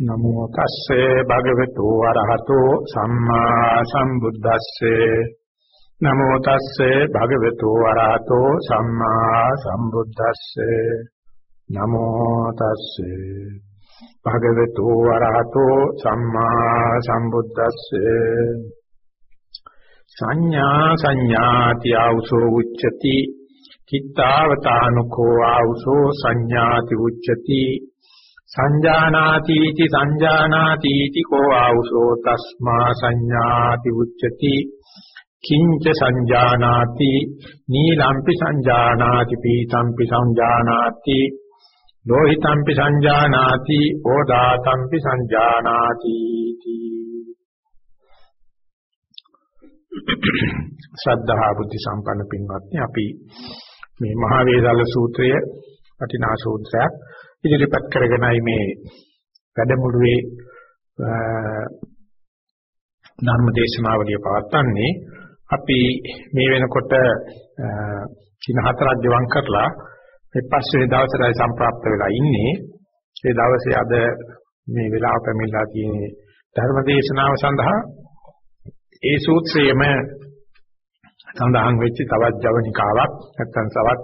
නමෝ තස්සේ භගවතු වරහතෝ සම්මා සම්බුද්දස්සේ. නමෝ තස්සේ භගවතු වරහතෝ සම්මා සම්බුද්දස්සේ. නමෝ තස්සේ භගවතු වරහතෝ සම්මා සම්බුද්දස්සේ. සංඥා සංඥාති ආවසෝ උච්චති. කිත්තාවතානුකෝ ආවසෝ සංඥාති උච්චති. සංජානාතිති සංජානාතිති කෝ ආවුසෝ තස්මා සංඥාති උච්චති. කිංච සංජානාති නීලම්පි සංජානාති පීතම්පි සංජානාති. ලෝහිතම්පි සංජානාති ඕදාතම්පි සංජානාති. ශ්‍රද්ධා බුද්ධ සම්පන්න පින්වත්නි අපි මේ මහා වේදාල සූත්‍රය වටිනා සූත්‍රයක් ඉදිරිපත් කරගෙනයි මේ වැඩමුළුවේ ධර්ම දේශනාවලිය පවත්වන්නේ. අපි මේ වෙනකොට චින හතරක් ගෙවම් කරලා මේ පස්සේ දවසටයි සම්ප්‍රාප්ත වෙලා ඉන්නේ. ඒ දවසේ අද මේ වෙලාව පැමිණලා තියෙන ධර්ම දේශනාව සඳහා ඒ සූත්‍රයේම සඳහන් වෙච්ච තවත් ජවනිකාවක් නැත්නම් තවත්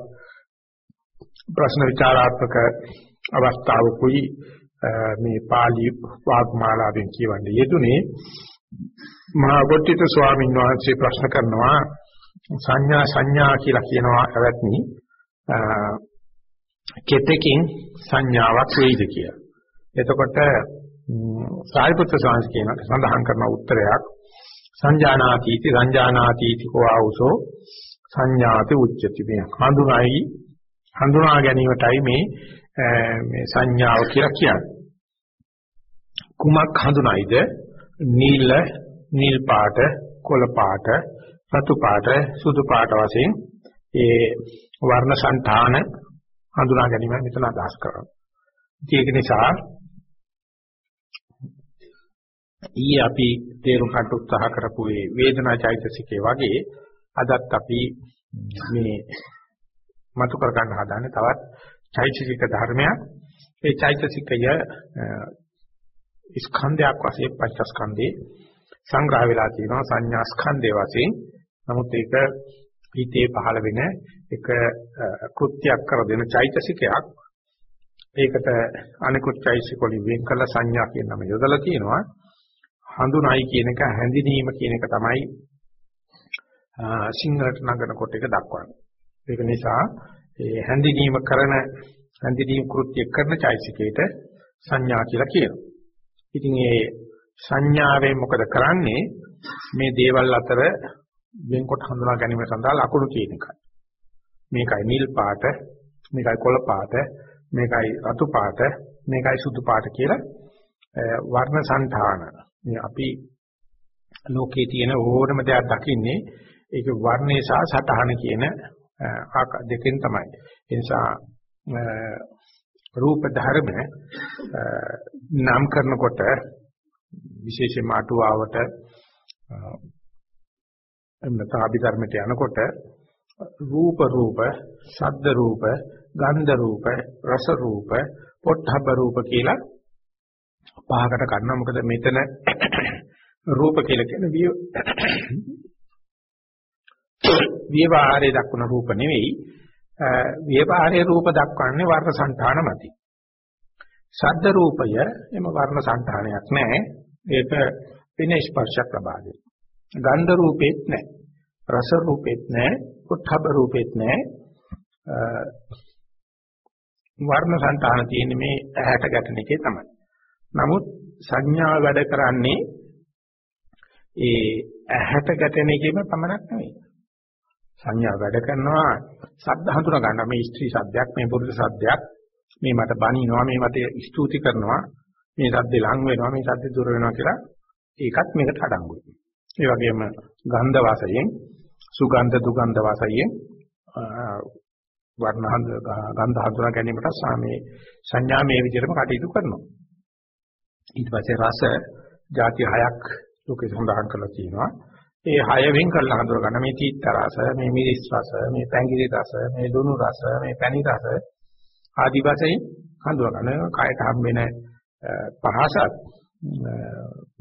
ප්‍රශ්න විචාරාත්මක අවස්ථාවකුයි මේ pāli වාග්මාලාවෙන් කියවන්නේ. යෙදුනේ මහා ගොට්ටිත ස්වාමීන් වහන්සේ ප්‍රශ්න කරනවා සංඥා සංඥා කියලා කියනවා ඇවැත්නි කෙතකින් සංඥාවක් වෙයිද කියලා. එතකොට සාරිපුත්‍ර ස්වාමීන් කියන සඳහන් කරන උත්තරයක් සංජානාතීති සංජානාතීති කෝ ආවුසෝ සංඥාති උච්චති මේ හඳුනායි හඳුනා ගැනීමටයි මේ මේ සංඥාව කියලා කියන්නේ. කුමක් හඳුනයිද? නිල, නිල් පාට, කොළ පාට, රතු පාට, සුදු පාට වශයෙන් ඒ වර්ණ సంతාන හඳුනා ගැනීම මෙතන අදහස් කරනවා. ඒක නිසා ඊයේ අපි තේරුම් ගන්න උත්සාහ කරපු මේ වේදනා චෛතසිකේ වගේ අදත් අපි මේ මතු කර ගන්න හදාන්නේ තවත් චෛතසික ධර්මයක්. ඒ චෛතසිකය ස්කන්ධයක් වශයෙන් පංචස්කන්ධේ සංග්‍රහ වෙලා තියෙනවා සංඥා ස්කන්ධය වශයෙන්. නමුත් ඒක හිතේ පහළ වෙන එක කෘත්‍යයක් කර දෙන චෛතසිකයක්. ඒකට අනිකුත් චෛතසික වලින් වෙන් කළ සංඥා කියන නම යොදලා තියෙනවා. හඳුනයි කියන එක හැඳිනීම කියන එක තමයි සිංහලට නගනකොට එක දක්වන්නේ. ඒක නිසා ඒ හැඳිනීම කරන හැඳිනීම කෘත්‍ය කරන චෛසිකේට සංඥා කියලා කියනවා. ඉතින් ඒ සංඥාවෙන් මොකද කරන්නේ? මේ දේවල් අතර වෙන්කොට හඳුනා ගැනීම සඳහා ලකුණු කියන එකයි. මේකයි නිල් පාට, මේකයි කොළ පාට, මේකයි රතු පාට, මේකයි සුදු පාට කියලා වර්ණ సంతාන. මේ අපි ලෝකයේ තියෙන ඕනම දෙයක් දකින්නේ ඒක වර්ණේ සහ සතහන කියන දෙකෙන් තමයි. ඒ නිසා රූප ධර්ම නම් කරනකොට විශේෂයෙන්ම අටුවාවට එන්නත අභිධර්මයට යනකොට රූප රූප, ශබ්ද රූප, ගන්ධ රූප, රස රූප, පොට්ටබ්බ රූප කියලා පහකට ගන්නවා. මොකද මෙතන රූප කියලා කියන්නේ විවරයේ දක්වන රූප නෙවෙයි විවරයේ රූප දක්වන්නේ වර්ණ సంతාන මතින්. ශබ්ද රූපය එම වර්ණ సంతානයක් නැහැ. ඒක වෙන ස්පර්ශයක් ලබා දෙන. ගන්ධ රූපෙත් නැහැ. රස රූපෙත් නැහැ. කුඨබ රූපෙත් නැහැ. වර්ණ సంతාන තියෙන්නේ මේ ඇහැට ගැටෙන එකේ තමයි. නමුත් සංඥා වැඩ කරන්නේ ඒ ඇහැට ගැටෙන එකේම පමණක් නෙවෙයි. සංඥා වැඩ කරනවා ශබ්ද හඳුනා ගන්නවා මේ ස්ත්‍රී ශබ්දයක් මේ පුරුෂ ශබ්දයක් මේ මට බනිනවා මේ මට ස්තුති කරනවා මේ ශබ්දේ ලං වෙනවා මේ ශබ්දේ දුර වෙනවා කියලා ඒකත් මේකට අඩංගුයි. ඒ වගේම ගන්ධ වාසයෙන් සුගන්ධ දුගන්ධ වාසයෙන් වර්ණ ගන්ධ හඳුනා ගැනීමට සාමේ සංඥා මේ විදිහටම කටයුතු කරනවා. ඊට පස්සේ රස ಜಾති හයක් ලෝකේ සඳහන් කරලා තියෙනවා. ඒ හය වෙන් කරලා හඳුර ගන්න මේ තීත්ත රස, මේ මිරිස් රස, මේ පැංගිරි රස, මේ ලුණු රස, මේ පැණි රස ආදි වශයෙන් හඳුර ගන්න. කයට හම් වෙන පහසත්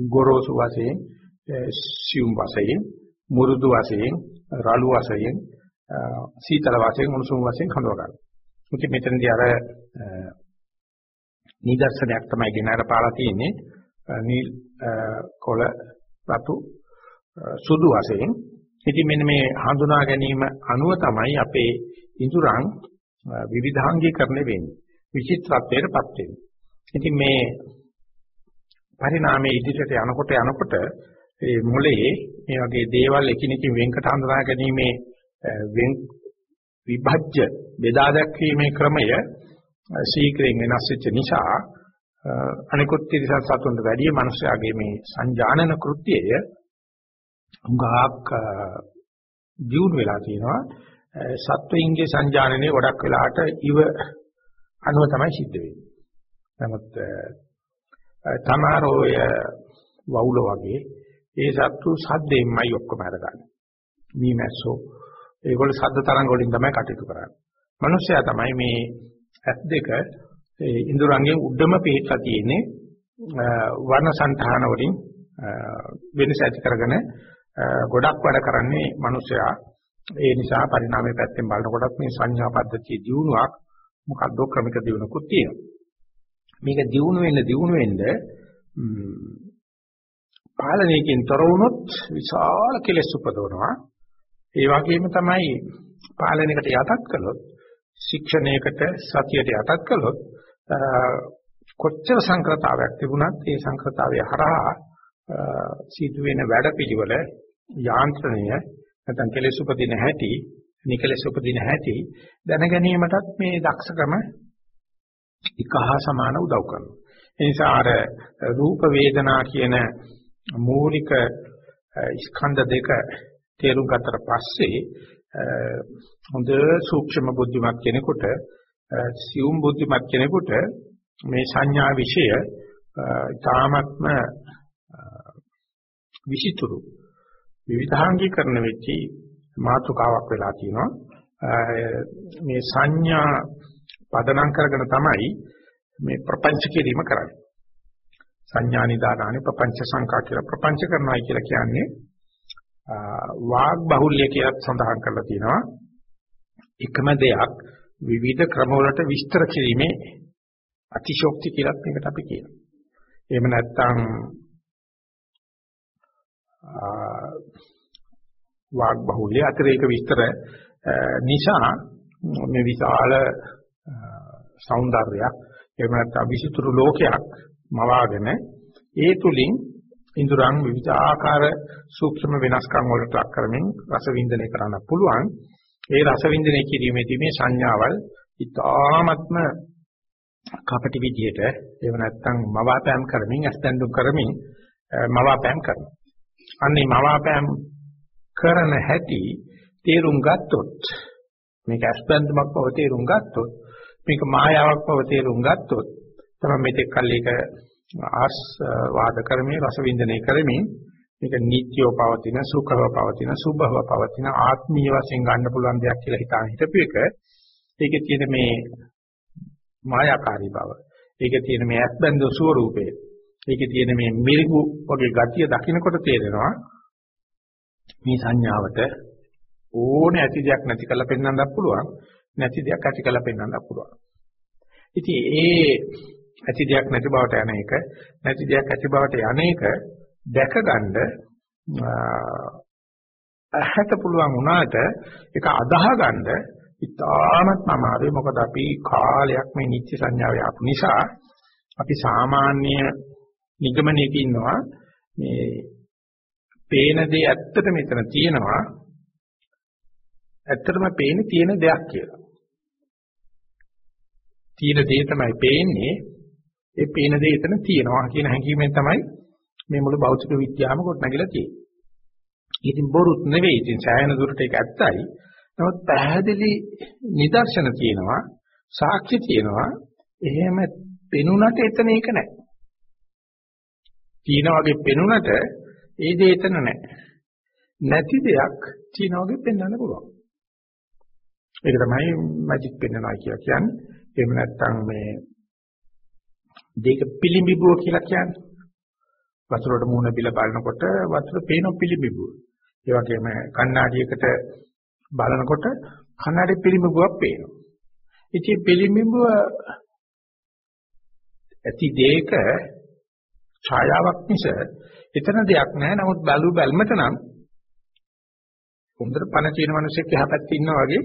ගොරෝසු වශයෙන් සියුම් වශයෙන් මුරුදු වශයෙන් රළු වශයෙන් සීතල වශයෙන් උණුසුම් වශයෙන් හඳුනා ගන්න. ඉතින් මෙතනදී අර නිදර්ශනයක් තමයි ගෙනහැර පාලා තියෙන්නේ නිල් කොළ රතු සුදු වශයෙන්. ඉතින් මෙන්න මේ හඳුනා ගැනීම අනුව තමයි අපේ ඉඳුරන් විවිධාංගීකරණය වෙන්නේ. විචිත්‍රත්වයටපත් වෙන්නේ. ඉතින් මේ පරිණාමයේ ඉදිරියට යනකොට යනකොට මේ මොලේ මේ වගේ දේවල් එකිනෙකින් වෙන්කට හඳුනා ගැනීමේ වෙන් විභජ්‍ය බෙදා දැක්වීමේ ක්‍රමය ශීඝ්‍රයෙන් වෙනස් වෙච්ච නිසා අනිකුත් තිරසන් සතුන්ට වැඩිය මිනිස්යාගේ මේ සංජානන කෘත්‍යය උඟාක් දියුණු වෙලා තියෙනවා සත්වයින්ගේ සංජානනයේ ගොඩක් වෙලාට ඉව අනුව තමයි සිද්ධ වෙන්නේ. නමුත් තමාරෝය වවුල වගේ ඒ සත්තු සද්දෙන්මයි ඔක්කොම අරගන්නේ. මීමැස්සෝ ඒගොල්ලෝ සද්ද තරංග වලින් තමයි කටයුතු කරන්නේ. මිනිස්සයා තමයි මේ ඇස් දෙක ඒ ඉන්ද්‍රයන්ගෙන් උඩම පිටලා තියෙන්නේ වර්ණසංඨාන වලින් වෙනස ඇති කරගෙන ගොඩක් වැඩ කරන්නේ මිනිස්සයා. ඒ නිසා පරිණාමයේ පැත්තෙන් බලනකොටත් මේ සංඥා පද්ධතිය දියුණුවක් මොකද්ද ක්‍රමික දියුණුවකුත් තියෙනවා. මේක දියුණු වෙන්න දියුණු වෙන්න පාලනයකින් තොර වුණොත් විශාල කෙලෙස් උපදවනවා. ඒ වගේම තමයි පාලනයකට යටත් කළොත් ශික්ෂණයකට සතියට යටත් කළොත් කොච්චර සංක්‍රතාවයක් තිබුණත් ඒ සංක්‍රතාවය හරහා සිදුවෙන වැඩපිළිවෙල යාන්ත්‍රණය නැත්නම් කෙලෙස් උපදින හැටි නිකලෙස් උපදින හැටි දැන ගැනීමටත් මේ දක්ෂකම එකහා සමාන උදව් කරනවා. ඒ නිසා අර රූප වේදනා කියන මූලික ස්කන්ධ දෙක තේරුම් ගත්තට පස්සේ හොඳ සූක්ෂම බුද්ධිමත් කෙනෙකුට සියුම් බුද්ධිමත් කෙනෙකුට මේ සංඥා විෂය ඊ타ත්ම විචිතුරු විවිධාංගීකරණ වෙච්චි මාතෘකාවක් වෙලා තියෙනවා. මේ සංඥා පදනම් කරගෙන තමයි මේ ප්‍රපංච කිරීම කරන්නේ. සංඥා නිදානානේ ප්‍රපංච සංකා කියලා ප්‍රපංච කරනවා කියලා කියන්නේ වාග් බහුල්‍ය කියලා සඳහන් කරලා තියෙනවා. එකම දෙයක් විවිධ ක්‍රමවලට විස්තර කිරීමේ අතිශෝක්ති කියලා මේකට අපි කියනවා. එහෙම නැත්නම් වාග් බහුල්‍ය අතිරේක විස්තර නිසා මේ විශාල సౌందර්යයක් එහෙම නැත්නම් විචිත්‍ර ලෝකයක් මවාගෙන ඒ තුලින් ඉඳුරන් විවිධ ආකාර සූක්ෂම වෙනස්කම් වලට ලක් කරමින් රස වින්දනය කරන්න පුළුවන්. ඒ රස වින්දනය කිරීමේදී මේ සංඥාවල් ඊ타ත්ම කපටි විදියට එහෙම නැත්නම් මවාපෑම් කරමින් ඇස්තැන්දු කරමින් මවාපෑම් කරනවා. අන්නේ මවාපෑම් කරන හැටි තේරුම් ගත්තොත් මේක අස්තන්දුමක් බව තේරුම් ගත්තොත් මේක මායාවක් බව තේරුම් ගත්තොත් තමයි මෙතෙක් කල් එක ආස් වාද කරමින් රස වින්දනය කරමින් මේක නිත්‍යව පවතින සුඛව පවතින සුභව පවතින ආත්මීය වශයෙන් ගන්න පුළුවන් දෙයක් කියලා හිතාන හිටපු එක ඒකේ තියෙන මේ මායාකාරී බව ඒකේ තියෙන මේ ඇස්බන්දු ස්වරූපය ඒකේ තියෙන මේ මිරිගු වගේ ගතිය දකිනකොට තේරෙනවා මේ සංඥාවට ඕනේ ඇති දෙයක් නැති කරලා පෙන්වන්නත් පුළුවන් නැති දෙයක් ඇති කරලා පෙන්වන්නත් පුළුවන්. ඉතින් ඒ ඇති දෙයක් නැති බවට යන එක නැති දෙයක් ඇති බවට යන එක දැකගන්න ඇහැට පුළුවන් වුණාට ඒක අදාහගන්න ඉතාමත් අමාරුයි. මොකද අපි කාලයක් මේ නිත්‍ය සංඥාවේ ආපු නිසා අපි සාමාන්‍ය නිගමනයක ඉන්නවා මේ පේන දේ ඇත්තට මෙතන තියෙනවා ඇත්තටම පේන්නේ තියෙන දෙයක් කියලා. තියෙන දේ තමයි පේන්නේ ඒ පේන දේ එතන තියෙනවා කියන හැඟීමෙන් තමයි මේ මුළු භෞතික විද්‍යාවම ගොඩනගලා තියෙන්නේ. ඉතින් බොරුත් නෙවෙයි. ඉතින් සෑහෙන දුරට ඒක ඇත්තයි. නමුත් පැහැදිලි නිදර්ශන තියෙනවා, සාක්ෂි තියෙනවා. එහෙම පෙනුනට එතන ඒක නැහැ. තියෙන වගේ පෙනුනට ඒ දේ එතන නැහැ. නැති දෙයක් තියෙන වගේ පෙන්වන්න පුළුවන්. ඒක තමයි මැජික් පෙන්වනවා කියලා කියන්නේ. එහෙම නැත්නම් මේ දෙක පිළිඹිබුව කියලා කියන්නේ. වතුරට මූණ බිල බලනකොට වතුර පේන පිළිඹිබුව. ඒ වගේම කණ්ණාඩියකට බලනකොට කණ්ණාඩි පිළිඹිබුවක් පේනවා. ඉතින් පිළිඹිබුව ඇති දෙයක ඡායාවක් මිස එතන දෙයක් නැහැ. නමුත් බැලු බැල්මට නම් හොඳට පණ තියෙන මිනිස්සෙක් එහා පැත්තේ ඉන්නා වගේ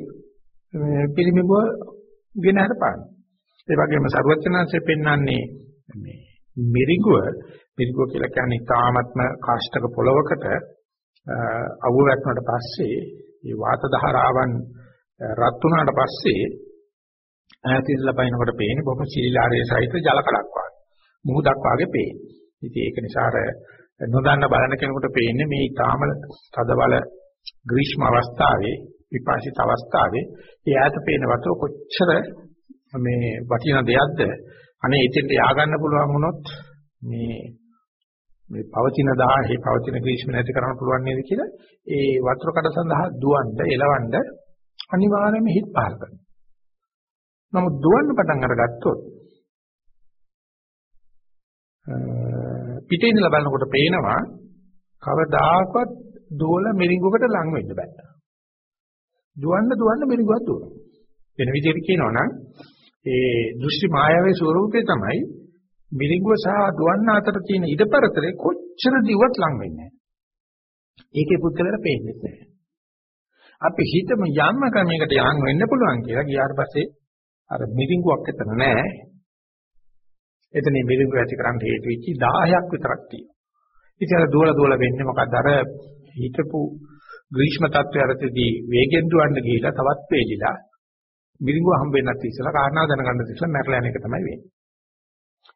මේ පිළිඹුව ගෙන හරපාන. ඒ වගේම ਸਰවඥාන්සේ පෙන්වන්නේ මේ මිරිගුව මිරිගුව කියලා කියන්නේ තාමත්ම කාෂ්ඨක පොලවකට අවුව වැටුණාට පස්සේ මේ වාත ධාරාවන් රත් වුණාට පස්සේ ඈතින් ලබනකොට පේන්නේ බොහොම සීලාරයේ සහිත ජල කඩක් වගේ. මුහුදක් වගේ පේන්නේ. ඉතින් ඒක නිසා අර නොදන්න බලන කෙනෙකුට පේන්නේ මේ ඊටාම තදබල ග්‍රීෂ්ම අවස්ථාවේ විපාසිත අවස්ථාවේ ඒ ඈත පේන වතුර කොච්චර මේ වටින දෙයක්ද අනේ එතෙන්ට යා ගන්න පුළුවන් වුණොත් මේ මේ පවතින දාහේ පවතින ග්‍රීෂ්ම නැති කරන්න පුළුවන් නේද කියලා ඒ වතුර කඩ සඳහා දුවන්න එලවන්න අනිවාර්යයෙන්ම හිත පහල කරනවා. නමුත් දුවන්න පටන් අරගත්තොත් පිටේ ඉඳලා බලනකොට පේනවා කවදාකවත් දෝල මිරිඟුවකට ලං වෙන්න බෑ. දුවන්න දුවන්න මිරිඟුවක් දුවනවා. වෙන විදිහට කියනවා නම් ඒ දෘෂ්ටි මායාවේ ස්වરૂපය තමයි මිරිඟුව සහ දුවන්න අතර තියෙන ඉඩපරතරේ කොච්චර දිවත් ලං වෙන්නේ නැහැ. ඒකේ පුද්ගලයාට පේන්නේ නැහැ. අපි හිතමු යම්ම ක්‍රමයකට යන් වෙන්න පුළුවන් කියලා ගියාට පස්සේ අර මිරිඟුවක් එතන නැහැ. එතන මිරිඟුව ඇති කරන්න හේතු වෙච්ච 10ක් විතරක් තියෙනවා. ඉතින් අර දුවල දුවල වෙන්නේ මොකද අර හිතපු ග්‍රීෂ්ම තත්ත්වයටදී වේගෙන් දුවන්න ගිහිලා තවත් වේලිලා මිරිඟුව හම්බ වෙන්නත් ඉස්සලා කාරණා දැනගන්න ඉස්සලා මැරලා යන එක තමයි වෙන්නේ.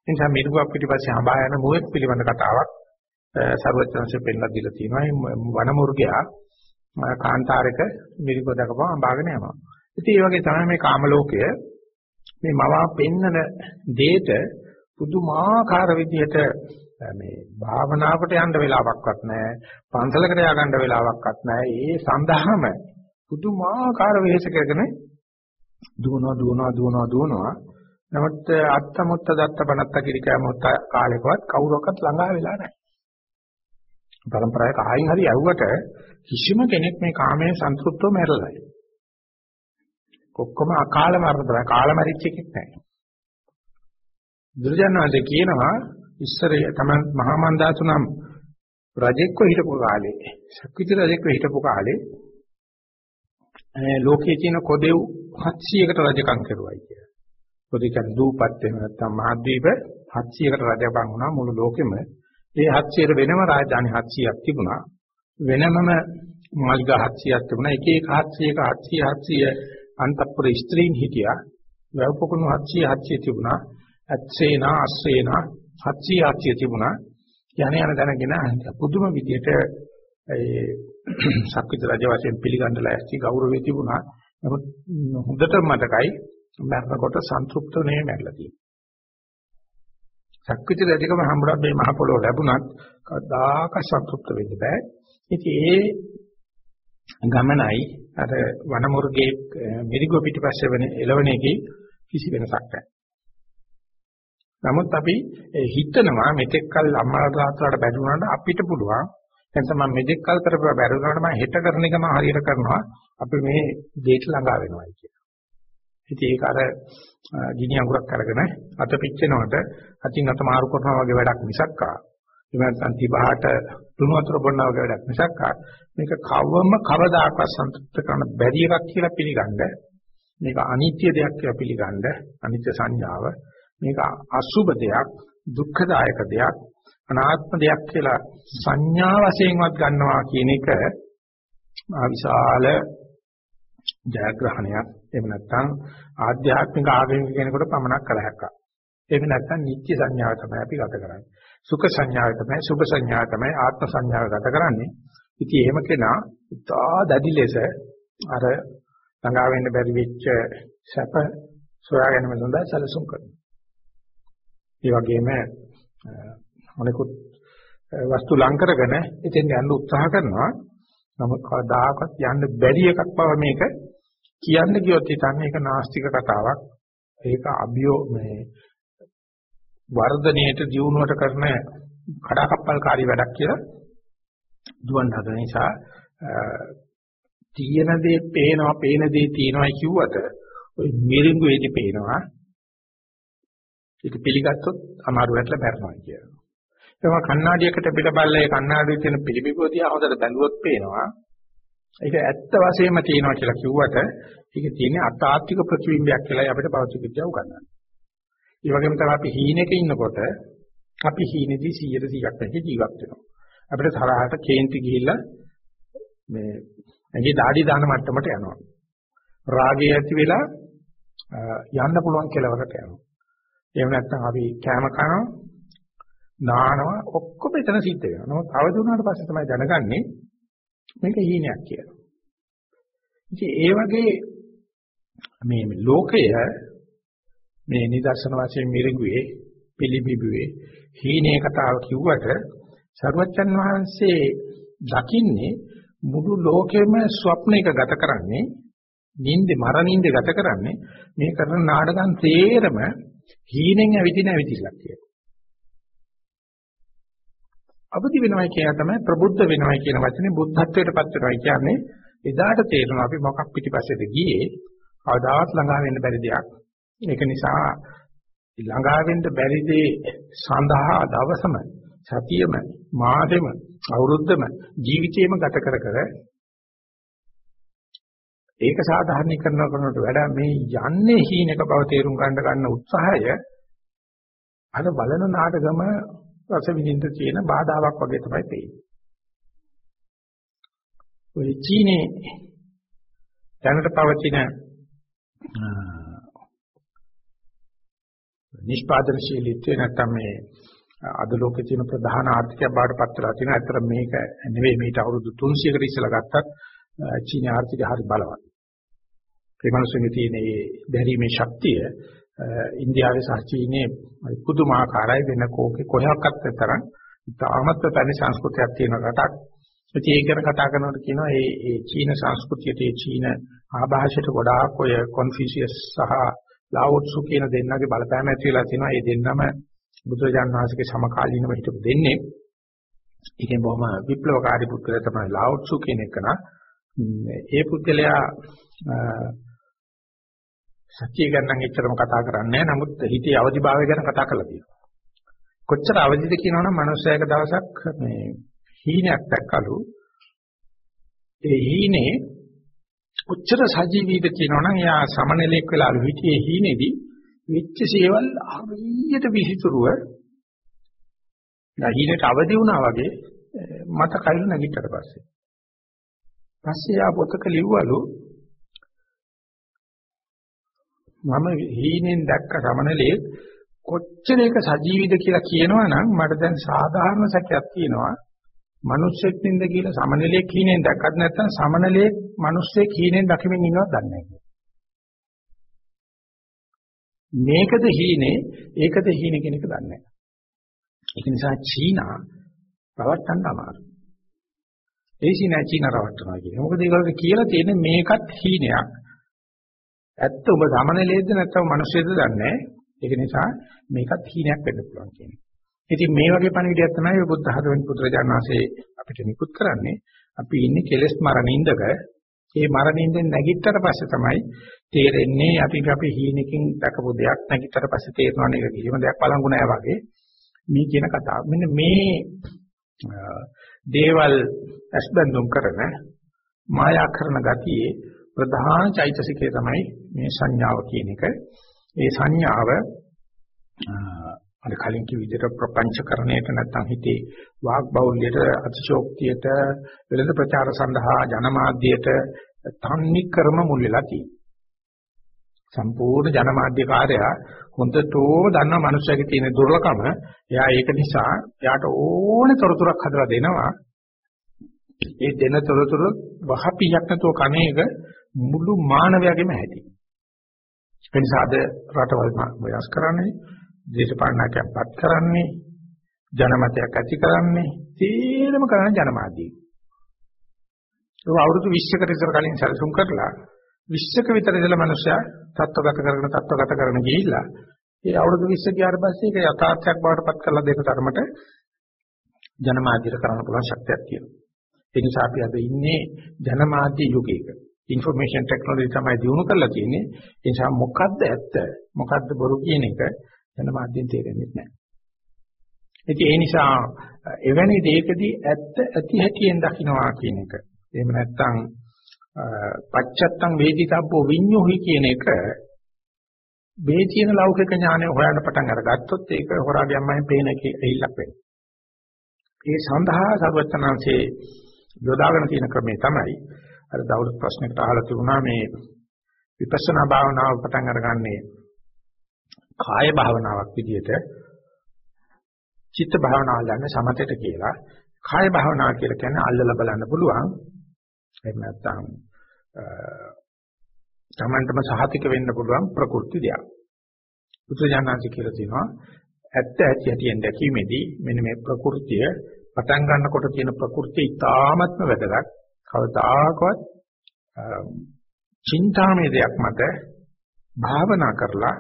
ඒ නිසා මිරිඟුවක් පිටිපස්සේ හඹා යන මොහෙත් පිළිබඳ කතාවක් සර්වඥාන්සේ පෙන්නලා දීලා තියෙනවා. වනමුර්ගයා කාන්තාරයක මිරිඟුව දකපුවා හඹාගෙන යනවා. ඉතින් ඒ වගේ තමයි මේ කාම ලෝකය මේ මවා පෙන්නන දෙයට පුදුමාකාර විදිහට මේ භාවනාවකට යන්න වෙලාවක්වත් නැහැ පන්සලකට ය아가න්න වෙලාවක්වත් නැහැ. ඒ සඳහාම පුදුමාකාර වෙහෙස කරගෙන දුවනවා දුවනවා දුවනවා දුවනවා. නමුත් අත්ත මුත්ත දත්ත බණත්ත කිරිකා මුත්ත කාලෙකවත් කවුරක්වත් ළඟා වෙලා නැහැ. පරම්පරාවක ආයින් හරි යවුවට කිසිම කෙනෙක් මේ කාමයේ සන්තුෂ්ටව මැරෙලා ඔක්කොම අකාල මරණ තමයි. කාල මැරිච්ච එකෙක් නැහැ. දුර්ජනවාද කියනවා ඉස්සර තමයි මහා මන්දාසු නම් රජෙක්ව හිටපු කාලේ ශක්විති රජෙක්ව හිටපු කාලේ ලෝකයේ තියෙන කොදෙව් 700කට රජකම් කරුවයි කියලා. කොදිකන් දූපත් එහෙම නැත්නම් මහද්වීප 700කට රජකම් වුණා මුළු ලෝකෙම. ඒ 700ට වෙනම රාජධානි 700ක් තිබුණා. වෙනමම මාලිගා 700ක් තිබුණා. එක එක 700ක 700 700 අන්තපුර ස්ත්‍රීන් හිටියා. වැව්පොකුණු 700 700 තිබුණා. අත්සේනා අස්සේනා 700 700 තිබුණා. යන යන දැනගෙන පුදුම විදියට ඒ සක්විත රජ වශයෙන් පිළිගන්න ලෑස්ති ගෞරවෙ තිබුණා. නමුත් හොඳට මතකයි මරනකොට සන්තුෂ්ත නෙමෙයි මැරලා තියෙන්නේ. සක්විත රජකම හම්බුනත් මේ මහ පොළොව ලැබුණත් කවදාක සන්තුෂ්ත වෙන්න බෑ. ඉතින් ඒ ගමනයි අර වනමුර්ගේ මිරිගො පිටිපස්සේ වෙන එළවණ එකේ කිසි වෙනසක් නැහැ. නමුත් අපි හිතනවා මෙතෙක් කල් අම්මලා තාත්තලාට බැඳුනාට අපිට පුළුවන් නැත්නම් මම මෙතෙක් කල් කරපුවා බැරුණාට මම හෙට කරන එක මම හරියට කරනවා අපි මේ දෙයට ළඟා වෙනවායි කියලා. ඉතින් ඒක අර ගිනි අඟුරක් අරගෙන අත පිච්චෙනවට අතින් අත මාරු කරනවා වගේ වැඩක් මිසක්කා. එහෙම නැත්නම් තිබහට තුණු වතුර බොන්නා වගේ වැඩක් මිසක්කා. මේක කවම කවදාකවත් සන්තුෂ්ත කරන්න බැරි එකක් කියලා පිළිගන්න. මේක අනිත්‍ය දෙයක් කියලා පිළිගන්න. අනිත්‍ය සංඥාව. මේක අසුබ දෙයක්, දුක්ඛදායක දෙයක්, අනාත්ම දෙයක් කියලා සංඥා වශයෙන්වත් ගන්නවා කියන එක විශාල ජයග්‍රහණයක් එහෙම නැත්නම් ආධ්‍යාත්මික ආගමික කෙනෙකුට පමණක් කළ හැකියි. එහෙම නැත්නම් නිත්‍ය සංඥාව තමයි අපි ගත කරන්නේ. සුඛ සංඥාව තමයි සුභ සංඥාව තමයි ආත්ම සංඥාව ගත කරන්නේ. ඉතින් එහෙම කෙනා ඉතා දැඩි ලෙස අර ළඟා වෙන්න බැරි වෙච්ච සැප සොයා ගැනීම සඳහා සැලසුම් කරනවා. ඒ වගේම අනිකුත් වස්තු ලං කරගෙන එතෙන් යන්න උත්සාහ කරනවා. නමුත් කවදාකවත් යන්න බැරි එකක් බව මේක කියන්න ගියොත් හිතන්නේ ඒක නාස්තික කතාවක්. ඒක අභියෝ මේ වර්ධනයට දියුණුවට කරන කඩාකප්පල්කාරී වැඩක් කියලා දුවන් හදන නිසා තියෙන දේ පේනවා පේන දේ තියෙනවා කිව්වට ඔය මිරිඟු එදි පේනවා ඒක පිළිගත්තොත් අමාරු වැටලා බැරනවා කියනවා. ඒක කණ්ණාඩියකට පිට බල්ලා ඒ කණ්ණාඩියේ තියෙන පිළිබිඹුව දිහා හොඳට බැලුවොත් පේනවා. ඒක ඇත්ත වශයෙන්ම තියෙනවා කියලා කිව්වට ඒක තියෙන්නේ අතාත්වික ප්‍රතිබිම්බයක් කියලා අපිට භෞතික විද්‍යාව උගන්වනවා. ඒ වගේම තමයි අපි හීනෙක ඉන්නකොට අපි හීනේදී 100 100ක් නැති ජීවත් වෙනවා. අපිට තරහට කේන්ති ගිහිල්ලා මේ ඇඟේ দাঁඩි දාන මට්ටමට යනවා. රාගය ඇති වෙලා යන්න පුළුවන් කෙලවරට යනවා. එහෙම නැත්නම් අපි කැම කනවා නානවා ඔක්කොම එතන සිද්ධ වෙනවා. නමුත් අවදි වුණාට පස්සේ තමයි දැනගන්නේ මේක හීනයක් කියලා. ඉතින් ඒ වගේ මේ ලෝකය මේ නිදර්ශන වශයෙන් මිරිඟුවේ පිළිබිබුවේ හීනේ කතාව කිව්වට සර්වචන් වහන්සේ දකින්නේ මුළු ලෝකෙම ස්වප්නයක ගත කරන්නේ නිින්ද මරණින්ද ගත කරන්නේ මේ කරන නාටකම් තේරම හීනෙන් ඇවිදින ඇවිදිලා කියලා. අවදි වෙනවා කියන තමයි ප්‍රබුද්ධ වෙනවා කියන වචනේ බුද්ධත්වයටපත් වෙනවා කියන්නේ එදාට තේරෙනවා අපි මොකක් පිටිපස්සේද ගියේ කවදාවත් ළඟා වෙන්න බැරි දෙයක්. ඒක නිසා ළඟා වෙන්න බැරි දේ සඳහා දවසම සතියෙම මාසෙම අවුරුද්දම ජීවිතේම ගත කර කර ඒක සාධාරණීකරණ කරනකොට වඩා මේ යන්නේ හීනක බව තේරුම් ගන්න ගන්න උත්සාහය අර බලන නාටකම රස විඳින්න තියෙන බාධාවක් වගේ තමයි පේන්නේ. ඔය චීනේ දැනට පවතින නිෂ්පාදනශීලීත්වය නැත්නම් මේ අද ලෝකේ තියෙන ප්‍රධාන ආර්ථිකයක් බවට පත් වෙලා තියෙනවා. අතර මේක නෙවෙයි මේට අවුරුදු 300කට ඉස්සෙල්ලා ගත්තත් චීන ආර්ථිකය හරි බලවත්. ඒ මිනිස්සුන්ගේ තියෙන මේ බැරිමේ ශක්තිය ඉන්දියාවේ සහ චීනයේ පුදුමාකාරයි වෙන කෝකේ කොහොක්වත් තරම් තාමත් පැරණි සංස්කෘතියක් තියෙන රටක්. ඉතින් ඒක ගැන කතා කරනකොට කියනවා මේ මේ චීන සංස්කෘතියට ඒ චීන ආభాෂයට ගොඩාක් ඔය කොන්ෆියුසියස් සහ ලාවොට්සු කියන දෙන්නගේ බලපෑම ඇති වෙලා තියෙනවා. මේ දෙන්නම බුදුරජාණන් වහන්සේගේ සමකාලීනව හිටපු දෙන්නේ. ඒකෙන් බොහොම විප්ලවකාරී පුද්ගලයා තමයි ලාවොට්සු කියන එක නා. ඒ පුද්ගලයා සත්‍ය ගැන නම් එච්චරම කතා කරන්නේ නැහැ. නමුත් හිතේ අවදිභාවය ගැන කතා කරලා තියෙනවා. කොච්චර අවදිද කියනවනම් මනුස්සයෙක් දවසක් මේ හීනයක් දැක්කලු. ඒ හීනේ කොච්චර සජීවීද කියනවනම් එයා සමනලෙක් වෙලාලු හිටියේ හීනේදී වෙච්ච සේවල් හරියට විහිතුරුව නැහිනට අවදි වුණා වගේ මත කයිල් නැගිටට පස්සේ පස්සේ ආ පොතක ලිව්වලු මම හීනෙන් දැක්ක සමනලේ කොච්චර එක සජීවිද කියලා කියනවනම් මට දැන් සාධාරණ සැකයක් තියෙනවා. මිනිස්සෙක් නින්ද කියලා සමනලේ හීනෙන් දැක්කත් නැත්නම් සමනලේ මිනිස්සෙක් හීනෙන් දකිමින් ඉන්නවද දන්නේ නැහැ මේකද හීනේ ඒකද හීනේ කියන එක දන්නේ නැහැ. ඒක නිසා චීනා රවට්ටන්න අමාරුයි. ඒ සීනා චීනා රවට්ටනවා කියන්නේ මොකද ඒගොල්ලෝ කියලා තියෙන්නේ මේකත් හීනයක් ඇත්ත ඔබ සමනලේද නැත්නම් මිනිස්සුද දන්නේ ඒක නිසා මේකත් හීනයක් වෙන්න පුළුවන් කියන්නේ. ඉතින් මේ වගේ පණිවිඩයක් තමයි ඔය බුද්ධ ධර්මෙන් පුත්‍රජාන වාසේ අපිට නිකුත් කරන්නේ. අපි ඉන්නේ කෙලස් මරණින්දක. මේ මරණින්දෙන් නැගිටතර පස්සේ තමයි තේරෙන්නේ අපි අපි හීනකින් දකපු දෙයක් නැගිටතර පස්සේ තේරෙනවා නේද කිසිම දෙයක් බලංගු නැහැ වගේ. මේ කියන කතාව. මෙන්න මේ දේවල් අස්බන්දුම් කරන මායා කරන ගතියේ ප්‍රධාන චෛතසිකය තමයි මේ සංඥාව කියන එක. ඒ සංඥාව අර කලින් කිව් විදිහට ප්‍රපංචකරණයට නැත්නම් හිතේ වාග් බෞල්‍යයට අතිශෝක්තියට වෙළඳ ප්‍රචාර සඳහා ජනමාධ්‍යයට තන්නේ ක්‍රම මුල් වෙලා තියෙනවා. සම්පූර්ණ ජනමාධ්‍ය කාර්යය හොඳටම දන්න මනුස්සයෙක් තියෙන දුර්ලභම එයා ඒක නිසා එයාට ඕනේ තොරතුරක් හදලා දෙනවා. ඒ දෙන තොරතුරු වහපියක් නැතුව කණේක මුළු මානවයාගේම හැටි. ඒ නිසා අද රටවල් වෙනස් කරන්නේ, දේශපාලනකයන්පත් කරන්නේ, ජනමතයක් ඇති කරන්නේ, තේරම කරන්නේ ජනමාධ්‍යය. ඒක අවුරුදු 20කට ඉස්සර කලින් සැලසුම් කරලා 20ක විතර ඉඳලා මිනිස්සයා තත්ත්වගත කරගෙන තත්ත්වගත කරගෙන ගිහිල්ලා ඒ අවුරුදු 20 ගියාට පස්සේ ඒක යථාර්ථයක් බවට පත් කරලා දෙන තරමට ජනමාධ්‍යර කරන්න පුළුවන් ශක්තියක් තියෙනවා. ඒ නිසා අපි අද ඉන්නේ ජනමාධ්‍ය යුගයක. ইনফরমේෂන් ටෙක්නොලොජි තමයි දියුණු කරලා තියෙන්නේ. ඒ නිසා මොකද්ද ඇත්ත? මොකද්ද බොරු කියන එක ජනමාධ්‍යෙන් තේරෙන්නේ නැහැ. ඉතින් ඒ නිසා එවැනි දෙයකදී ඇත්ත ඇති හැටියෙන් දකින්නවා කියන එක. එහෙම නැත්නම් පච්චත්තං වේදිතබ්බෝ විඤ්ඤෝහි කියන එක මේ තියෙන ලෞකික ඥානය හොයන්න පටන් අරගත්තොත් ඒක හොරාගියම්මයි පේන එකේ ඇහිල්ලක් වෙනවා. ඒ සඳහා සර්වචනංශේ යොදාගෙන තියෙන ක්‍රමේ තමයි අර දවල් ප්‍රශ්නකට අහලා තිබුණා මේ විපස්සනා භාවනාව පටන් අරගන්නේ කාය භාවනාවක් විදිහට චිත්ත භාවනාව ගන්න සමතේට කියලා කාය භාවනාව කියලා කියන්නේ අල්ලලා බලන්න පුළුවන් එහෙම නැත්නම් තමන්ටම සහතික වෙන්න පුළුවන් ප්‍රකෘති දෙයක්. බුදුජානනාංශ කියලා තියෙනවා ඇත්ත ඇති හැටියෙන් දැකීමේදී මෙන්න මේ ප්‍රകൃතිය පටන් ගන්නකොට තියෙන ප්‍රകൃතිය ඉතාමත්ම වැදගත්. කවදාකවත් චින්තාමය දෙයක් මත භාවනා කරලා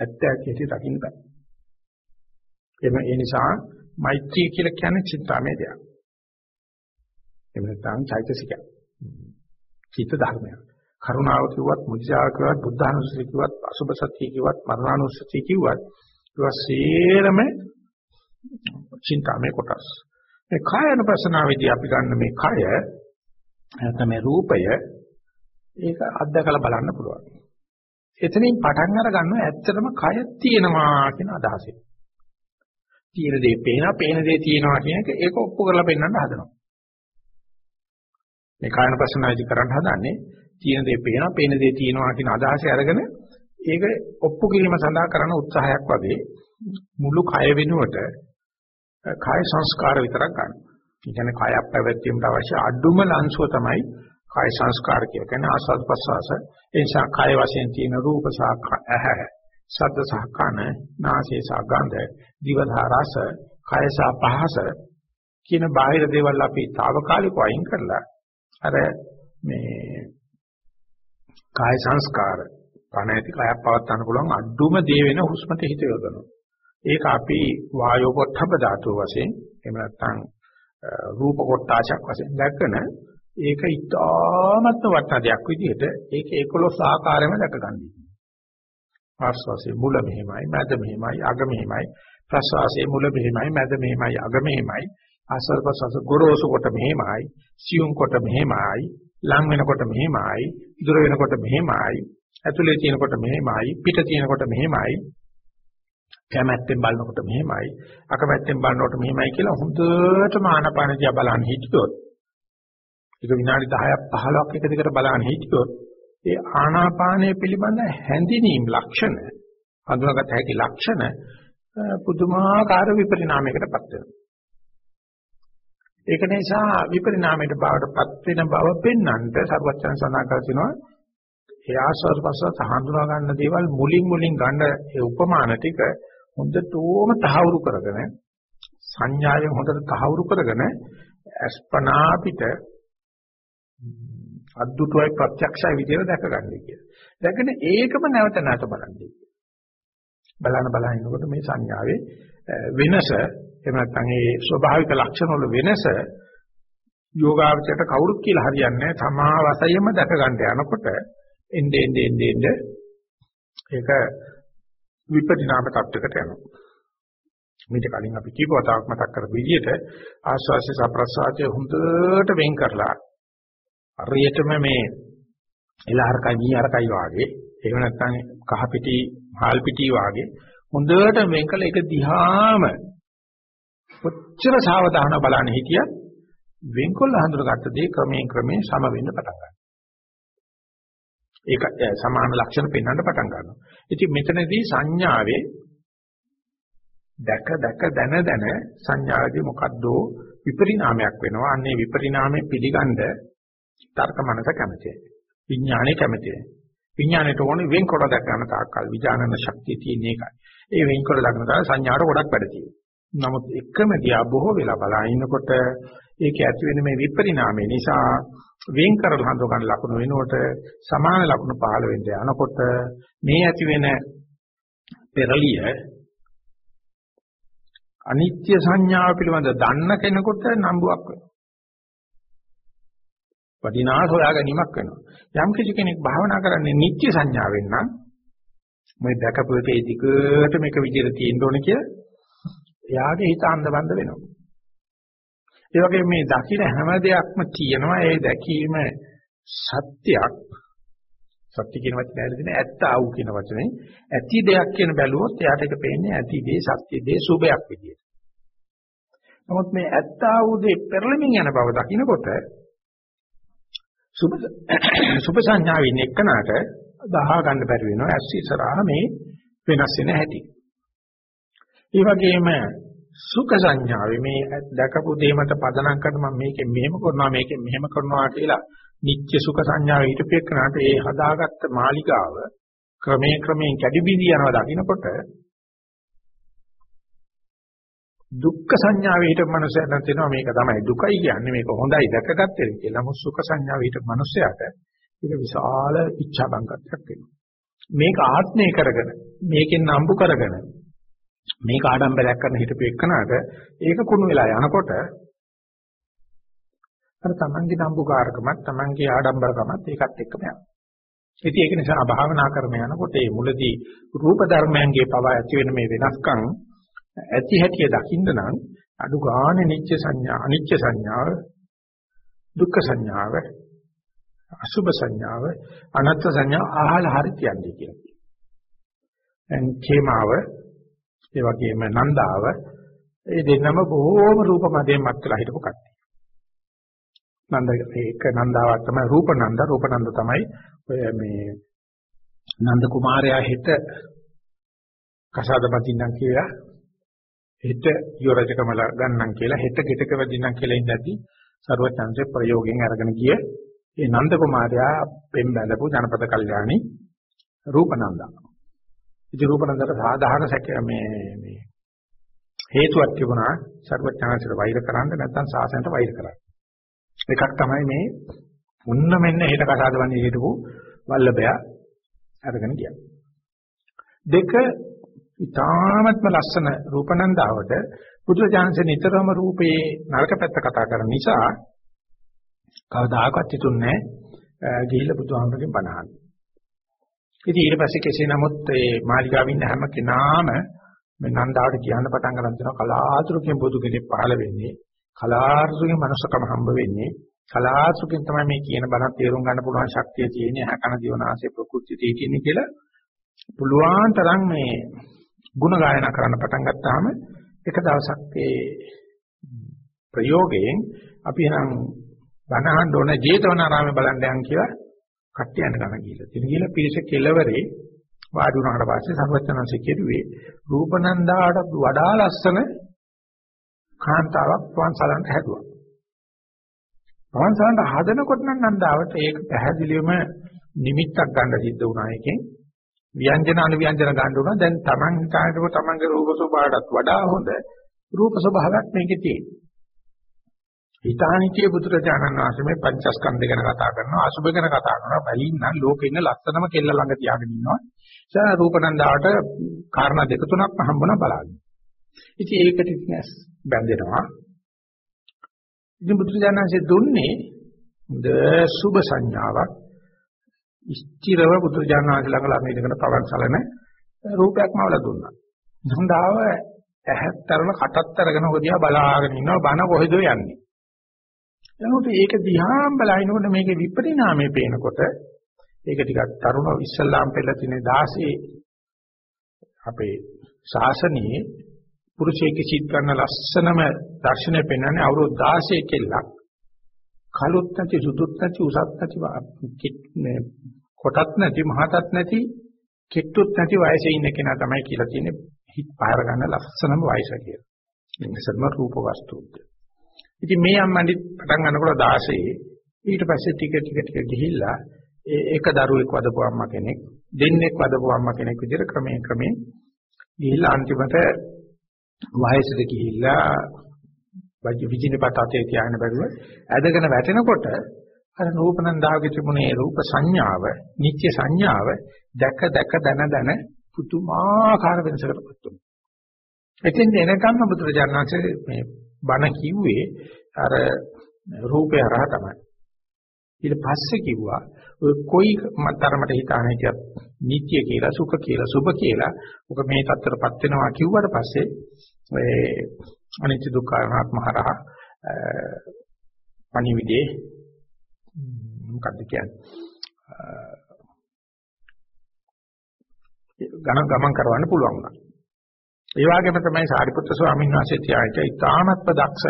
ඇත්ත ඇති හැටි දකින්න බෑ. එම ඒ නිසා මෛත්‍රී කියලා කියන්නේ චින්තාමය දෙයක්. එහෙම නැත්නම් චෛතසිකයක්. චිත්ත ධර්මයක්. කරුණාව කිව්වත් මුදිතාව කිව්වත් බුද්ධානුස්සතිය කිව්වත් අසුබ සත්‍ය කිව්වත් මරණානුස්සතිය කිව්වත් ඒවා සේරම චින්තාමය කොටස්. මේ කායන ප්‍රශ්නාවේදී අපි ගන්න මේ කය නැත්නම් මේ රූපය ඒක අත්දකලා බලන්න පුළුවන්. එතනින් පටන් අර ගන්නවා ඇත්තටම කය තියෙනවා කියන අදහසෙන්. තියෙන දේ පේනවා, පේන දේ තියෙනවා කියන එක ඒක ඔප්පු කරලා පෙන්වන්න හදනවා. මේ කායන ප්‍රශ්නාවේදී කරන්න හදන්නේ තියෙන දේ පේනවා, පේන දේ තියෙනවා කියන අදහසය අරගෙන ඒක ඔප්පු කිරීම සඳහා කරන උත්සාහයක් වගේ මුළු කය වෙනුවට කාය සංස්කාර විතරක් ගන්න. ඒ කියන්නේ කායයක් පැවැත්වීමට අවශ්‍ය අඩුම ලංසුව තමයි කාය සංස්කාර කියලා. කියන්නේ ආස්වාද ප්‍රසවාස. ඒ නිසා කාය වශයෙන් තියෙන රූප සහ ඇහැ, ශබ්ද සහ කන, නාසය සහ ගන්ධ, දිව සහ රස, කාය සහ පහස කියන බාහිර දේවල් අපි తాවකාලිකව අයින් කරලා අර මේ කාය සංස්කාර පණ ඇති කයක් පවත්වන්න පුළුවන් අඩුම දේ වෙන හුස්මට හිත යොදනවා. ඒක අපි වායෝ පොට්ටබ ධාතුව වශයෙන් එහෙම නැත්නම් රූප කොටාචක් වශයෙන් දැක්කන ඒක ඉතාමත්ම වටන දෙයක් විදිහට ඒක 11 ආකාරයෙන්ම දැක ගන්නවා. ආස්වාසේ මුල මෙහෙමයි, මැද මෙහෙමයි, අග මෙහෙමයි, ප්‍රස්වාසයේ මුල මෙහෙමයි, මැද මෙහෙමයි, අග මෙහෙමයි, ආස්වාද ප්‍රස්වාස ගොරෝසු කොට මෙහෙමයි, සියුම් කොට මෙහෙමයි, ලං වෙනකොට මෙහෙමයි, දුර වෙනකොට මෙහෙමයි, ඇතුලේ තියෙනකොට මෙහෙමයි, පිට තියෙනකොට මෙහෙමයි, කැමැත්තෙන් බලනකොට මෙහෙමයි, අකමැත්තෙන් බලනකොට මෙහෙමයි කියලා හොඳටම ආනපාන දිහා බලන්න හිටියොත් ඒක විනාඩි 10ක් 15ක් එක දිගට බලන්න හිටියොත් ඒ ආනාපානය පිළිබඳ හැඳිනීම් ලක්ෂණ හඳුනාගත හැකි ලක්ෂණ පුදුමාකාර විපරිණාමයකටපත් වෙනවා. ඒක නිසා විපරිණාමයට බවටපත් වෙන බව පෙන්වන්නට සර්වචන සඳහන් කර තිනවා ඒ ආස්වාද ප්‍රසවාස හඳුනා ගන්න දේවල් මුලින් මුලින් ගන්න ඒ උපමාන ටික හොඳටම තහවුරු කරගෙන සංඥාවෙන් හොඳට තහවුරු කරගෙන අස්පනා පිට අද්දුටුවයි ප්‍රත්‍යක්ෂයි විදියට දැකගන්නේ කියලා. දැකගෙන ඒකම නැවත නැවත බලන්නේ. බලන බලන ඉන්නකොට මේ සංඥාවේ වෙනස එහෙම නැත්නම් ඒ ස්වභාවික ලක්ෂණ වල වෙනස යෝගාවචරයට කවුරුත් කියලා හරියන්නේ නැහැ. තමා වශයෙන්ම දැක ගන්න යනකොට එnde ende ende ende ඒක විපරිණාම තත්ත්වයකට යනවා. මේක කලින් අපි කීප වතාවක් මතක් කරපු විදිහට ආස්වාස්‍ය සප්‍රසාදය හොඳට වෙන් කරලා හරියටම මේ එලහරකයි මීහරකයි වාගේ එහෙම නැත්නම් කහ පිටි හාල් පිටි වාගේ හොඳට වෙන් කළ එක දිහාම කොච්චර සාවධාන බලන්න හිටියත් වෙන්කොල්ල හඳුනගත්ත දේ ක්‍රමයෙන් ක්‍රමයෙන් සම වෙන්න පටන් ගන්නවා. ඒක සමාන ලක්ෂණ පෙන්වන්න පටන් ගන්නවා. ඉතින් මෙතනදී සංඥාවේ දැක දැක දන දන සංඥාවේදී මොකද්ද විපරිණාමයක් වෙනවා. අන්නේ විපරිණාමයේ පිළිගන්න තර්ක මනස කැමතියි. විඥානය කැමතියි. විඥාණයට ඕනේ වෙන්කොට දැක ගන්න තාක්කල් විඥානන ශක්තිය තියෙන එකයි. ඒ වෙන්කොට දක්න තාල සංඥාවට ගොඩක් වැඩ තියෙනවා. නමුත් එකම දිහා බොහෝ වෙලා බලා ඉන්නකොට ඒක ඇති වෙන මේ විපරිණාමය නිසා වෙන් කරලා හඳු ගන්න ලකුණු වෙනකොට සමාන ලකුණු පහළ වෙන්න යනකොට මේ ඇති වෙන පෙරලිය අනිත්‍ය සංඥාව පිළිබඳ දන්න කෙනෙකුට නම්බුවක් වෙනවා. වටිනා සොයා ගැනීමක් වෙනවා. යම් කිසි කෙනෙක් භාවනා කරන්නේ නිත්‍ය සංඥාවෙන් නම් මේ දැකපු එකේ දිගට මේක විදිහට තියෙන්න ඕනේ කියලා එයාගේ හිත අන්ධබන්ද වෙනවා. ඒ වගේ මේ දකින හැම දෙයක්ම තියෙනවා ඒ දැකීම සත්‍යයක් සත්‍ය කියන වචනේ ඇරෙදින ඇත්ත ආවු කියන වචනේ ඇති දෙයක් කියන බැලුවොත් එයාට ඒක පේන්නේ ඇති දේ සත්‍ය දේ සුභයක් විදියට. නමුත් මේ ඇත්ත ආවු දේ පෙරළමින් යන බව දකිනකොට සුභ සුභ සංඥාවින් එක්කනට දහා ගන්න බැරි වෙනවා ඇස් ඉස්සරහා මේ වෙනස් වෙන හැටි. ඒ වගේම සුඛ සංඥාවේ මේ දැකපු දේ මත පදනම් කරන මම මේකෙන් මෙහෙම කරනවා මේකෙන් මෙහෙම කරනවා කියලා නිත්‍ය සුඛ සංඥාව හිතපෙන්නට ඒ හදාගත්ත මාලිගාව ක්‍රමයෙන් ක්‍රමයෙන් කැඩි බිඳී යනවා දකින්නකොට දුක්ඛ සංඥාවේ හිටපු මනුස්සයන්ට තේනවා මේක තමයි දුකයි කියන්නේ මේක හොඳයි දැකගත්තේ කියලා. නමුත් සුඛ සංඥාවේ හිටපු මනුස්සයාට ඒක විශාල ඉච්ඡා බංගත්වයක් වෙනවා. මේක ආත්මය කරගෙන මේකෙන් නම්බු කරගෙන මේක ආඩම්බරයක් කරන හිටපු එක්කනට ඒක කුණු වෙලා යනකොට අර තමන්ගේ නම්බුකාරකමත් තමන්ගේ ආඩම්බරකමත් ඒකත් එක්කම යනවා. ඉතින් ඒක නිසා භාවනා කරන යනකොට මේ මුලදී රූප ධර්මයන්ගේ පව ඇති වෙන මේ වෙනස්කම් ඇති හැටිය දකින්න නම් අඩු ගානේ නිච්ච සංඥා අනිච්ච සංඥාව දුක්ඛ සංඥාව අසුභ සංඥාව අනත්ත් සංඥාව අහල හරි කියන්නේ කියලා. දැන් කේමාව ඒ වගේම නන්දාව ඒ දෙන්නම බොහෝම රූප මදයෙන් මත් වෙලා හිටපු කට්ටිය. නන්ද ඒක නන්දාවක් තමයි රූපනන්ද රූපනන්ද තමයි ඔය මේ නන්ද කුමාරයා හිට කසාද බඳින්නම් කියලා හිට යොරජකම ගන්නම් කියලා හිට ගෙටක වදින්නම් කියලා ඉඳද්දී ਸਰවචන්සේ ප්‍රයෝගයෙන් අරගෙන ගිය ඒ නන්ද කුමාරයා පෙම් බැඳපු ජනපද කල්යාණි රූපනන්දා. ඉති රූපනන්දට සාධාරණ සැක මේ මේ හේතුවක් තිබුණා සර්වඥාන්සට වෛර කරන්න නැත්නම් සාසනයට වෛර කරන්න. එකක් තමයි මේ මුන්න මෙන්න හෙට කසාදවන්නේ හිටපු වල්ලබයා අරගෙන ගියා. දෙක ඉතාමත්ම ලස්සන රූපනන්දාවට බුදුචාන්සේ නිතරම රූපයේ නරක පැත්ත කතා කරන නිසා කවදාකවත් හිතුන්නේ නැහැ ගිහිල්ලා බුදුහාමරගෙන් බණ අහන්න. ඉතින් ඊට පස්සේ කෙසේ නමුත් මේ මාලිගාවින් හැම කෙනාම මේ නන්දාවට කියන්න පටන් ගන්න දෙනවා කලාතුරකින් බුදු කෙනෙක් පහළ වෙන්නේ කලාතුරකින් මනුස්සකම හම්බ වෙන්නේ කලාතුරකින් තමයි මේ කියන බණ තේරුම් ගන්න පුළුවන් ශක්තිය තියෙන්නේ අහකන දිවනාසේ ප්‍රකෘති තියෙන්නේ කියලා පුළුවන් තරම් මේ ಗುಣ ගායනා කරන්න පටන් ගත්තාම එක දවසක් ඒ ප්‍රයෝගයෙන් අපි නම් බණහන් ඕන ජේතවනාරාමේ බලන්න යන් කියලා කට්ටියන්ට ගන්න ගිහිල්ලා. ඉතින් ගිහිල්ලා පිරිස කෙලවරේ වාඩි වුණාට පස්සේ සර්වඥාන්සේ කෙරුවේ රූපනන්දාට වඩා ලස්සන කාන්තාවක් වංශලන්ට හැදුවා. වංශලන්ට හදනකොට නම් නන්දාවට ඒක පැහැදිලිවම නිමිත්තක් ගන්න සිද්ධ වුණා එකෙන්. ව්‍යංජන අනුව්‍යංජන ගන්න උනා දැන් Taman හිතානකොට Tamanගේ රූප ස්වභාවයටත් වඩා හොඳ රූප ස්වභාවයක් මේකේ තියෙනවා. හිතානිකේ බුදුරජාණන් වහන්සේ මේ පංචස්කන්ධ ගැන කතා කරනවා අසුභ ගැන කතා කරනවා බැලින් නම් ලෝකේ ඉන්න ලස්සනම කෙල්ල ළඟ තියාගෙන ඉන්නවා. ඒ රූපනන්දාවට කාරණා දෙක තුනක් හම්බුණා බලන්න. ඉතින් ඒකට ඉතින් බැඳෙනවා. ඉතින් බුදුරජාණන්සේ දුන්නේ හොඳ සුභ සංඥාවක් ස්ථිරව බුදුරජාණන්සේ ළඟ ළඟ ඉඳගෙන පවන් සලන රූපයක්ම වල දුන්නා. නන්දාව ඇහැත්තරන කටත් අරගෙන ඔක දිහා බලාගෙන ඉන්නවා බන කොහෙද යන්නේ. එනකොට ඒක දිහාම බලනකොට මේකේ විපරිණාමය පේනකොට ඒක ටිකක් තරුණ ඉස්ලාම් පෙළ තියෙන 16 අපේ ශාසනයේ පුරුෂයෙක් සිත් ගන්න ලස්සනම දර්ශනය පෙන්වන්නේ අවුරුදු 16 කෙල්ලක් කලුත් නැති සුදුත් නැති උසත් නැති මේ කොටත් නැති මහතත් නැති කිට්ටුත් නැති වයසේ ඉන්න කෙනා තමයි කියලා තියෙන්නේ හිත පාර ගන්න ලස්සනම වයස කියලා. මේ සර්ම රූප වස්තුත්. ඉතින් මේ අම්මන්ඩි පටන් ගන්නකොට 16 ඊට පස්සේ ටික ටික ටික ගිහිල්ලා ඒ එක දරුවෙක් වදපු අම්මා කෙනෙක් දෙන්නෙක් වදපු අම්මා කෙනෙක් විදිහට ක්‍රමයෙන් ක්‍රමයෙන් ගිහිල්ලා අන්තිමට වයසට ගිහිල්ලා විජිනපත අතේ තියාගෙන බැලුව ඇදගෙන වැටෙනකොට අර රූපනන්දාගේ තිබුණේ රූප සංඥාව නිත්‍ය සංඥාව දැක දැක දන දන පුදුමාකාර වෙනසකටපත් වෙනවා. එතෙන් එනකම්ම බුදුරජාණන්සේ මේ බණ කිව්වේ අර රූපය හරහා තමයි. ඊට පස්සේ කිව්වා ඔය කොයි තරමට හිතාන හිටියත් නිත්‍ය කියලා සුඛ කියලා සුභ කියලා ඔක මේ தත්තරපත් වෙනවා කිව්වට පස්සේ ඒ අනිත්‍ය දුක්ඛ අනාත්ම හරහා පණිවිඩේ මොකක්ද කියන්නේ ගණන් ගමන් කරවන්න පුළුවන් වුණා. ඒ වගේම තමයි සාරිපුත්‍ර ස්වාමීන් වහන්සේ තියාට ඉතාමත්ම දක්ෂ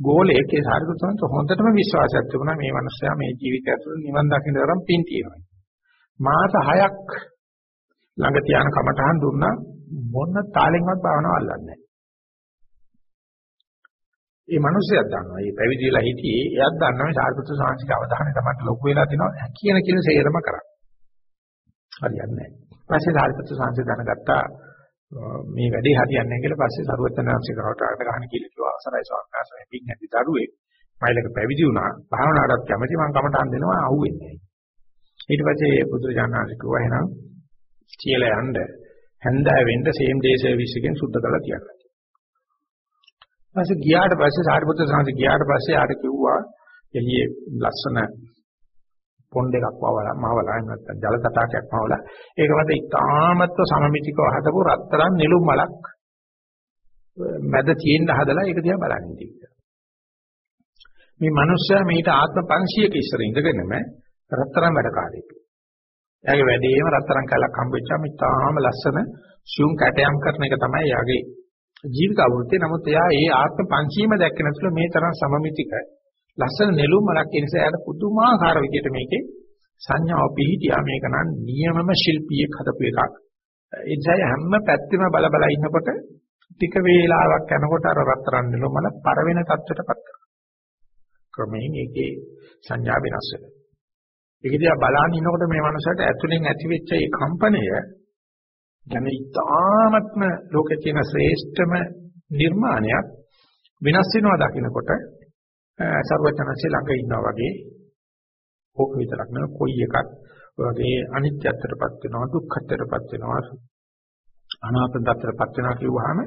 ගෝලයේ සාරිපුත්‍ර ස්වාමීන් හොඳටම විශ්වාසයක් තිබුණා මේ මනුස්සයා මේ ජීවිතය ඇතුළත නිවන් දකින්න තරම් පින් තියෙනවා. මාස 6ක් ළඟ තියාන කමටහන් දුන්නා මොන තාලෙන්වත් භාවනාව අල්ලන්නේ නැහැ. ඒ මිනිස්සුයක් දන්නවා. මේ පැවිදි වෙලා හිටියේ එයාත් දන්නවා මේ සාරිපුත්‍ර සාංශික අවධානය තමයි ලොකු වෙලා තිනවා කියන කියන සේරම කරා. හරියන්නේ නැහැ. පස්සේ සාරිපුත්‍ර සාංශික දැනගත්තා මේ වැඩේ හරියන්නේ නැහැ කියලා පස්සේ සරුවචනාංශික කරවට ගහන කියලා කිව්වා අවසරයි ස්වාමීන් වහන්සේ පින් නැති දරුවෙක් මයිලක පැවිදි වුණා භාවනාවටත් කැමති මම කමටහන් දෙනවා අහුවෙන්නේ නැහැ. ඊට පස්සේ බුදුරජාණන් කිව්වා එහෙනම් කියලා යන්න හැන්දෑ වෙන්න සේම් ඩේ සර්විස් එකෙන් සුද්ධ කරලා තියන්න. ඊපස්සේ ගියාට පස්සේ සාරිපුත්‍ර සාන්ති ගියාට පස්සේ ආර කිව්වා එළියේ ලස්සන පොණ්ඩ එකක් වවලා මවලා නැත්නම් ජල තටාකයක් මවලා ඒක මත ඉතාමත්ව සමමිතිකව හදපු රත්තරන් නෙළුම් මලක් මැද තියෙන්න හදලා ඒක දිහා බලන්නේ කියලා. මේ මිනිස්සයා මීට ආත්ම 500ක ඉස්සර ඉඳගෙනම රත්තරන් වැඩකාරයෙක්. එයාගේ වැඩේම රත්තරන් කැලක් හම්බෙච්චාම ඉතාම ලස්සන ශුම් කැටයම් කරන එක තමයි එයාගේ ජීවිත අවෘත්තේ නමුත් එයා ඒ ආත්ම පංචීම දැක්ක නැතුළු මේ තරම් සමමිතික ලස්සන නෙළුම් මලක් ඒ නිසා එයාට පුදුමාකාර විදිහට මේකේ සංඥාව පිහිටියා. මේක නම් නියමම ශිල්පියෙක් හදපු එකක්. ඒ නිසා හැම පැත්තෙම බල බල ඉන්නකොට ටික වේලාවක් යනකොට අර රත්තරන් නෙළුම් මල පර වෙන තත්ත්වයටපත් කරනවා. ක්‍රමයෙන් ඒකේ සංඥා වෙනස් වෙනවා. ඒක දිහා බලන් ඉන්නකොට මේ මනසට ඇතුලෙන් ඇතිවෙච්ච ඒ කම්පනය ගැන ඉතාමත්ම ලෝකේ තියෙන ශ්‍රේෂ්ඨම නිර්මාණයක් විනාශ වෙනවා දකින්නකොට සර්වඥාන්සේ ළඟ ඉන්නා වගේ ඕක විතරක් නෙවෙයි කොයි එකත් වගේ අනිත්‍යත්වයටපත් වෙනවා දුක්ඛත්වයටපත් වෙනවා අනාත්මත්වයටපත් වෙනවා කිව්වහම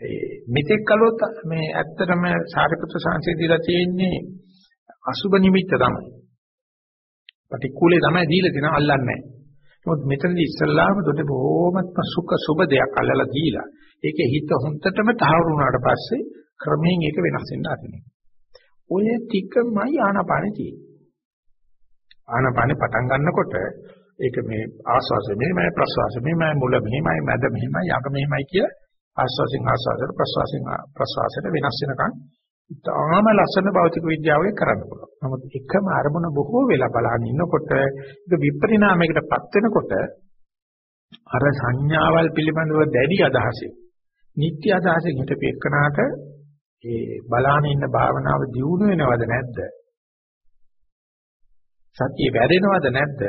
ඒ මෙතෙක් කළොත් මේ ඇත්තටම සාරිපුත්‍ර සංසේ දීලා තියෙන්නේ අසුබ නිමිත්ත තමයි. පටික්කුලේ තමයි දීලා දෙන අල්ලන්නේ නැහැ. නමුත් මෙතනදී ඉස්සල්ලාම දොට බොහොමත්ම සුඛ සුබ දෙයක් අල්ලලා දීලා ඒකේ හිත හොන්තටම තහවුරු වුණාට පස්සේ ක්‍රමයෙන් ඒක වෙනස් වෙන්න ආරම්භ ඔය ටිකමයි ආනාපානෙ තියෙන්නේ. ආනාපානෙ පටන් ගන්නකොට ඒක මේ ආස්වාසය මෙහෙමයි ප්‍රස්වාසය මෙහෙමයි මුල මෙහෙමයි මැද මෙහෙමයි අග මෙහෙමයි කිය ආස්වාසෙන් ආස්වාසයට ප්‍රස්වාසෙන් ප්‍රස්වාසයට වෙනස් වෙනකන් ඉතාම ලස්සන භෞතික විද්‍යාවේ කරන්න පුළුවන්. නමුත් එකම අරමුණ බොහෝ වෙලා බලන ඉන්නකොට ඒක විපරිණාමයකටපත් වෙනකොට අර සංඥාවල් පිළිබඳව දැඩි අදහසෙන් නිත්‍ය අදහසෙන් හිතපෙන්නනාට ඒ බලාන ඉන්න භාවනාව දියුණු වෙනවද නැද්ද? සතිය වැඩෙනවද නැද්ද?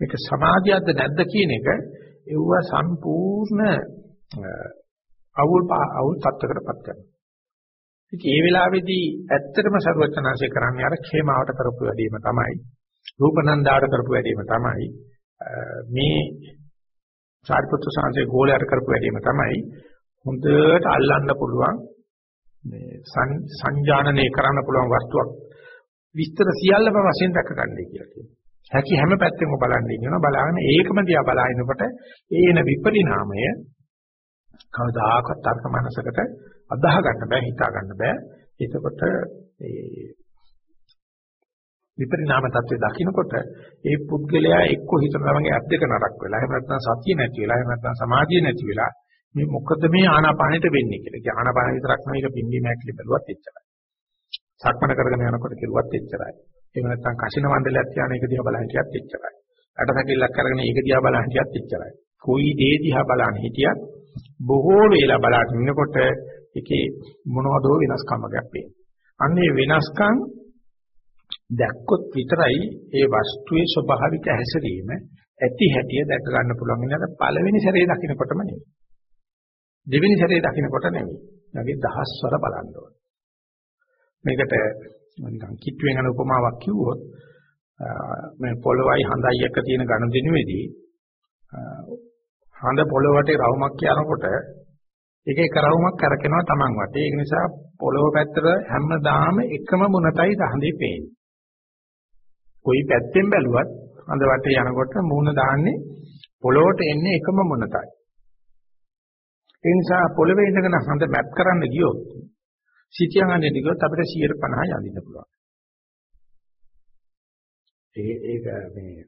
මේක සමාධියක්ද නැද්ද කියන එක ඒව සම්පූර්ණ අවුල් අවුල් තත්ත්වයකටපත් කරනවා. ඉතින් ඒ වෙලාවේදී ඇත්තටම ਸਰවඥාන්සේ කරන්නේ අර ඛේමාවට කරපු වැඩේම තමයි. රූපනන්දාට කරපු වැඩේම තමයි. මේ සාරිපුත්‍ර සාංශේ ගෝලයට කරපු වැඩේම තමයි. හොඳට අල්ලන්න පුළුවන් මේ සංජානනය කරන්න පුළුවන් වස්තුවක් විස්තර සියල්ලම වශයෙන් දැක ගන්නයි කියලා කියනවා. හැකි හැම පැත්තෙම බලන්න ඉන්නවා බලන්න ඒකම දිහා බලනකොට ඒන විපරිණාමය කවදාකවත් තර්ක මනසකට අදාහ ගන්න බෑ හිතා ගන්න බෑ එතකොට ඒ විපරිණාම தත්ත්වය දකින්නකොට ඒ පුද්ගලයා එක්ක හිතන ළමගේ අත් දෙක නරක් වෙලා එහෙම නැත්නම් සතිය නැති වෙලා එහෙම නැත්නම් සමාධිය නැති වෙලා මේ මොකද මේ ආනාපානෙට වෙන්නේ කියලා. ඒ ආනාපාන විතරක් නෙවෙයි ඒක පිම්බි මෑක්ලි බැලුවත් එච්චරයි. සක්මන කරගෙන යනකොට කෙරුවත් එච්චරයි. එහෙම නැත්නම් කසින මණ්ඩලයක් තියාන එක දිහා බලන් හිටියත් එච්චරයි. අටසකිල්ලක් කරගෙන ඒක දිහා බලන් හිටියත් එච්චරයි. කොයි දේ දිහා බලන් හිටියත් බොහෝ වේලා බලාගෙන ඉන්නකොට ඒකේ මොනවදෝ වෙනස්කමක් පේනවා. අන්නේ වෙනස්කම් දැක්කොත් විතරයි ඒ වස්තුවේ ස්වභාවික හැසිරීම ඇති හැටිය දැක ගන්න පුළුවන් නේද පළවෙනි සැරේ දකින්නකොටම නෙවෙයි. දෙවෙනි සැරේ දකින්නකොට නෙවෙයි. ඊගේ දහස්වර බලන්න ඕනේ. මේකට නිකන් කිට්ටුවෙන් යන උපමාවක් කිව්වොත් මේ පොළොවයි හඳයි එක තියෙන ගනුදෙනුවේදී හඳ පොළොවට රවුමක් යනකොට ඒක එක රවුමක් කරකිනවා Taman වටේ. ඒක නිසා පොළොව පැත්තට හැමදාම එකම මුණතයි දහඳේ පේන්නේ. කොයි පැත්තෙන් බැලුවත් හඳ වටේ යනකොට මූණ දාන්නේ පොළොවට එන්නේ එකම මුණතයි. ඒ නිසා පොළවේ ඉඳගෙන හඳ මැප් කරන්න ගියොත් සිටියන් අන්නේ ගියොත් අපිට 150 යදින්න පුළුවන්. ඒ ඒක මේ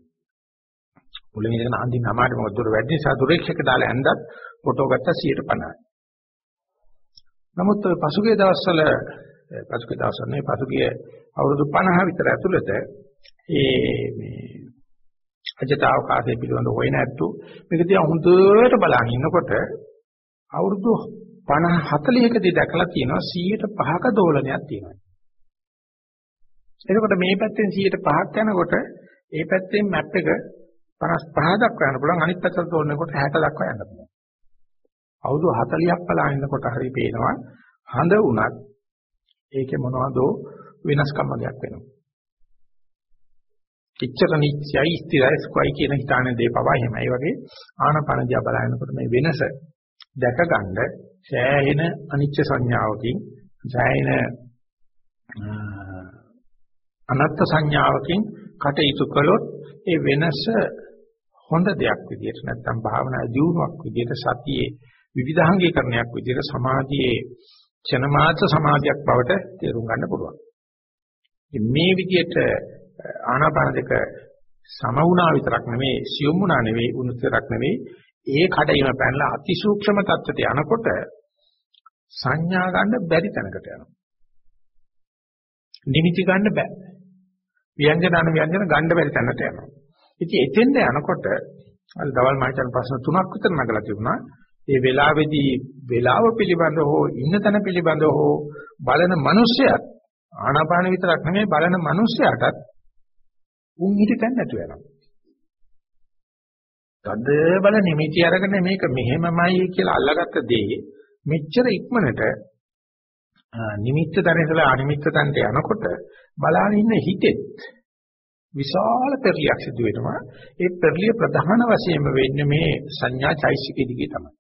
පොළවේ ඉඳගෙන අඳින්න අමාරු මොකද දුර වැඩි නිසා දුරේක්ෂක දාලා ඇඳත් ෆොටෝ ගත්තා 150යි. නමුත් පසුගිය දවස්වල පසුගිය දවස්වල නේ පසුගිය අවුරුදු 50 විතර ඇතුළත ඒ මේ අජතාවකාශය පිළිබඳ හොයන ඇත්තු මේක දිහා හොඳට බලන් ඉන්නකොට අවුරුදු 50 40කදී දැකලා තියෙනවා 105ක දෝලනයක් තියෙනවා. එතකොට මේ පැත්තෙන් 105ක් යනකොට ඒ පැත්තෙන් මැප් එක 55 දක්වා යන්න පුළුවන් අනිත් පැත්තට දෝලනකොට 60 දක්වා යන්න පුළුවන්. අවුරුදු 40ක් බලන ඉන්නකොට හරි පේනවා හඳ වුණත් ඒකේ මොනවදෝ වෙනස්කම් වර්ගයක් වෙනවා. ඉච්ඡර නිච්චයි ස්ථිරයි ස්කයි කියන හිතාන දේ පවා එහෙමයි. ඒ වගේ ආනපන දිහා බලනකොට මේ වෙනස දැක ගන්න සෑහෙන අනිච්ච සංඥාවකින් සෑහෙන අනත්ත් සංඥාවකින් කටයුතු කළොත් ඒ වෙනස හොඳ දෙයක් විදිහට නැත්නම් භාවනා දියුණුවක් විදිහට සතියේ විවිධාංගීකරණයක් විදිහට සමාධියේ චනමාත්‍ර සමාධියක් බවට තේරුම් ගන්න පුළුවන්. මේ විදිහට ආනාපාන දෙක සම වුණා විතරක් නෙවෙයි සියුම් වුණා නෙවෙයි උණුතරක් නෙවෙයි ඒ කඩේම පැනලා අතිසූක්ෂම தත්ත්වයට යනකොට සංඥා ගන්න බැරි තැනකට යනවා. නිමිති ගන්න බෑ. ව්‍යංජන අනු ව්‍යංජන ගන්න බැරි තැනට යනවා. ඉතින් එතෙන්ද යනකොට අර දවල් මාචන් ප්‍රශ්න තුනක් විතර නගලා තිබුණා. ඒ වෙලාවේදී වෙලාව පිළිබඳව හෝ ඉන්න තැන පිළිබඳව හෝ බලන මිනිස්සයත් ආනාපාන විතරක් නෙමෙයි බලන මිනිස්සයාටත් උන් හිතෙන් නැතුව යනවා. තද බල නිමිති අරගෙන මේක මෙහෙමමයි කියලා අල්ලගත්ත දේ මෙච්චර ඉක්මනට නිමිත්ත තැන ඉඳලා අනිමිත්ත තැනට යනකොට බලාගෙන ඉන්න හිතෙත් විශාල පෙරලියක් සිදු වෙනවා. ඒ පෙරලිය ප්‍රධාන වශයෙන්ම වෙන්නේ මේ සංඥා චෛසිකෙ දිගේ තමයි.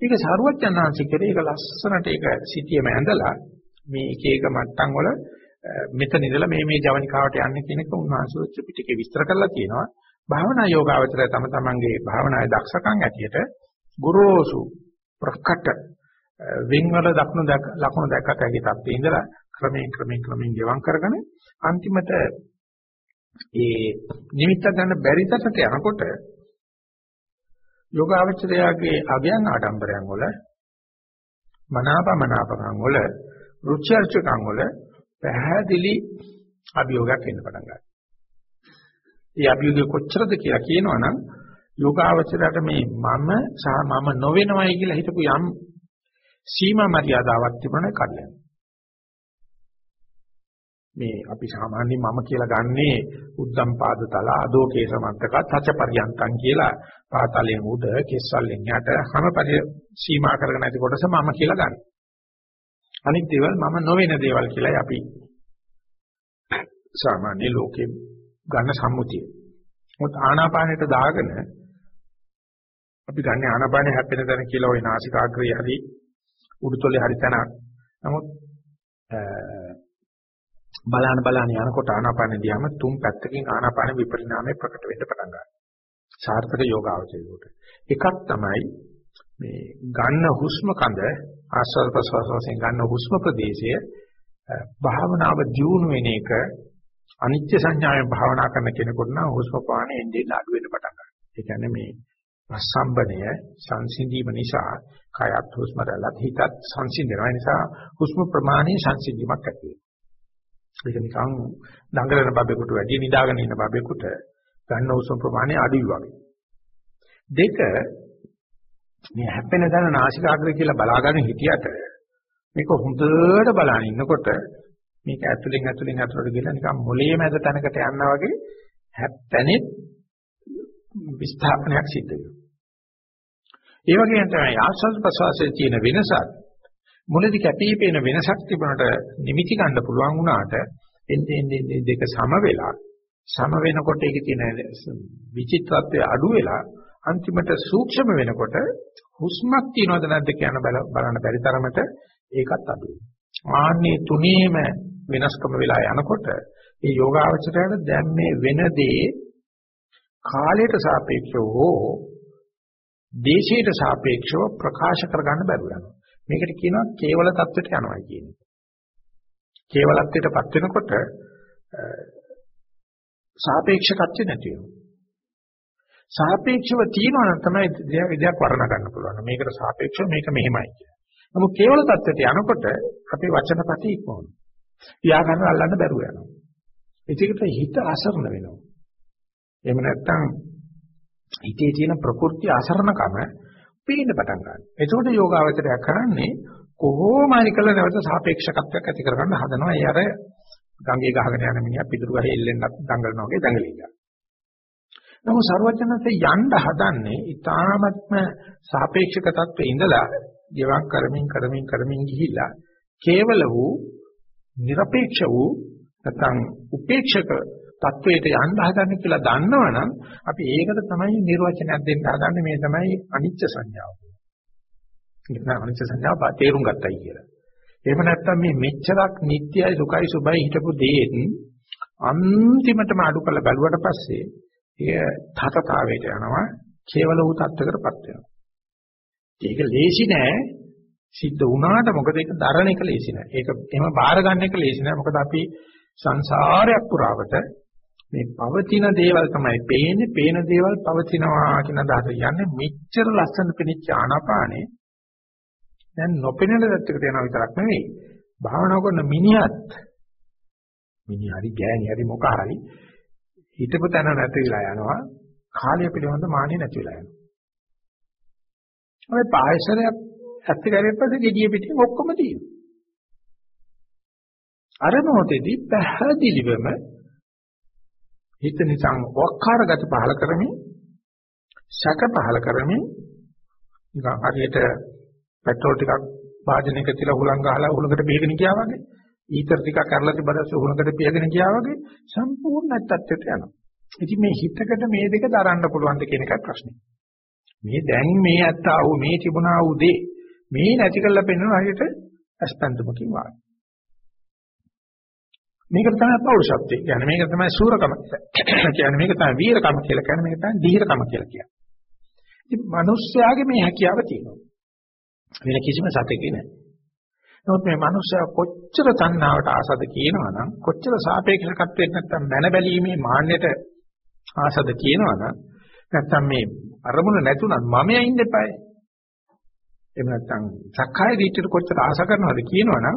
ඒක සාරවත්යන්ාංශිකේ ඒක ලස්සනට ඒක සිටියම ඇඳලා මේ එක එක මට්ටම් වල මෙතන ඉඳලා මේ මේ ජවනිකාවට යන්නේ කියන එක උන්වහන්සේ ත්‍රිපිටකේ විස්තර කරලා තියෙනවා. භාවනා යෝගාවචරය තම තමන්ගේ භාවනායේ දක්ෂකම් ඇටියට ගුරුසු ප්‍රකට වින්වල දක්න ලකුණු දැක්කට ඇගේ තත්ත්වයේ ඉඳලා ක්‍රමයෙන් ක්‍රමයෙන් ක්‍රමයෙන් ගෙවම් කරගෙන අන්තිමට ඒ නිමිත්ත ගන්න බැරි තත්ත්වයට යනකොට යෝගාවචරයාගේ අභයන් ආඩම්බරයන් වල මනාපමනාපකම් වල රුචි අරුචිකම් වල පැහැදිලි අභියෝගයක් එන්න පටන් ගන්නවා. ඒ අභියෝගය කොච්චරද කියලා කියනවනම් යෝගාවචරයට මේ මම සහ මම නොවෙනවයි කියලා හිතපු යම් සීමා මර්යාදාවක් තිබුණා කඩලා. මේ අපි සාමාන්‍යයෙන් මම කියලා ගන්නේ උද්දම් පාද තල අදෝකේ සමන්තක තච පරියන්තං කියලා පාතලයෙන් උඩ කෙස්සල්ලෙන් යට හැම පරි සීමා කරගෙන ඇති කොටස මම කියලා ගන්න. අනිත් දේවල් මම නොවන දේවල් කියලායි අපි සාමාන්‍ය ලෝකේ ගන්න සම්මුතිය. මොකද ආනාපානෙට දාගෙන අපි ගන්න ආනාපානෙ හැපෙන තැන කියලා ওই නාසිකාග්‍රේ හරි උඩුතොලේ හරි තැනක්. නමුත් බලාන බලාන යනකොට ආනාපානෙ දිහාම තුන් පැත්තකින් ආනාපාන විපරිණාමය ප්‍රකට වෙන්න පටන් ගන්නවා. සාර්ථක යෝගාවචරයට. එකක් තමයි මේ ගන්න හුස්ම කඳ ආස්වාද ප්‍රසවාස වශයෙන් ගන්න හුස්ම ප්‍රදේශය භාවනාව දියුණු වෙන එක අනිත්‍ය සංඥාවෙන් භාවනා කරන කෙනෙකුට නම් හුස්ම පාන එන්නේ අඩු වෙන්න පටන් ගන්නවා. ඒ කියන්නේ මේ ප්‍රසම්බණය සංසිඳීම නිසා කයත් හුස්ම රැල්ලත් හිතත් සංසිඳනවා. ඒ නිසා හුස්ම ප්‍රමාණයේ සංසිඳීමක් ඇති වෙනවා. ඒක නිකන් දඟලන බබෙකුට වැඩි නිදාගෙන ඉන්න බබෙකුට ගන්න හුස්ම ප්‍රමාණය අඩුයි වගේ. දෙක මේ හැපෙන දන නාසිකාග්‍රය කියලා බලාගෙන හිටියට මේක හොඳට බලන ඉන්නකොට මේක ඇතුලෙන් ඇතුලෙන් ඇතුලට ගිහලා නිකන් මොලේ මැද තැනකට යනවා වගේ හැප්පෙනෙත් විස්ථාපනයක් සිද්ධ වෙනවා. ඒ වගේම තමයි ආස්වාද ප්‍රසවාසයේ තියෙන වෙනසත් මුලදී කැපී පෙනෙන වෙනසක් තිබුණාට නිමිති ගන්න පුළුවන් වුණාට එන්නේ එන්නේ දෙක සම වෙලා සම වෙනකොට ඒකේ තියෙන විචිත්‍රත්වය අඩු වෙලා අන්තිමට සූක්ෂම වෙනකොට හුස්මක් තියනවද නැද්ද කියන බලන්න බැරි තරමට ඒකත් අඩු වෙනවා. ආන්නේ තුනේම වෙනස්කම වෙලා යනකොට ඒ යෝගාවචරයට දැන් මේ වෙන දේ කාලයට සාපේක්ෂව හෝ දේශයට සාපේක්ෂව ප්‍රකාශ කරගන්න බැරුව යනවා. මේකට කියනවා කේවල தත්වෙට යනවා කියන එක. කේවලත්වයටපත් වෙනකොට සාපේක්ෂකත්වය නැති වෙනවා. සාපේක්ෂව තියෙනවා නම් තමයි දෙයක් වර්ණ ගන්න පුළුවන්. මේකට සාපේක්ෂව මේක මෙහෙමයි කියලා. නමුත් කේවල தත්ත්වයට යනකොට අපේ වචනපති ඉක්මවනවා. ව්‍යාකරණ අල්ලන්න බැරුව යනවා. ඒකට හිත අසරණ වෙනවා. එහෙම නැත්නම් හිතේ තියෙන ප්‍රකෘති අසරණකම පේන්න පටන් ගන්නවා. එතකොට යෝගාවචරය කරන්නේ කොහොම හරි කළ නැවත සාපේක්ෂකත්වයක් ඇති කරගන්න හදනවා. ඒ අර ගංගේ ගහගෙන යන මිනිහා පිටුරු ගහේ එල්ලෙන්නත් දඟලනවා වගේ දඟලිනවා. නමුත් ਸਰවඥන්සේ යන්න හදන්නේ ඊ타මත්ම සාපේක්ෂක තත්ත්වේ ඉඳලා ගෙවක් කරමින් කරමින් කරමින් ගිහිලා කේවල වූ নিরপেক্ষ වූ නැත්නම් උපේක්ෂක තත්වයට යන්න හදන්නේ කියලා දන්නවනම් අපි ඒකට තමයි නිර්වචනයක් දෙන්න හදන්නේ මේ තමයි අනිච්ච සංඥාව. ඒක අනිච්ච සංඥාව තේරුම් ගත්තයි කියලා. එහෙම නැත්නම් මේ මෙච්චරක් නිට්ටයයි සුඛයි සුබයි හිටපු දේත් අන්තිමටම අඩු කළ බැලුවට පස්සේ එය තතතාවයට යනවා කේවල වූ තත්ත්වයකටපත් වෙනවා. ඒක ලේසි නෑ. සිද්ධ වුණාට මොකද ඒක දරණ එක ලේසි නෑ. ඒක එහෙම බාර ගන්න එක ලේසි නෑ. මොකද අපි සංසාරයක් පුරාවට මේ පවතින දේවල් තමයි පේන්නේ. පේන දේවල් පවතිනවා කියන අදහස යන්නේ මෙච්චර ලස්සන පෙනිච්ච ආනාපානේ. දැන් නොපෙනෙන දෙයකට යනවා විතරක් නෙවෙයි. භාවනා කරන මිනිහත් මිනිහ හරි ගෑණි හරි මොක හරි හිතපු තැන නැති වෙලා යනවා. කාලය පිළිබඳ මානෙ නැති වෙලා යනවා. ඔය පායසරයක් ඇත්ත කරේ පස්සේ gediya පිටින් ඔක්කොම තියෙනවා අර මොහොතේදී පැහැදිලිවම හිත නිසං වක්කාර ගති පහල කරමින් සැක පහල කරමින් නිකන් හරියට පෙට්‍රෝල් ටිකක් වාදනයක තියලා හුලං ගහලා හුලඟට පිහගෙන ගියා වගේ ඊතර ටිකක් කරලා තිබ්බදස්ස හුලඟට පිහගෙන ගියා වගේ සම්පූර්ණ තත්ත්වයට යනවා. ඉතින් මේ හිතකට මේ දෙක දරන්න පුළුවන්ද කියන එකයි ප්‍රශ්නේ. මේ දැන් මේ ඇත්තා වූ මේ තිබුණා වූ දේ මේ නැති කරලා පෙන්වන හරියට අස්පන්දමකින් වාගේ. මේක තමයි පෞරුෂත්වය. කියන්නේ මේක තමයි සූරකම. කියන්නේ මේක තමයි වීරකම කියලා කියන්නේ මේක තමයි ධීරකම කියලා කියන්නේ. ඉතින් මිනිස්යාගේ මේ හැකියාව තියෙනවා. වෙන කිසිම සතෙකේ නැහැ. නමුත් මේ මිනිස්සයා කොච්චර තණ්හාවට ආසද කියනවනම් කොච්චර සාපේක්ෂකත්වයෙන් නැත්තම් මන බැලීමේ මාන්නයට ආසද කියනවනම් නැත්තම් මේ අරමුණ නැතුණත් මමයා ඉන්න එපායි. එහෙම නැත්නම් සක්කාය දිට්ඨියට කොච්චර ආශ කරනවද කියනවනම්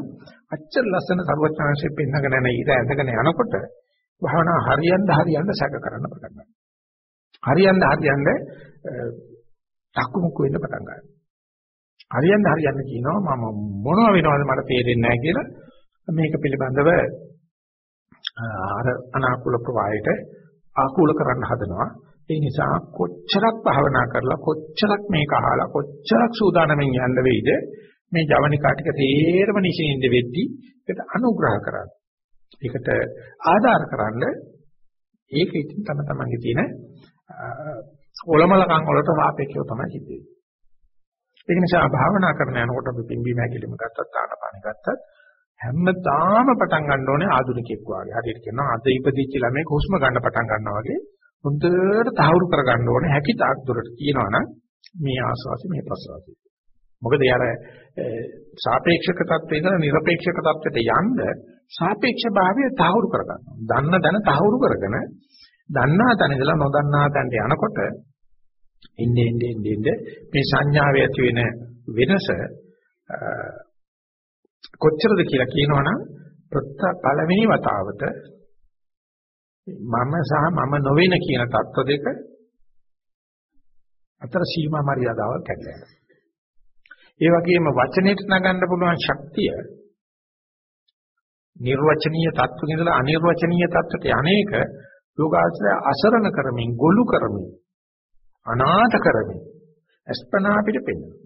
අච්චර ලස්සන සරුවචනාංශයෙන් පෙන්නගෙන යන ඉර ඇඳගෙන යනකොට භාවනා හරියන්න හරියන්න සැක කරන්න පටන් ගන්නවා. හරියන්න හරියන්න තක්කුමුක්කු වෙන්න පටන් ගන්නවා. හරියන්න හරියන්න කියනවා මම මොනව වෙනවද මට තේරෙන්නේ නැහැ කියලා මේක පිළිබඳව අර අනාකූල ප්‍රවාහයට ආකූල කරන්න හදනවා. ඒ නිසා කොච්චරක් භාවනා කරලා කොච්චරක් මේක අහලා කොච්චරක් සූදානම්ෙන් යන්න වෙයිද මේ ජවනිකා ටික තේරම නිසින්ද වෙද්දි ඒකට අනුග්‍රහ කරන්න. ඒකට ආධාර කරන්න ඒක ඉතින් තම තමන්ගේ තියෙන ඔලමලකම් වලට සාපේක්ෂව තමයි සිද්ධ වෙන්නේ. ඒක නිසා භාවනා කරන යනකොට අපි පිම්බීම හැකිලිම ගත්තත් ආනපාන ගත්තත් හැමදාම පටන් ගන්න ඕනේ ආධුනිකෙක් වගේ. හරියට කියනවා අද ඉපදිච්ච ළමෙක් හුස්ම ගන්න පටන් ගන්නවා වගේ හොඳට තහවුරු කරගන්න ඕනේ හැකි තාක් දුරට කියනවනම් මේ ආස්වාසි මේ ප්‍රසවාසි. මොකද යාර සාපේක්ෂක தත්ත්වේ ඉඳලා নিরপেক্ষක தත්ත්වයට යන්න සාපේක්ෂ භාවය තහවුරු කරගන්න. දන්න දැන තහවුරු කරගෙන දන්නා තැන ඉඳලා නොදන්නා තැනට යනකොට ඉන්නේ ඉන්නේ ඉන්නේ මේ සංඥාවේ ඇති වෙන වෙනස කොච්චරද කියලා කියනවනම් පළවෙනි වතාවට මම සහ මම නොවන කියන தত্ত্ব දෙක අතර සීමා මරියාදාවක් ඇති ඒ වගේම වචනෙට නගන්න පුළුවන් ශක්තිය නිර්වචනීය தত্ত্বක ඉඳලා අනිර්වචනීය தত্ত্বට යන්නේක යෝගාචරය අසරණ කරමින් ගොළු කරමින් අනාථ කරමින් අස්පනා අපිට පෙන්වනවා.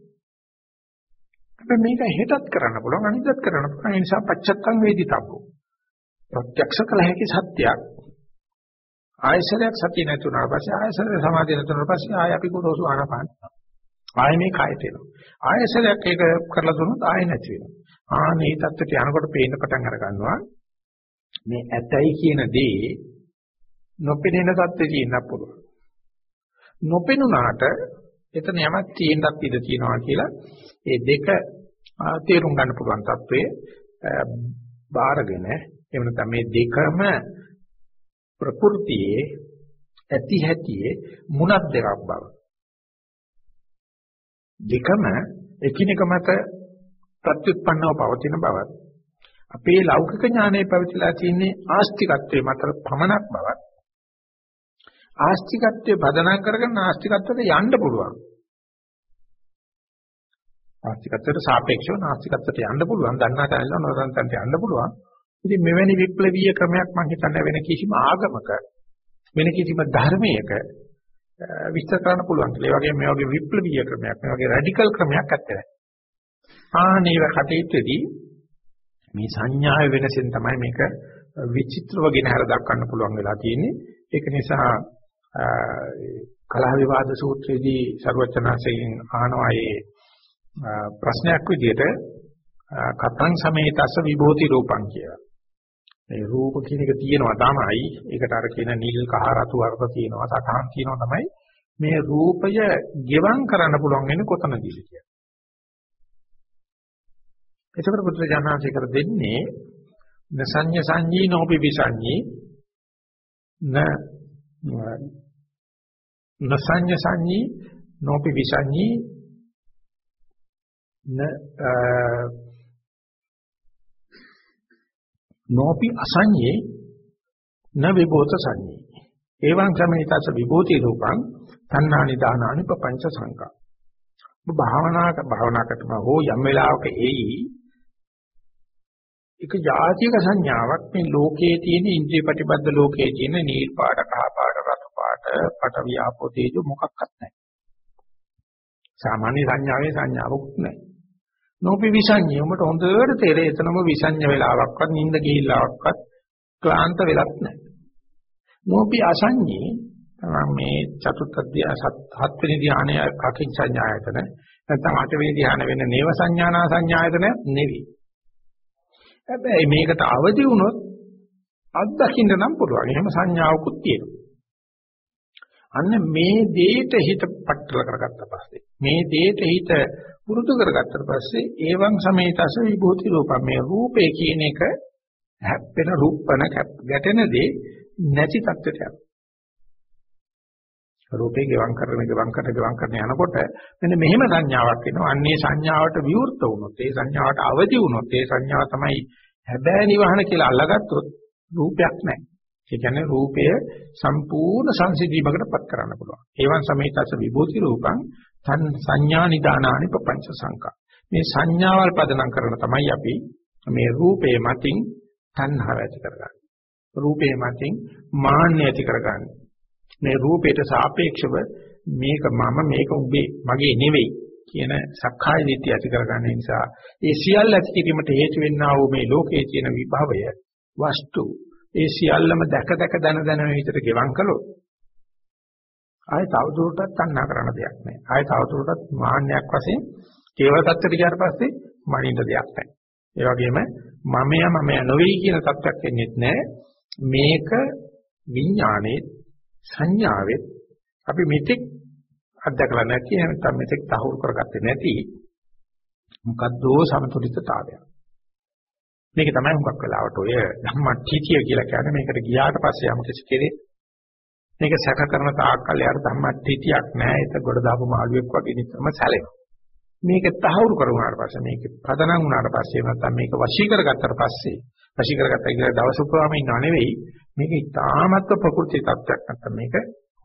අපි මේක හෙටත් කරන්න පුළුවන් අනිද්දත් කරන්න පුළුවන් ඒ නිසා පච්චත්තං වේදිතබ්බෝ. ප්‍රත්‍යක්ෂ කළ හැකි සත්‍යයක් ආයසරයක් සතිය නැතුණා පස්සේ ආයසර සමාධිය නැතුණා පස්සේ ආය අපි ගොරෝසු ආනපාන. ආය මේ කය තියෙනවා. ආයසරයක් ඒක කරලා දුන්නොත් ආය නැති වෙනවා. ආනේ தත්ත්වයට යනකොට පේන්න පටන් අර ගන්නවා. මේ ඇතයි කියන දේ නොපෙනෙන தත්ත්වේ තියෙන්න පුළුවන්. නොපෙනුනාට එතන යමක් තියෙන්නත් ඉඩ තියෙනවා කියලා ඒ දෙක තේරුම් ගන්න පුළුවන් தත්ත්වයේ බාරගෙන එහෙම නැත්නම් මේ දෙකම ප්‍රകൃතියේ ඇති හැටියේ මුණක් දෙකක් බව දෙකම එකිනෙක මත ප්‍රත්‍යুৎපන්නව පවතින බවත් අපේ ලෞකික ඥානයේ පැවතිලා තියෙන්නේ ආස්තිකත්වයේ මත පමණක් බවත් ආස්තිකත්වයේ පදනම් කරගෙන ආස්තිකත්වයට යන්න පුළුවන් ආස්තිකත්වයට සාපේක්ෂව නාස්තිකත්වයට යන්න පුළුවන්. දන්නා තැනලා නොදන්නා තැනට යන්න පුළුවන්. ඉතින් මෙවැනි විප්ලවීය ක්‍රමයක් මම හිතන්නේ වෙන කිසිම ආගමක වෙන කිසිම ධර්මයක විස්තර කරන්න පුළුවන් කියලා. ඒ වගේම මේ වගේ විප්ලවීය ක්‍රමයක්, මේ වගේ රැඩිකල් ක්‍රමයක් ඇත්තේ නැහැ. ආනේව කටයුත්තේදී මේ සංඥාවේ වෙනසෙන් තමයි මේක විචිත්‍රව ගෙන හර දක්වන්න පුළුවන් වෙලා තියෙන්නේ. ඒක නිසා කලහ විවාද සූත්‍රයේදී ਸਰවචනාසයෙන් අහනවා ඒ ප්‍රශ්නයක් විදිහට කතං සමේතස විභූති රූපං කියලා. මේ රූප කියන එක තියෙනවා තමයි. ඒකට අර කියන නිල් කහ රතු වර්ග තියෙනවා, සතහන් තියෙනවා තමයි. මේ රූපය ගෙවම් කරන්න පුළුවන් වෙන්නේ කොතනදීද කියලා. එතකොට පුත්‍රජානන්සේ කර දෙන්නේ නසඤ්ඤ සංඤී නෝපි විසඤ්ඤී න නසඤ්ඤ සංඤී නෝපි විසඤ්ඤී නෝපි අසඤ්ඤේ න විභූත සංඤේ එවං සමිතස විභූති රූපං තණ්හානි දානානි පపంచ සංකා. භාවනාක භාවනාකටම හෝ යම් වෙලාවක එයි එක જાතික සංඥාවක් මේ ලෝකයේ තියෙන ඉන්ද්‍රිය ප්‍රතිබද්ධ ලෝකයේ තියෙන නිල් පාට කහ පාට රතු පාට පට වියාපෝ තේජු මොකක්වත් නැහැ. සාමාන්‍ය සංඥාවේ සංඥාවක් නැහැ. නෝපි විසඤ්ඤය උඹට හොඳට තේරෙයි එතනම විසඤ්ඤ වෙලාවක්වත් නිින්ද ගිහිල්ලාවක්වත් ක්ලාන්ත වෙලක් නැහැ. නෝපි අසඤ්ඤේ තමයි මේ චතුත්ථ ධ්‍යාන හත්වෙනි ධ්‍යානය අකින් සංඥායතන නැත්නම් අටවෙනි ධ්‍යාන වෙන නේව සංඥානා සංඥායතන නෙවෙයි. හැබැයි මේකට අවදි වුණොත් අත්දකින්න නම් පුළුවන්. එහෙම සංඥාවකුත් තියෙනවා. අන්න මේ දේට හිත පట్టල කරගත්ත පස්සේ මේ දේට හිත පුරුදු කරගත්තට පස්සේ ඒවං සමේතස විභූති රූපම් මේ රූපේ කියන එක හැප්පෙන රූපන ගැටෙන දේ නැති තත්ත්වයට යනවා. රූපේ ගෙවම් කරන ගෙවම් කරන ගෙවම් කරන යනකොට මෙන්න මෙහෙම සංඥාවක් එනවා. අන්නේ සංඥාවට විවෘත වුණොත්, ඒ සංඥාවට අවදි වුණොත්, ඒ සංඥාව තමයි හැබෑ නිවහන කියලා අල්ලගත්තොත් රූපයක් නැහැ. ඒ කියන්නේ රූපය සම්පූර්ණ සංසිද්ධියකට පත් කරන්න පුළුවන්. ඒවන් සමේතස විභූති රූපං සංඥා නිදානානි පపంచ සංකා. මේ සංඥාවල් පදනම් කරන තමයි අපි මේ රූපේ මතින් තණ්හාව ඇති කරගන්නේ. රූපේ මතින් මාන්නය ඇති කරගන්නේ. මේ රූපයට සාපේක්ෂව මේක මම මේක උඹේ මගේ නෙවෙයි කියන සක්කාය දිට්ඨිය ඇති කරගන්න නිසා ඒ සියල්ල ඇති කිරීමට හේතු වෙන්නා වූ මේ ලෝකයේ තියෙන විභවය වස්තු ඒ සියල්ලම දැක දැක දන දන විතර ගෙවම් කළොත් ආයෙ තවදුරටත් තණ්හා කරන දෙයක් නැහැ. ආයෙ තවදුරටත් මාන්නයක් වශයෙන් කේවල தත්තට ගියාට පස්සේ මනින්න දෙයක් නැහැ. ඒ වගේම මමයා මමයා නොවේ කියන தත්ත්වයක් එන්නේ නැහැ. මේක විඥානයේ සංඥාවෙත් අපි මෙතෙක් අත්දකලා නැති නැත්නම් මෙතෙක් තහවුරු කරගත්තේ නැති මොකද්දෝ සමතුලිතතාවයක්. මේක තමයි හුඟක් වෙලාවට ඔය ධම්මටිචිය කියලා කියන්නේ මේකට ගියාට පස්සේ යම් කිසි කෙනෙක් මේක සැක කරන තාක්කල් යාර ධම්මටිචියක් නැහැ ඒක ගොඩ දාපු මාළුවෙක් වගේ නිතරම සැලෙනවා. මේක තහවුරු කරුණාට පස්සේ මේක පදනම් වුණාට පස්සේ නැත්නම් මේක වශී කරගත්තට පස්සේ වශී කරගත්තා කියලා දවස පුරාම ඉන්නව නෙවෙයි මේක ඉතාමත් ප්‍රකෘති තත්ත්වයක් නැත්නම් මේක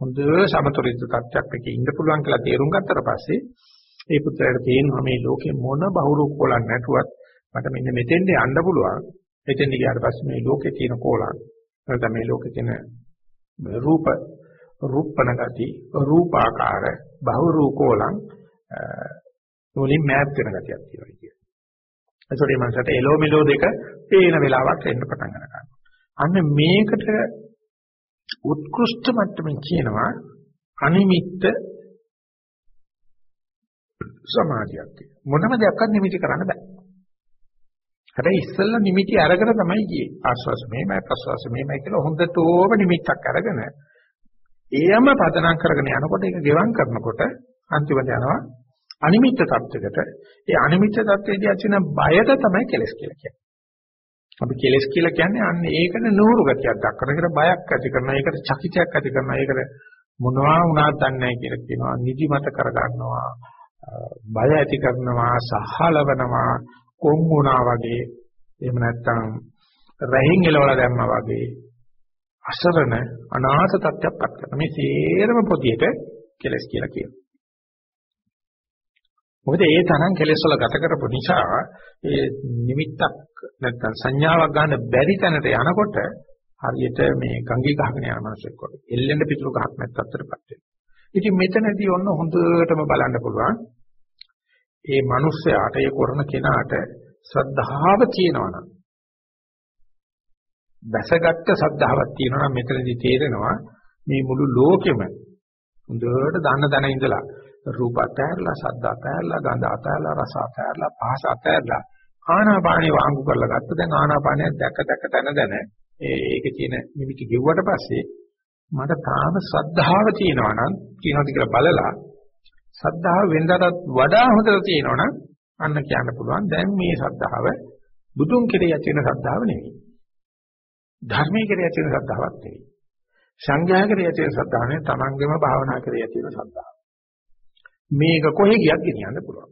හොඳ සමතුලිත තත්ත්වයක් එකේ ඉන්න පුළුවන් කියලා තේරුම් ගත්තට පස්සේ ඒ පුත්‍රයාට තේරෙනවා මේ ලෝකේ මොන බහුරු කොලක් නැතුවත් මට මෙන්න මෙතෙන්ද යන්න පුළුවන්. එතෙන්ද ගියාට පස්සේ මේ ලෝකේ තියෙන කෝලං නැත්නම් මේ ලෝකේ තියෙන රූප රූපණ ගති රූපාකාර බහුරූ කෝලං වලින් මෑප් වෙන ගතියක් තියෙනවා කියන්නේ. ඒසොට මේ මනසට එලෝ මෙලෝ දෙක පේන වෙලාවක් එන්න පටන් ගන්නවා. අන්න මේකට උත්කෘෂ්ඨ මට්ටමින් කියනවා අනිමිත්ත සමාධියක් මොනම දෙයක්වත් නිමිති කරන්න බෑ. හැබැයි ඉස්සෙල්ලා නිමිති අරගෙන තමයි ගියේ. ආස්වාස මෙහෙමයි ප්‍රස්වාස මෙහෙමයි කියලා හොඳටම නිමිත්තක් අරගෙන එයම පදනම් කරගෙන යනකොට ඒක ගෙවම් කරනකොට අන්තිමට යනවා අනිමිත්ත tattයකට. ඒ අනිමිත්ත tattයේදී ඇතිවන බයට තමයි කෙලස් කියලා කියන්නේ. අපි කෙලස් කියලා කියන්නේ අන්න ඒකට නూరు ගතියක් දක්වන එකට බයක් ඇති කරනවා. ඒකට චකිතයක් ඇති කරනවා. ඒකට මොනවා වුණාද දන්නේ නැහැ කියලා කියනවා. නිදිමත කරගන්නවා. බය ඇති කරනවා, සහලවනවා, කොම් වුණා වගේ. එහෙම නැත්නම් රැහින් එලවලා දැම්මා වගේ. අසරණ අනාථ තත්ත්වයක්පත් කරන මේ සේරම පොදියට කෙලස් කියලා කියනවා. මොකද ඒ තරම් කෙලස් වල ගත කරපු නිසා ඒ නිමිත්තක් නැත්නම් සංඥාවක් ගන්න බැරි තැනට යනකොට හරියට මේ ගංගේ ගහගෙන යන මිනිස්සෙක් වගේ එල්ලෙන්න පිටුරු ගහක් නැත්තරපත් වෙනවා. ඉතින් මෙතනදී ඔන්න හොඳටම බලන්න පුළුවන් ඒ මිනිස්යාට ඒ කරන කෙනාට ශ්‍රද්ධාව තියෙනවා නම් දැසගත්ත ශ්‍රද්ධාවක් තියෙනවා නම් මෙතනදී තේරෙනවා මේ මුළු ලෝකෙම හොඳට දන්න දන ඉඳලා රූප අතහැරලා ශබ්ද අතහැරලා ගන්ධ අතහැරලා රස අතහැරලා පහස අතහැරලා ආනාපානේ වාංගු කරලා ගත්ත දැන් ආනාපානය දැක දැක තන දැන ඒකේ තියෙන නිමිති ගෙව්වට පස්සේ මට තාම ශ්‍රද්ධාව තියෙනවා නම් කියනවාද කියලා බලලා ශ්‍රද්ධාව වෙනදාටත් වඩා හොඳට තියෙනවා නම් අන්න කියන්න පුළුවන්. දැන් මේ ශ්‍රද්ධාව බුදුන් කෙරෙහි ඇති වෙන ශ්‍රද්ධාව නෙවෙයි. ධර්මයේ කෙරෙහි ඇති වෙන ශ්‍රද්ධාවක් නෙවෙයි. සංඝයා කෙරෙහි ඇති වෙන ශ්‍රද්ධාව නෙවෙයි. තමන්ගේම භාවනා කෙරෙහි ඇති වෙන ශ්‍රද්ධාව මේක කොහෙ ගියත් ගෙනියන්න පුළුවන්.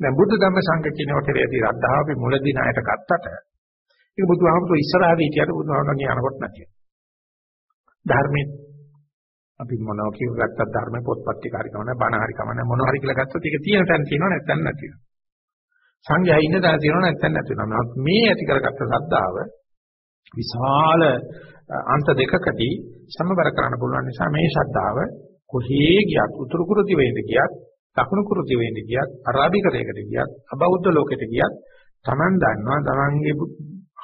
දැන් බුද්ධ ධම්ම සංඝ කියන කෙරෙහි ඇති ශ්‍රද්ධාව අපි මුලදී ණයට ගත්තට ඒක බුදුහාමුදුරුවෝ ඉස්සරහදී හිටියට බුදුහාමුදුරුවෝ අනකොට නැතිව ධර්මයේ අපි මොනවා කියව ගත්තත් ධර්ම පොත්පත් ටික හරි කමන්නේ බණ හරි කමන්නේ මොනවා හරි කියලා ගත්තොත් ඒක තියෙන තැන තියෙනවා නැත්නම් නැති වෙනවා. සංඝයා ඉන්න තැන තියෙනවා නැත්නම් නැති වෙනවා. නමුත් මේ ඇති කරගත්ත ශ්‍රද්ධාව විශාල අන්ත දෙකකදී සමබර කරන්න පුළුවන් නිසා මේ ශ්‍රද්ධාව කොහේ ගියත් උතුරු කුරු දිවෙන්ද ගියත් දකුණු කුරු දිවෙන්ද ගියත් අරාබිකරයකට ගියත් අබෞද්ධ ලෝකෙට ගියත් Taman දන්නවා Tamanගේ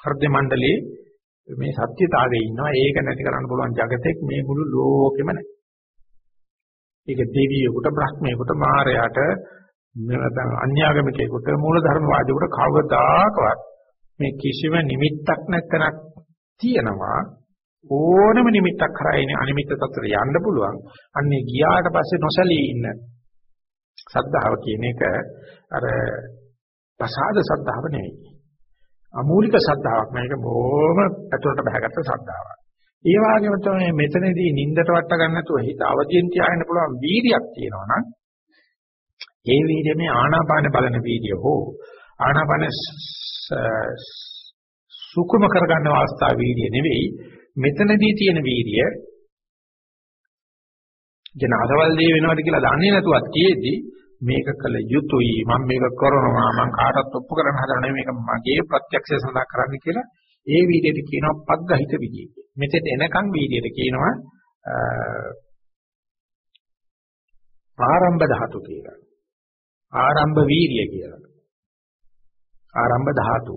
හෘද මණ්ඩලයේ මේ සත්‍යතාවයේ ඉන්නවා ඒක නැති කරන්න පුළුවන් జగතෙක් මේ මුළු ලෝකෙම නැහැ. ඒක දෙවියෙකුට බ්‍රහ්මයෙකුට මාරයාට නැත්නම් අන්‍යාගමිකයෙකුට මූලධර්මවාදියෙකුට කවදාකවත් මේ කිසිම නිමිත්තක් නැත්නම් තියෙනවා ඕනම නිමිත්තක් කරා ඉන්නේ අනිමිත්ත තත්ත්වයට යන්න පුළුවන්. අන්නේ ගියාට පස්සේ නොසලී ඉන්න සද්ධාව කියන එක අර ප්‍රසාද සද්ධාව නෙවෙයි. අමූලික ශ්‍රද්ධාවක් මේක බොහොම ඇතුළට බහගත්ත ශ්‍රද්ධාවක්. ඒ වගේම තමයි මෙතනදී නින්දට වට ගන්න නැතුව හිත අවදියෙන් තියාගෙන පුළුවන් වීර්යයක් තියෙනවා නම් ඒ වීර්ය මේ ආනාපාන බලන වීර්ය හෝ ආනාපාන සුකුම කරගන්න අවස්ථාව වීර්ය නෙවෙයි මෙතනදී තියෙන වීර්ය ජනහදවල් දේ වෙනවද කියලා දන්නේ නැතුවත් තියෙද්දි මේක කළ යුතුයි මම මේක කරනවා මම කාටවත් ඔප්පු කරන්න හදන්නේ මේක මගේ ප්‍රත්‍යක්ෂය සඳහා කරන්න කියලා ඒ වීදියට කියනවා පග්ගහිත විදිය කියලා. මෙතෙන් එනකන් වීදියට කියනවා ආරම්භ ධාතු කියලා. ආරම්භ වීර්ය කියලා. ආරම්භ ධාතු.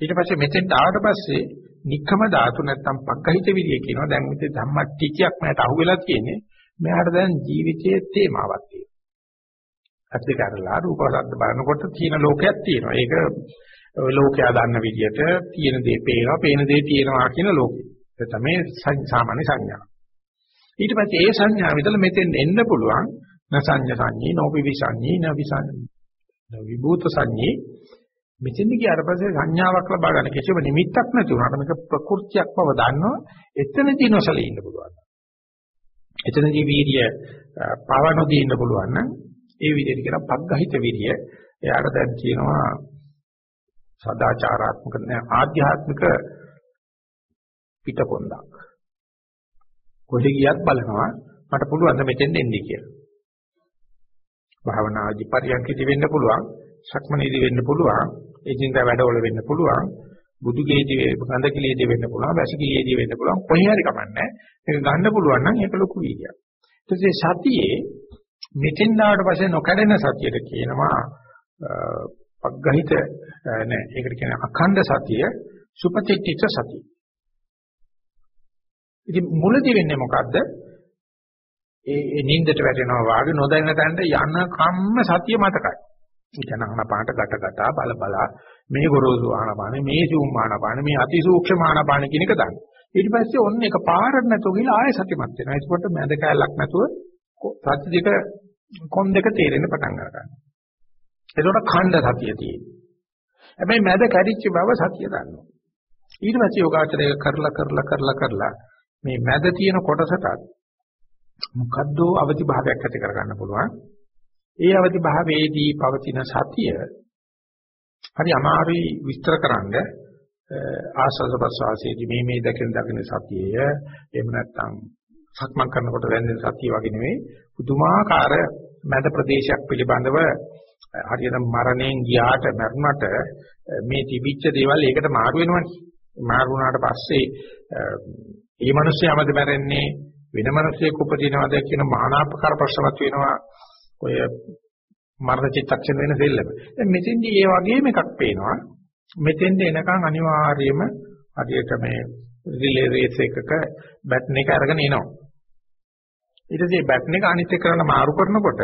ඊට පස්සේ මෙතෙන්ට ආවට පස්සේ නික්කම ධාතු නැත්තම් පග්ගහිත විරිය කියනවා. දැන් මෙතේ ධම්මටිචියක් මට අහුවෙලා තියෙන්නේ. මෙයාට දැන් ජීවිතයේ තේමාවක් තියෙනවා. ඇස් දෙක අරලා රූප ශබ්ද බලනකොට තියෙන ලෝකයක් තියෙනවා. ඒක ඔය ලෝකයා දන්න විදිහට තියෙන දේ පේනවා, පේන දේ තියෙනවා කියන ලෝකෙ. ඒ තමයි සාමාන්‍ය සංඥා. ඊට පස්සේ ඒ සංඥා විතර මෙතෙන් එන්න පුළුවන් නසඤ්ඤ සංඤී, නෝපිවි සංඤී, නවිසංඤී, නවිභූත සංඤී මෙතෙන්දි ගියාට පස්සේ සංඥාවක් ලබා ගන්න කිසිම නිමිත්තක් නැති වුණාට මේක ප්‍රകൃතියක් බව දන්නවා එතනදී නොසලී ඉන්න පුළුවන්. එතනදී වීර්ය පවනොදී ඉන්න පුළුවන් නම් ඒ විදිහට කියන පග්ගහිත විරිය එයාට දැන් කියනවා සදාචාරාත්මක ආධ්‍යාත්මික පිටකොන්දක්. කොහෙ ගියත් බලනවා මට පුළුවන් ද මෙතෙන් එන්නේ කියලා. භාවනාදි පරියන්කදී වෙන්න පුළුවන්, සක්මනේදී වෙන්න පුළුවන්, එදිනදා වැඩවල වෙන්න පුළුවන්, බුදුගේදී ගන්ධකිලියේදී වෙන්න පුළුවන්, වැසිකිලියේදී වෙන්න පුළුවන්, කොහේ හරි කමන්නේ. මේක ගන්න පුළුවන් නම් ඒක ලොකු වීර්යයක්. ඊට පස්සේ සතියේ මෙතෙන් ආවට පස්සේ නොකඩෙන සතියට කියනවා පග්ගහිත නෑ ඒකට කියන අඛණ්ඩ සතිය සුපතිට්ඨිත සතිය. ඉතින් මුලදී වෙන්නේ මොකද්ද? ඒ ඒ නින්දට වැටෙනවා වාගේ නොදැන්න තැනට යන කම්ම සතිය මතකයි. ඉතන ආනපානට ගැට ගැටා බල බල මේ ගොරෝසු ආනපාන මේ සූම් ආනපාන මේ අතිසූක්ෂම ආනපාන කියන එක දන්න. ඊට පස්සේ ඔන්න එක පාරක් නැතුව ගිහලා ආයෙ සතියමත් වෙනවා. ඒකකොට මැද කැලක් නැතුව සත්‍ය දෙක කොන් දෙක තේරෙන්න පටන් ගන්නවා. ඒකට ඛණ්ඩ සතිය තියෙනවා. හැබැයි මැද කැඩිච්ච බව සතිය දන්නවා. ඊට පස්සේ යෝගාචරය කරලා කරලා කරලා කරලා මේ මැද තියෙන කොටසටත් මොකද්ද අවදි භාවයක් ඇති කරගන්න පුළුවන්. ඒ අවදි භාවයේදී පවතින සතිය හරි අමාරුයි විස්තර කරන්න ආස්වාද ප්‍රසවාසයේදී මේ මේ දකින දකින සතියය එහෙම නැත්නම් සක්මන් කරනකොට දැනෙන සතිය වගේ නෙවෙයි පුදුමාකාර මැද ප්‍රදේශයක් පිළිබඳව හරියට මරණයෙන් ගියාට මරුණට මේ තිබිච්ච දේවල් ඒකට මාරු වෙනවනේ මාරු වුණාට පස්සේ ඒ මිනිස්යාමද මැරෙන්නේ වෙන මිනිසෙක් උපදිනවද කියන මානාපකාර ප්‍රශ්නවත් වෙනවා ඔය මරණ චිත්තක්ෂණ වෙන දෙල්ලම. දැන් මෙතෙන්දී ඒ වගේම එකක් පේනවා. මෙතෙන්ද එනකන් අනිවාර්යයෙන්ම හරියට මේ රිලේ රේස් එකක බැටන් එක අරගෙන එනවා. ඊට පස්සේ බැටන් එක අනිත් එක කරන මාරු කරනකොට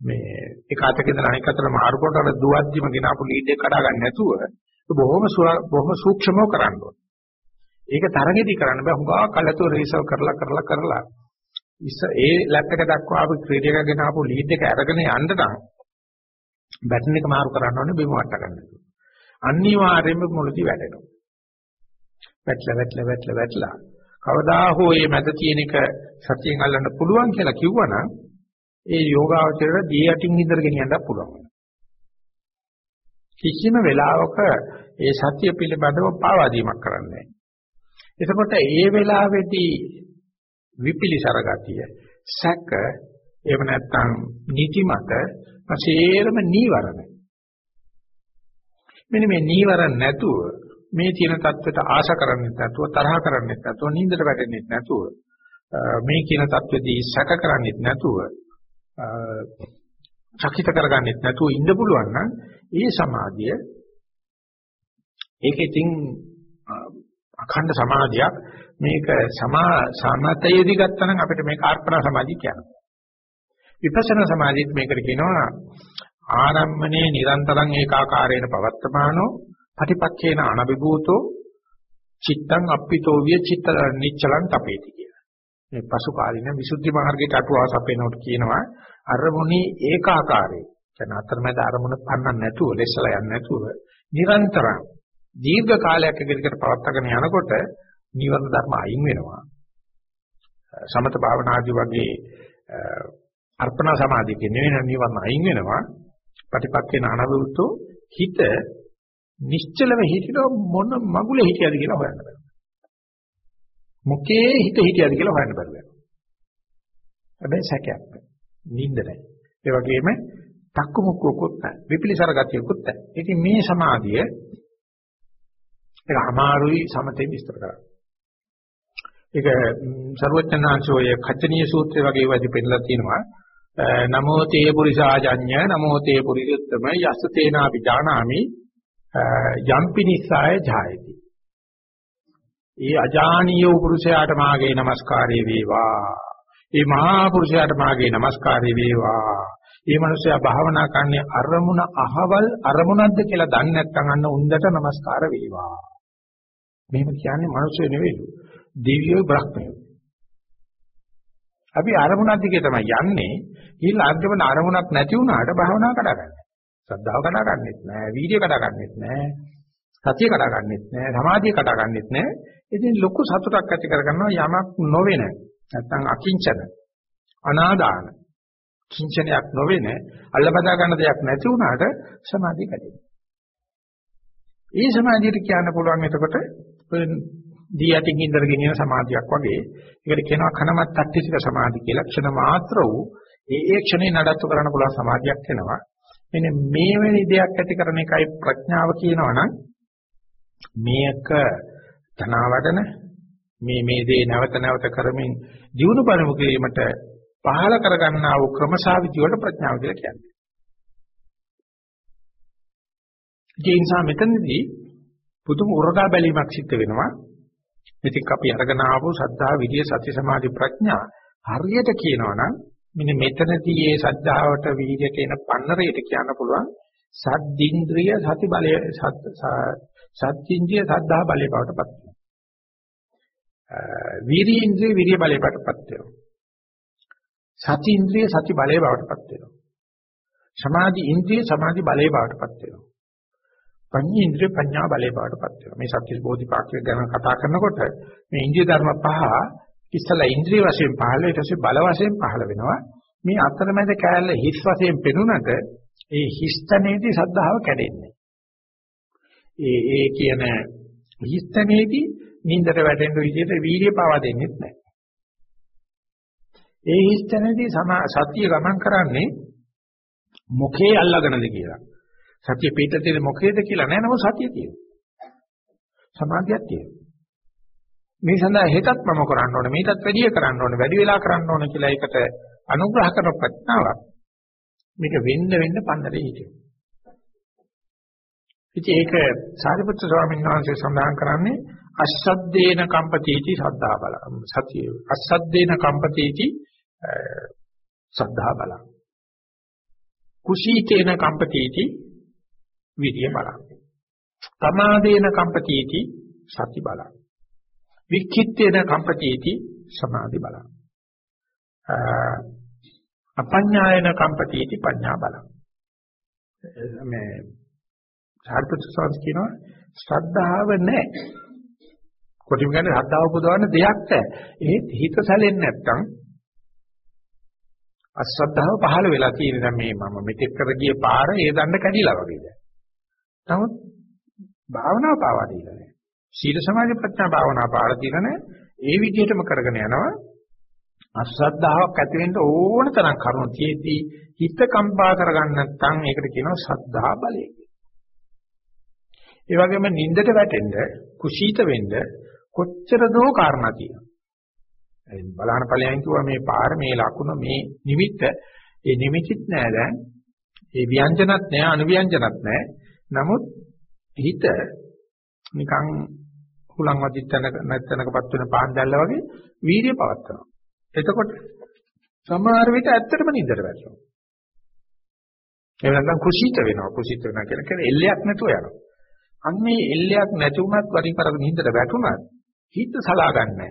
මේ එක අතක ඉඳලා අනිත් අතට මාරු කරනකොට අර දුවද්දිම ගෙනාපු ලීඩ් එක කඩා ගන්න නැතුව බොහොම බොහොම සූක්ෂමව කරන්න ඕනේ. ඒක තරගෙදි කරන්න බෑ හුඟා කලතෝ රේසල් කරලා කරලා කරලා ඉස්ස ඒ ලැප් එක දක්වා අපි ක්‍රීඩ එක ගෙන ආපු ලීඩ් එක අරගෙන යන්න නම් බැටන් එක මාරු කරන්න ඕනේ බිම වට ගන්න. අනිවාර්යයෙන්ම මොළදී වැටෙනවා. වැටලා වැටලා වැටලා වැටලා කවදා හෝ මේ මැද තියෙන එක සතියෙන් අල්ලන්න පුළුවන් කියලා කිව්වනම් ඒ යෝගාවචරයට දී යටින් ඉදර ගෙනියන්න පුළුවන්. කිසිම වෙලාවක ඒ සත්‍ය පිළිබඳව පාවාදීමක් කරන්නේ එතකොට ඒ වෙලාවේදී විපිලිසර ගතිය සැක එහෙම නැත්නම් නිතිමත අසේරම නීවරණ මෙන්න මේ නීවරණ නැතුව මේ තියෙන தත්වෙට ආශා කරන්නේ නැතුව තරහ කරන්නේ නැතුව නින්දට වැටෙන්නේ නැතුව මේ කියන தත්වෙදී සැක කරන්නේ නැතුව චකිත කරගන්නෙත් නැතුව ඉන්න පුළුවන් නම් ඒ සමාධිය ඒක ඉතින් අඛණ්ඩ සමාධියක්. මේක සමා සමතයේදී ගත්තනම් අපිට මේක අර්පණ සමාධිය කියනවා. විපස්සනා සමාධියත් මේකට කියනවා ආරම්මනේ නිරන්තරං ඒකාකාරේන පවත්තමානෝ පටිපක්ඛේන අනබිභූතෝ චිත්තං අප්පිතෝ විය චිත්ත නිච්චලං තපේති කියලා. මේ පසු කාලින විසුද්ධි මාර්ගයට අටුවාස අපේනකොට කියනවා අරමුණේ ඒකාකාරේ. කියන අතරමැද අරමුණ පන්නන්න නැතුව, ලෙස්සලා යන්නේ නැතුව නිරන්තරං දීර්ඝ කාලයක් එකකට පවත්වාගෙන යනකොට නිවර්ණ ධර්ම අයින් වෙනවා. සමත භාවනාදී වගේ අර්පණ සමාධියක නෙවෙයි නිවර්ණ අයින් වෙනවා. ප්‍රතිපක්ෂේන අනවුතෝ හිත නිශ්චලව හිටින මොන මගුල හිටියද කියලා හොයන්න බෑ. මොකේ හිත හිටියද කියලා හොයන්න බෑ. හැබැයි සැකයක් නෑ. නිින්ද නෑ. ඒ වගේම තක්කු මුක්කුකුත් නැහැ. විපිලිසර ගතියකුත් නැහැ. ඉතින් මේ සමාධිය ඒක අමාරුයි සමතේ විස්තර කරන්න. ඒක ਸਰවඥාන්සෝය කච්චනීය සූත්‍රය වගේ වදී පෙන්නලා තියෙනවා. නමෝ තේ පුරිසාජඤ්ඤ නමෝ තේ පුරිසුත්තම යස්ස තේනාපි ජානාමි යම්පි නිසාය ජායති. ඒ අජානීය පුරුෂයාට මාගේ নমස්කාරය වේවා. ඒ මහා පුරුෂයාට මාගේ নমස්කාරය වේවා. මේ මිනිසයා භාවනා කරන්නේ අරමුණ අහවල් අරමුණක්ද කියලා දන්නේ නැත්නම් අන්න උන්දට নমස්කාර වේවා. මෙහෙම කියන්නේ මිනිස්සු නෙවෙයි. දිව්‍යෝ බ්‍රහ්මයෝ. අපි අරමුණක් දිගේ තමයි යන්නේ. ඊළ අර්ධමන අරමුණක් නැති වුණාට භාවනා කරගන්න. ශ්‍රද්ධාව කඩා ගන්නෙත් නෑ, වීර්ය කඩා ගන්නෙත් නෑ, සතිය කඩා ගන්නෙත් නෑ, සමාධිය කඩා ගන්නෙත් නෑ. ඉතින් ලොකු සතුටක් ඇති කරගන්නවා යමක් නොවෙන නැත්තම් අකිංචන අනාදාන කිංචනයක් නොවෙන අල්ලබදා ගන්න දෙයක් නැති වුණාට සමාධිය කැඩෙනවා. ඒ සමාධියට කියන්න පුළුවන් එතකොට දී යටින් ඉඳලා ගෙනියන සමාධියක් වගේ. ඒකට කියනවා කනමත් තට්ටිසික සමාධි කියලා. ක්ෂණ මාත්‍ර වූ ඒ ඒ ක්ෂණේ නඩත්තු කරන්න පුළුවන් සමාධියක් වෙනවා. මෙන්න මේ වෙනි දෙයක් ඇති කරන එකයි ප්‍රඥාව කියනවනම් මේක ධනවඩන මේ මේ දේ නැවත නැවත කරමින් ජීවුන බලමු කිරීමට පහල කරගන්නා වූ ක්‍රමසාවිති වලට ප්‍රඥාව කියලා කියන්නේ. ඒ නිසා මෙතනදී පුදුම උරගා බැලීමක් සිද්ධ වෙනවා. ඉතින් අපි අරගෙන ආපු සද්ධා විද්‍ය සති සමාධි ප්‍රඥා හරියට කියනවනම් මෙන්න මෙතනදී මේ සද්ධාවට විහිද කියන පන්නරයට කියන්න පුළුවන් සද්දින්ද්‍රිය සති බලය සත්‍යින්ද්‍රිය සද්ධා බලය බවටපත් වෙනවා. වීර්යේන්ද්‍රිය වීර්ය බලය බවටපත් වෙනවා. සතිඉන්ද්‍රිය සති බලය බවටපත් වෙනවා. සමාධි ඉන්ද්‍රිය සමාධි බලය බවටපත් වෙනවා. පඤ්ඤේන්ද්‍රිය පඤ්ඤා බලය බවටපත් වෙනවා. මේ සත්‍ය බෝධිපාක්ෂික ගැන කතා කරනකොට මේ ඉන්ද්‍රිය ධර්ම පහ ඉස්සලා ඉන්ද්‍රිය වශයෙන් පහළ ඊට පස්සේ බල වශයෙන් පහළ වෙනවා. මේ අතරමැද කෑල්ල හිස් වශයෙන් පෙනුනට ඒ හිස්තනේදී සද්ධාව කැඩෙන්නේ. ඒ ඒ කියන හිස්තනේදී නින්දට වැටෙන්න විදිහට වීර්ය පාවා දෙන්නේ නැහැ. ඒ හිස්තනේදී සතිය ගමන් කරන්නේ මොකේ අල්ලගෙනද කියලා. සතිය පිටතේ මොකේද කියලා නෑ නම සතිය තියෙනවා. සමාධියක් තියෙනවා. මේ සඳහා හෙටත් මම කරන්න ඕනේ මේකත් වැඩි කරන්න ඕනේ වැඩි වෙලා කරන්න ඕනේ කියලා ඒකට අනුග්‍රහ කරන ප්‍රඥාවක්. මේක වෙන්න වෙන්න පන්නරේ හිටියෝ. ඉතින් ඒක සාරිපුත්‍ර ස්වාමීන් වහන්සේ සඳහන් කරන්නේ අස්සද්දේන කම්පතිටි සද්ධා බල සතිය. අස්සද්දේන කම්පතිටි සද්ධා බල. කුසීතේන කම්පතිටි විරිය බල තමාදේන කම්පතිටි සති බල වික්ඛිත්තේන කම්පතිටි සමාධි බල. අපඤ්ඤායන කම්පතිටි පඤ්ඤා බලං. මේ සාර්ථක සංස් කියනවා ශ්‍රද්ධාව නැහැ. කොටිම කියන්නේ ශ්‍රද්ධාව පුදවන්න දෙයක් නැහැ. ඒත් හිත සැලෙන්නේ නැත්තම් අශ්‍රද්ධාව පහළ වෙලා තියෙන දැන් මේ මම මෙතෙක් කර ගිය පාර ඒ දණ්ඩ කැඩිලා වගේ දැන්. නමුත් භාවනාව පාවා දීලා නැහැ. සීල සමාධි ප්‍රඥා භාවනා පාර දීලා නැහැ ඒ විදිහටම කරගෙන යනවා. අශ්‍රද්ධාවක් ඇති වෙන්න ඕන තරම් කරුණු තියෙද්දී හිත කම්පා කරගන්න නැත්නම් ඒකට කියනවා ශ්‍රද්ධා බලය ඒ වගේම නින්දට වැටෙන්න කුසීත වෙන්න කොච්චර දෝ කාරණා තියෙනවා. ඒ බලහන ඵලයන් කිව්වා මේ පාර මේ ලකුණ මේ නිමිත්ත. ඒ නිමිතිත් නෑ දැන්. ඒ ව්‍යංජනත් නෑ අනුව්‍යංජනත් නෑ. නමුත් හිත නිකන් හුලං වදිත්තනක නැත්තනකපත් වෙන පාන් දැල්ල වගේ වීර්ය පවත්නවා එතකොට සමහර විට ඇත්තටම නින්දට වැටෙනවා. එහෙම නැත්නම් කුසීත වෙනවා. කුසීත වෙනවා කියන කෙනේ එල්ලයක් නැතුව යනවා. අන්නේ එල්ලයක් නැති වුණත් වරින් වර නින්දට වැටුණත් හිත සලා ගන්නෑ.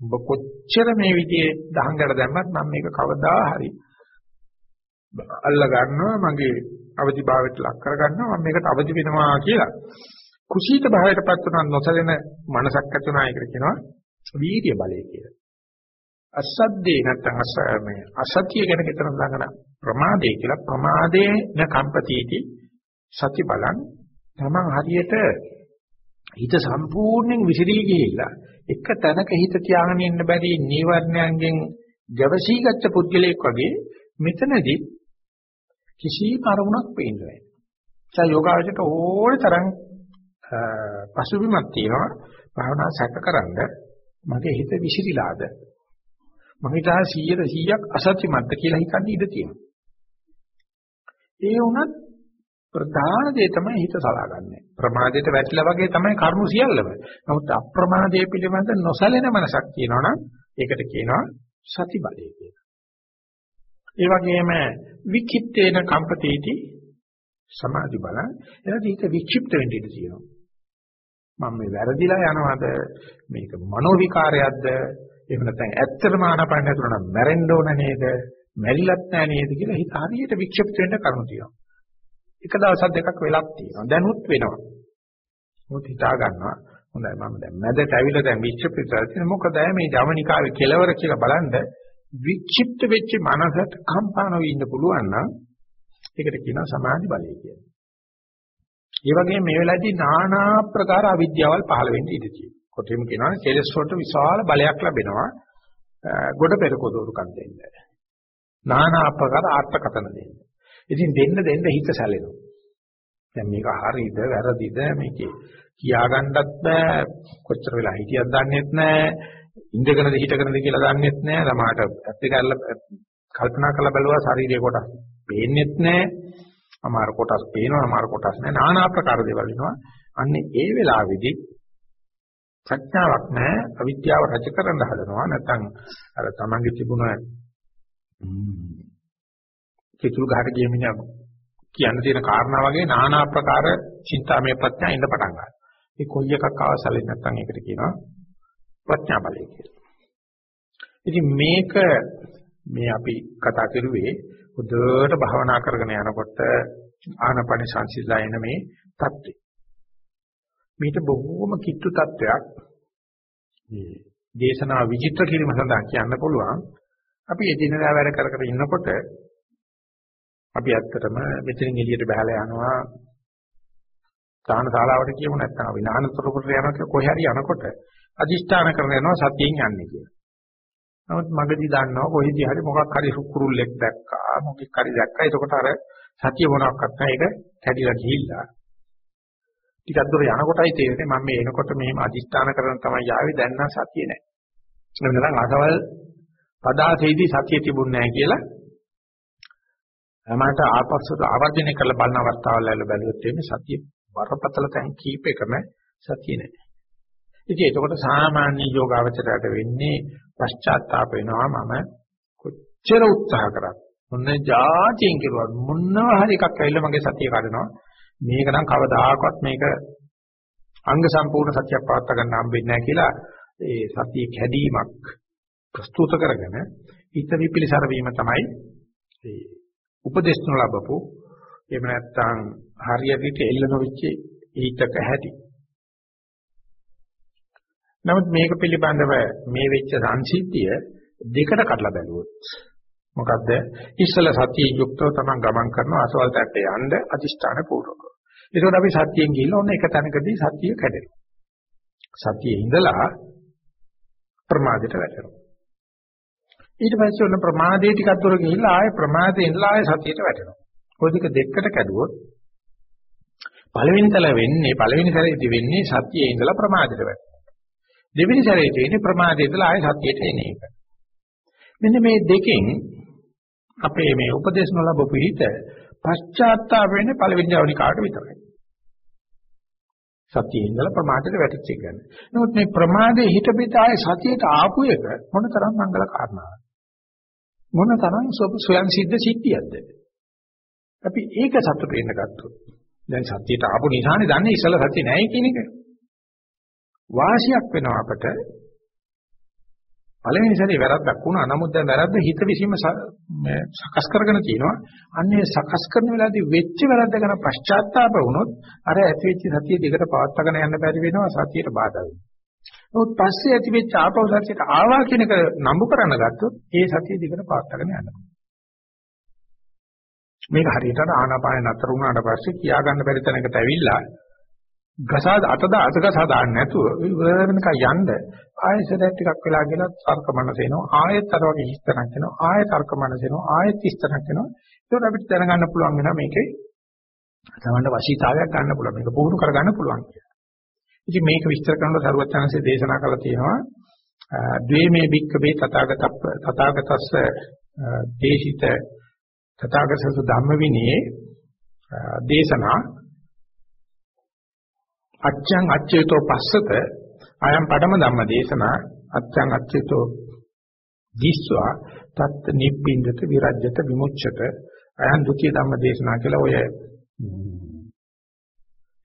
ඔබ කොච්චර මේ විදිහේ දහංගට දැම්මත් මම මේක කවදා හරි අල්ල ගන්නවා මගේ අවදිභාවයට ලක් කර ගන්නවා මම මේකට අවදි වෙනවා කියලා. කුසීත භාවයටපත් වුණා නොසලෙන මනසක් ඇති වුණා ඒකට කියනවා වීර්ය බලය කියලා. අසද්දේ නැත්නම් අස මේ අසතිය ගැන හිතන ළඟන ප්‍රමාදේ කියලා ප්‍රමාදේ න කම්පතිටි සති බලං තමන් හරියට හිත සම්පූර්ණයෙන් විසිරී ගිහිල්ලා එක තැනක හිත තියාගෙන ඉන්න බැරි නීවරණයන්ගෙන් ජවසී ගච්ඡ පුද්ගලයෙක් වගේ මෙතනදී කිසිම අරමුණක් පේන්නේ නැහැ. ඒ යෝගාවචරයට ඕනේ තරම් පසුබිමක් තියෙනවා භාවනා සැකකරනද මගේ හිත විසිරීලාද මම හිතා 100 100ක් අසත්‍යමත්ද කියලා හිතන්නේ ඉඳ තියෙනවා. ඒ වුණත් ප්‍රධාන දේ තමයි හිත සලාගන්නේ. ප්‍රමාදයට වැටිලා වගේ තමයි කර්ම සියල්ලම. නමුත් අප්‍රමාදයේ පිළිබඳ නොසැලෙන මනසක් තියෙනවනම් ඒකට කියනවා සති බලය කියලා. ඒ වගේම වික්ෂිප්තේන කම්පතේටි සමාධි බල එනදී හිත වික්ෂිප්ත වෙන්න ඉඩ තියෙනවා. මම මේ වැරදිලා යනවද මේක මනෝ විකාරයක්ද එහෙම නැත්නම් ඇත්තටම ආනාපාන නැතුණ නම් මැරෙන්න ඕන නේද? මැරිලත් නැහැ නේද කියලා හිත හරියට වික්ෂිප්ත වෙන්න කරුණු තියෙනවා. එක දවසක් දෙකක් වෙලක් තියෙනවා. දැනුත් වෙනවා. මොකද හිතා ගන්නවා. හොඳයි මම දැන් මැදට ඇවිල්ලා දැන් වික්ෂිප්ත වෙලා මොකද මේ ජවනිකාවේ කෙලවර කියලා බලන්න වික්ෂිප්ත වෙච්ච මනසට කම්පා නොවී ඉන්න පුළුවන් නම් ඒකට කියනවා සමාධි බලය කියලා. ඒ වගේම මේ වෙලාවේදී নানা ආකාර අවිද්‍යාවල් පහළ වෙන්න ඉඩ තියෙනවා. කොටිම කියනවා කෙලස් වලට විශාල බලයක් ලැබෙනවා ගොඩ පෙරකොදෝරුකම් දෙන්න. নানা ආකාර ආර්ථකතන දෙන්න. ඉතින් දෙන්න දෙන්න හිත සැලෙනවා. දැන් මේක හරිද වැරදිද මේකේ කියාගන්නත් බෑ කොච්චර වෙලා හිටියද දන්නෙත් නෑ ඉඳගෙනද හිටගෙනද කියලා දන්නෙත් නෑ ළමාට ඇත්ත කරලා කල්පනා කරලා බැලුවා ශරීරයේ කොටස් පේන්නෙත් නෑ අමාරු කොටස් පේනවා අමාරු කොටස් නෑ নানা ආකාර දේවල් වෙනවා අන්නේ ඒ වෙලාවේදී ප්‍රඥාවක් නැහැ අවිද්‍යාව රජ කරන්න හදනවා නැත්නම් අර තමන්ගේ තිබුණ කිතුල් ගහට ගිය මිනිහා කියන්න තියෙන කාරණා වගේ নানা ආකාර චින්තාමය ප්‍රඥා ඉන්න පටන් ගන්නවා. ඒ කොයි එකක් අවසලෙන් නැත්නම් ඒකට කියනවා ප්‍රඥා බලය කියලා. ඉතින් මේක මේ අපි කතා කරුවේ හොඳට භවනා කරගෙන යනකොට ආනපන සංසිඳලා එන මේ தත්ත්වය. මේක බොහෝම කිට්ටු தත්වයක්. මේ දේශනා විචිත්‍ර කිරීම සඳහා කියන්න පුළුවන්. අපි එදිනදා වැඩ කර කර ඉන්නකොට අපි ඇත්තටම මෙතනින් එළියට බහලා යනවා දාන ශාලාවට කියමු නැත්නම් අපි නානතරකට යනවා කොහේ හරි යනකොට අදිෂ්ඨාන කරන යනවා සතියෙන් යන්නේ කියලා. නමුත් මගදී දන්නවා කොහෙදී හරි මොකක් හරි කුරුල්ලෙක් දැක්කා මොකෙක් හරි දැක්කා. එතකොට අර සතිය මොනක්වත් නැහැ. ඒක කැඩිලා ගිහිල්ලා. ටිකක් දුර යනකොටයි තේරෙන්නේ මම මේ එනකොට මෙහෙම අදිස්ථාන කරන තමයි යාවේ. දැන් නම් සතිය නැහැ. එහෙම නැත්නම් අසවල් පදාසෙයිදී සතිය තිබුණේ නැහැ කියලා. මට ආපස්සට ආවර්ජනය කරලා බලන අවස්ථාවල් වල බැලුවොත් එන්නේ සතිය බරපතල තැන් කීපයකම සතිය නැහැ. ඉතින් එතකොට සාමාන්‍ය යෝගාවචරයට වෙන්නේ පශ්චාත්තාප වෙනවා මම කොච්චර උත්සාහ කරත්. මොන જાතියෙන් කෙරුවත් මොනවා හරි එකක් ඇවිල්ලා මගේ සතිය කඩනවා. මේක නම් කවදාකවත් මේක අංග සම්පූර්ණ සත්‍යයක් පවත්වා ගන්න හම්බෙන්නේ නැහැ කියලා ඒ සතිය කැඩීමක් ප්‍රස්තුත කරගෙන හිත විපිලිසර වීම තමයි ඒ උපදේශන ලැබපු එහෙම නැත්නම් හරියට එල්ල නොවිච්ච ඊටක හැටි. නමුත් මේක පිළිබඳව මේ වෙච්ච සංසිද්ධිය දෙකට කඩලා බැලුවොත් මොකද්ද ඉස්සල සතියෙන් යුක්තව තමන් ගමන් කරන අසවල් තැට්ටේ යන්න අදිෂ්ඨාන පූර්වක. ඒකෝට අපි සතියෙන් ගිහිල්ලා ඔන්න එක තැනකදී සතිය කැඩෙනවා. සතියේ ඉඳලා ප්‍රමාදයට වැටෙනවා. ඊට පස්සේ ඔන්න ප්‍රමාදයේ ටිකක් දුර ගිහිල්ලා ආයේ ප්‍රමාදයේ ඉඳලා ආයේ සතියට වැටෙනවා. ඔය දෙක දෙකට කැඩුවොත් පළවෙනි තල වෙන්නේ පළවෙනි සැරේදී වෙන්නේ සතියේ ඉඳලා ප්‍රමාදයට වැටෙනවා. දෙවෙනි සැරේට එන්නේ ප්‍රමාදයේ ඉඳලා ආය සතියට එන එක. මෙන්න මේ දෙකෙන් අපේ මේ උපදේශ නොලබපු හිත පශ්චාත්තාප වෙන්නේ පළවෙනි ජවනිකාට විතරයි. සතියේ ඉඳලා ප්‍රමාදයට වැටිච්ච එක ගන්න. නමුත් මේ ප්‍රමාදයේ හිත පිට ආය සතියට ආපු එක මොනතරම් මංගල කාරණාවක්. මොනතරම් ස්වයන් සිද්ධ සිද්ධියක්ද? අපි ඒක සතුට වෙන්න ගත්තොත් දැන් සතියට ආපු නිසානේ දන්නේ ඉස්සල සතිය නැහැ කියන එක. වාසියක් වෙනවා අපට. පළවෙනි සැරේ වැරද්දක් වුණා. නමුත් දැන් වැරද්ද හිත විසීම සකස් කරගෙන තියෙනවා. අන්නේ සකස් කරන වෙලාවේදී වෙච්ච වැරද්ද ගැන පශ්චාත්තාප වුණොත් අර ඇති වෙච්ච සතිය දිගට පවත්වාගෙන යන්න බැරි වෙනවා සතියට බාධා වෙනවා. නමුත් පස්සේ ඇති වෙච්ච ආපහු සතියට ආවා කියන එක නම්බු කරන්න ගත්තොත් ඒ සතිය දිගට පවත්වාගෙන යන්න මේක හරියට ආනාපාන නතර වුණාට පස්සේ කියා ගන්න බැරි තැනකට ඇවිල්ලා ගසා අතද අතගසා දාන්න නැතුව ඉවරනක යන්න ආයෙසට ටිකක් වෙලා ගියලා තර්ක මනස එනවා ආයෙත් අර වගේ හිස්තනක් එනවා ආයෙත් තර්ක මනස එනවා ආයෙත් හිස්තනක් එනවා ඒකට අපිට දැනගන්න පුළුවන් වෙනවා මේකේ තමන්ට වශීතාවයක් ගන්න පුළුවන් මේක පුහුණු කරගන්න පුළුවන් කියලා. ඉතින් මේක විස්තර කරනකොට සරුවචනන්සේ දේශනා කළා තියෙනවා ද්වේමේ භික්කවේ තථාගත තථාගතස්ස දේශිත තථාගතස්ස ධම්ම විනයේ දේශනා අච්ඡං අච්චේතෝ පස්සත. අයම් පඩම ධම්ම දේශනා. අච්ඡං අච්චේතෝ දිස්වා. තත් නිබ්බින්දත විරජ්‍යත විමුච්ඡත. අයම් ဒုတိ ය ධම්ම දේශනා කියලා ඔය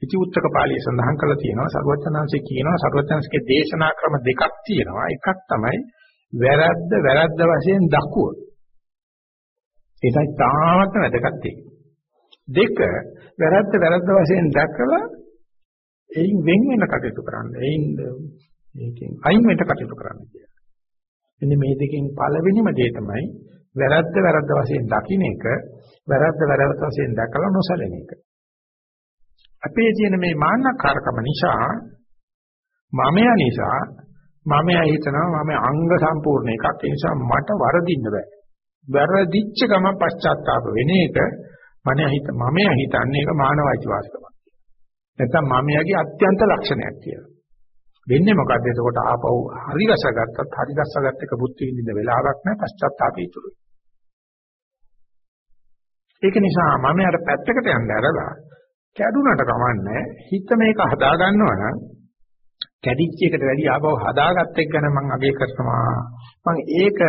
ඉති උත්තක පාළිය සඳහන් කරලා තියෙනවා. සර්වඥාන්සේ කියනවා සර්වඥාන්සේගේ දේශනා ක්‍රම දෙකක් තියෙනවා. එකක් තමයි වැරද්ද වැරද්ද වශයෙන් දක්වුවොත්. ඒකයි තාමත් වැදගත් දෙක වැරද්ද වැරද්ද වශයෙන් දැකලා එයින් වෙන් වෙන කටයුතු කරන්න. එයින් ඒකෙන් අයින් වෙන්න කටයුතු කරන්න කියලා. මෙන්න මේ දෙකෙන් පළවෙනිම දේ තමයි වැරද්ද වැරද්ද වශයෙන් දකින්න එක, වැරද්ද වැරද්ද වශයෙන් දැකලා නොසැලෙන එක. අපේ තියෙන මේ මාන්නකාරකම නිසා මමයා නිසා මමයා හිතනවා මම අංග සම්පූර්ණ එකක් ඒ නිසා මට වරදින්න බෑ. වැරදිච්ච ගම පශ්චාත්තාප වෙන එක මම හිත මමයා හිතන්නේ ඒක මානවයිති වාසිකමක්. නැත්නම් මාමියාගේ අත්‍යන්ත ලක්ෂණයක් කියලා. වෙන්නේ මොකද්ද? එතකොට ආපහු හරි රසගත්තත් හරි රසගත් එක බුද්ධ විඳින්න වෙලාවක් නැහැ පශ්චාත්තාපය ඉතුරුයි. ඒක නිසා මම අර පැත්තකට යන්න ඇරලා කැඩුනට කමන්නේ හිත මේක හදා ගන්නවා නම් කැඩිච්ච එකට වැඩි ආපහු හදාගත්ත එක ගැන මම අගය කරනවා. මම ඒක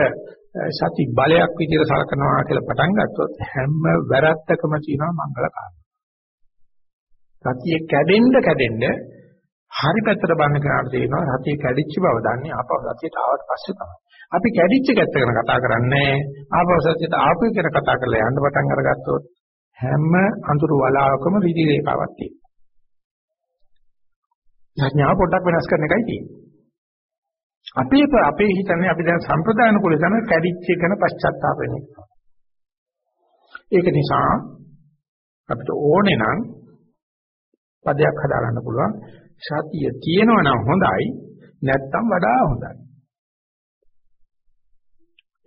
සති බලයක් විදිහට සලකනවා කියලා පටන් ගත්තොත් හැම වැරද්දකම තියෙනවා මංගල කාරණා. සතිය කැඩෙන්න කැඩෙන්න හරි පැත්තට බන්න කරාට තේරෙනවා සතිය කැඩිච්ච බව දන්නේ ආපහු සතියට ආවට පස්සේ තමයි. අපි කැඩිච්ච ගැත්ත ගැන කතා කරන්නේ ආපහු සතියට ආපහු ගැන කතා කරලා යන්න පටන් අරගත්තොත් හැම අඳුරු වලාවකම රිදි රේඛාවක් තියෙනවා. ඥාන පොඩ්ඩක් වෙනස් කරන එකයි තියෙන්නේ. අපේ අපේ හිතන්නේ අපි දැන් සම්ප්‍රදාන කුල තමයි කැඩිච්ච එක ගැන පශ්චාත්තාප වෙන එක. ඒක නිසා අපිට ඕනේ නම් පදයක් හදාගන්න පුළුවන් සතිය තියෙනවා නම් හොඳයි නැත්තම් වඩා හොඳයි.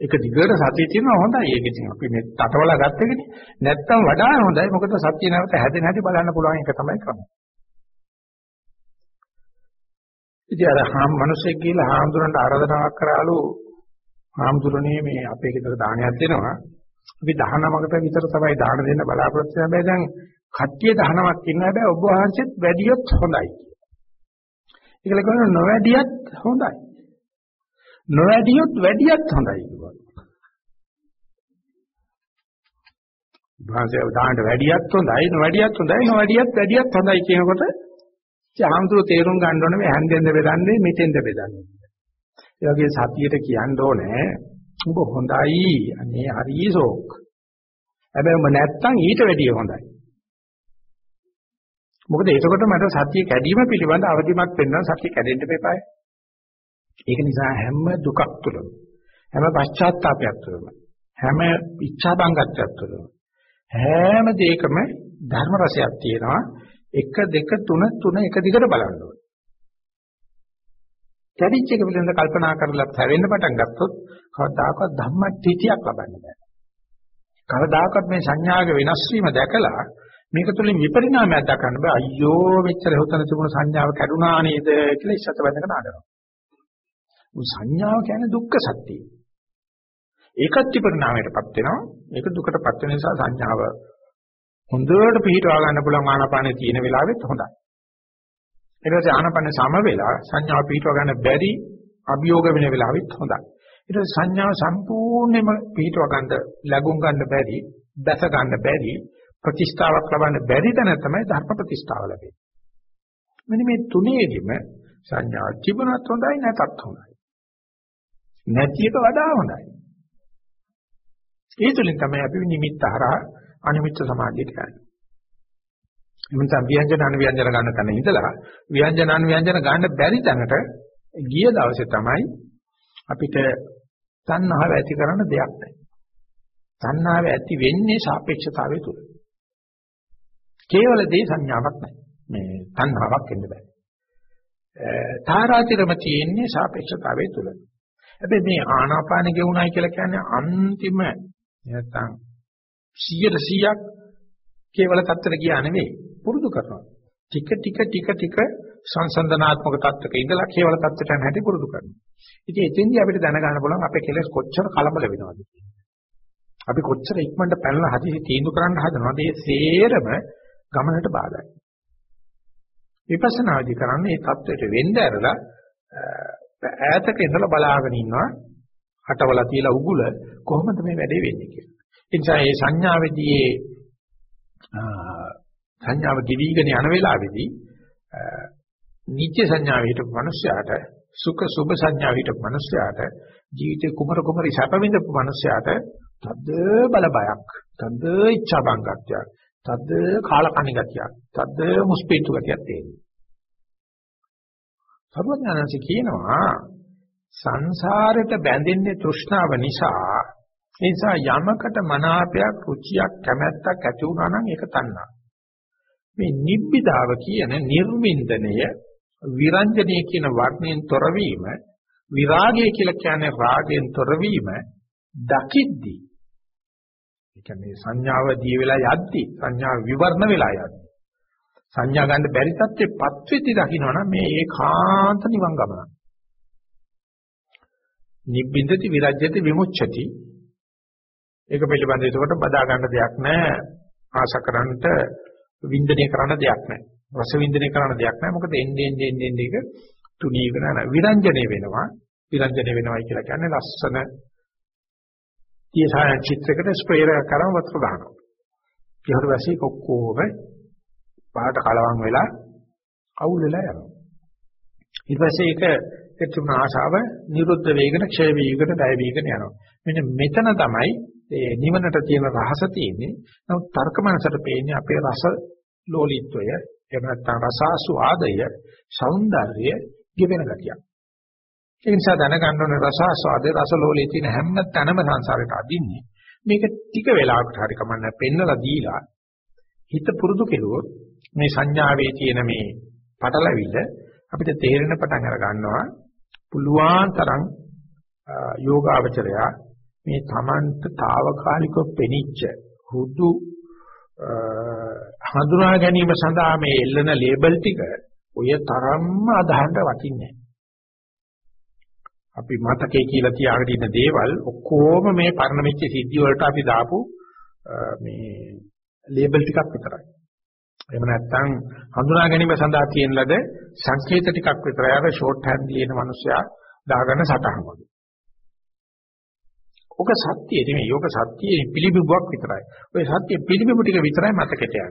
ඒක දිගට සතිය තියෙනවා හොඳයි. ඒක ඉතින් අපි මේ තටවලා ගත්ත එකනේ. නැත්තම් වඩා හොඳයි. මොකද සතිය නැවත හැදෙන හැටි බලන්න පුළුවන් එක තමයි ක්‍රමය. ඉතින් අර හාම් මිනිස්සෙක් ගිහලා හාමුදුරන්ට ආරාධනාවක් කරාලු හාමුදුරනේ මේ අපේ ගෙදර දානයක් දෙනවා. අපි 19කට විතර තමයි දාන දෙන්න බලාපොරොත්තු වෙන හැබැයි දැන් කට්ටිය 19ක් ඉන්න හැබැයි ඔබ වහන්සේත් වැඩියොත් හොඳයි. ඒකල කියනවා නොවැඩියත් හොඳයි. නොවැඩියොත් වැඩියත් හොඳයි කිව්වා. භාෂාව දාන්න වැඩියත් හොඳයි නොවැඩියත් හොඳයි නොවැඩියත් වැඩියත් හොඳයි කියනකොට චාම්තුරු තේරුම් ගන්න ඕනේ මේ හැන්දෙන්ද බෙදන්නේ මෙතෙන්ද බෙදන්නේ. ඒ වගේ සතියට කියන්න ඕනේ උඹ හොඳයි අනේ හරිසෝක්. හැබැයි උඹ නැත්තම් ඊට වැඩිය හොඳයි. මොකද එතකොට මට සතිය කැඩීම පිළිබඳ අවදිමත් වෙන්න සතිය කැඩෙන්න එපායි. ඒක නිසා හැම දුකක් තුළම හැම පශ්චාත්තාවයක් තුළම හැම ඉච්ඡා බංගත්වයක් තුළම හැම දෙයකම ධර්ම රසයක් තියෙනවා 1 2 3 3 එක දිගට බලන්න ඕනේ. කැඩිච්ච එක පිළිබඳ කල්පනා කරලා හැවෙන්න පටන් ගත්තොත් කවදාකවත් ධම්මටිතියක් ලබන්න බෑ. කවදාකවත් මේ සංඥාගේ වෙනස් වීම දැකලා මේක තුළින් විපරිණාමයක් දක්වන්න බෑ අයියෝ මෙච්චර හොතන තිබුණ සංඥාව කැඩුනා නේද කියලා ඉස්සත බඳගෙන ආදරනවා. උ සංඥාව කියන්නේ දුක්ඛ සත්‍යය. ඒකත් විපරිණාමයටපත් වෙනවා. ඒක දුකටපත් වෙන නිසා සංඥාව හොඳට පිළිටවා ගන්න පුළුවන් ආනාපානෙ තියෙන වෙලාවෙත් හොඳයි. ඊට පස්සේ ආනාපානෙ සම වෙලා සංඥාව පිළිටවා ගන්න බැරි අභියෝග වෙන වෙලාවෙත් හොඳයි. ඊට පස්සේ සංඥාව සම්පූර්ණයෙන්ම පිළිටවා ගන්න ලැබුම් ගන්න බැරි, දැස ගන්න බැරි ප්‍රතිස්ථාවක් ලබන්න බැරි තැන තමයි ධර්ම ප්‍රතිස්ථාව ලැබෙන්නේ. මෙන්න මේ තුනේදිම සංඥා තිබුණත් හොඳයි නැතත් හොඳයි. නැති එක වඩා හොඳයි. ඒ තුලින් තමයි අපි නිමිත්ත හරහා අනිමිත්ත සමාධියට යන්නේ. එමුන්ට ව්‍යංජන අනුව්‍යංජන ගන්න තැන ඉඳලා ව්‍යංජන අනුව්‍යංජන ගන්න බැරි තැනට ගිය දවසේ තමයි අපිට තණ්හාව ඇති කරන දෙයක් නැහැ. තණ්හාව ඇති වෙන්නේ සාපේක්ෂතාවය තුල. කේවල දේ සංඥාවක් නැහැ. මේ තණ්හාවක් එන්න බෑ. තාරාතිරම තියෙන්නේ සාපේක්ෂතාවයේ තුල. හැබැයි මේ ආනාපාන ගෙවුණයි කියලා කියන්නේ අන්තිම නැත්තම් 100%ක් කේවල තත්ත්වයට ගියා නෙවෙයි. පුරුදු කරනවා. ටික ටික ටික ටික සංසන්දනාත්මක තත්ත්වක ඉඳලා කේවල තත්ත්වයට යන හැටි පුරුදු කරනවා. ඉතින් එතෙන්දී අපිට දැනගන්න පුළුවන් අපේ කෙලෙස් කොච්චර කලබල වෙනවද අපි කොච්චර ඉක්මනට පැනලා හදිසි තීන්දුව කරන්න හදනවද? ඒ සේරම ගමනට බාධායි. විපස්සනාදි කරන්නේ ඒ தത്വෙට වෙන්න ඇරලා ඈතක ඉඳලා බලාගෙන ඉන්නවා අටවලා තියලා උගුල කොහොමද මේ වැඩේ වෙන්නේ කියලා. ඒ නිසා මේ සංඥාවේදී සංඥාව ගිවිගෙන යන වෙලාවේදී නිත්‍ය සංඥාව හිටපු මිනිස්යාට සුඛ සුභ සංඥාව හිටපු මිනිස්යාට ජීවිතේ කුමර කුමරි සැප විඳපු මිනිස්යාට තද බල බයක් තද ඉච්ඡා බංගත්වයක් තද කාලකණි ගතියක්, තද මුස්පීතු ගතියක් තියෙනවා. සර්වඥාන්සේ කියනවා සංසාරයට බැඳෙන්නේ තෘෂ්ණාව නිසා. ඒ නිසා යමකට මනාපයක්, රුචියක්, කැමැත්තක් ඇති වුණා නම් ඒක තණ්හා. මේ නිබ්බිදාව කියන නිර්මින්දනය විරංජනීය කියන වර්ණයෙන් තොරවීම විරාගය කියලා කියන්නේ රාගයෙන් තොරවීම දකිද්දී ඒ කියන්නේ සංඥාව දී වෙලා යද්දි සංඥා විවරණ වෙලා යද්දි සංඥා ගන්න බැරි තත්ත්වෙපත් වෙති දකින්නවනම් මේ ඒකාන්ත නිවන් ගමන. නිබ්බින්දති විරජ්‍යති විමුච්ඡති. ඒක පිළිබඳව ඒකට බදා ගන්න දෙයක් නැහැ. ආශකරන්ට වින්දනය කරන්න දෙයක් නැහැ. රස වින්දනය කරන්න දෙයක් නැහැ. මොකද එන්නේ එන්නේ එන්නේ එක තුනීගෙන යන විරංජනේ වෙනවා. විරංජනේ වෙනවයි කියලා කියන්නේ ලස්සන තියසාන චිත්‍රයකට ස්ප්‍රේයර් එකක් කරන් වතුර ගන්නවා. ඊට පස්සේ කොක්කෝම පාට කලවම් වෙලා අවුල් වෙලා යනවා. ඊට පස්සේ ඒක ඒ තුන ආශාව නිරුද්ධ වේගන ක්ෂය වේගන බය වේගන යනවා. මෙන්න මෙතන තමයි ඒ නිවනට තියෙන රහස තියෙන්නේ. නමුත් තර්ක මනසට පේන්නේ අපේ රස ලෝලීත්වය, එහෙම නැත්නම් රසාස්වාදය, సౌందර්යය ගෙවෙන ගතියක්. ඒ නිසා දැනගන්න ඕනේ රසාස්වාදේ රසලෝලී තියෙන හැම තැනම සංසාරයට අදින්නේ. මේක ටික වෙලාවකට හරි කමන්න පෙන්නලා දීලා හිත පුරුදු කෙරුවොත් මේ සංඥාවේ තියෙන මේ පටලවිල්ල අපිට තේරෙන පටන් අර ගන්නවා. පුළුවන් තරම් යෝගාවචරයා මේ Tamanට తాවකාලිකව පෙනිච්ච හුදු හඳුනා ගැනීම සඳහා මේ එල්ලන ලේබල් ටික ඔය තරම්ම අදහන්න වටින්නේ අපි මතකේ කියලා තියාගෙන ඉන්න දේවල් ඔක්කොම මේ පරණ මෙච්ච සිද්ධි වලට අපි දාපු මේ ලේබල් ටිකක් විතරයි. එහෙම නැත්නම් හඳුනා ගැනීම සඳහා තියෙන ලද සංකේත ටිකක් විතරයි අර ෂෝට් හෑන්ඩ් ලියන මිනිස්සයා දාගන්න සටහන් වගේ. ඔක සත්‍යය නෙමෙයි. ඔක සත්‍යයේ පිළිබිඹුවක් විතරයි. ඔය සත්‍ය පිළිබිඹු ටික විතරයි මතකෙට යන්නේ.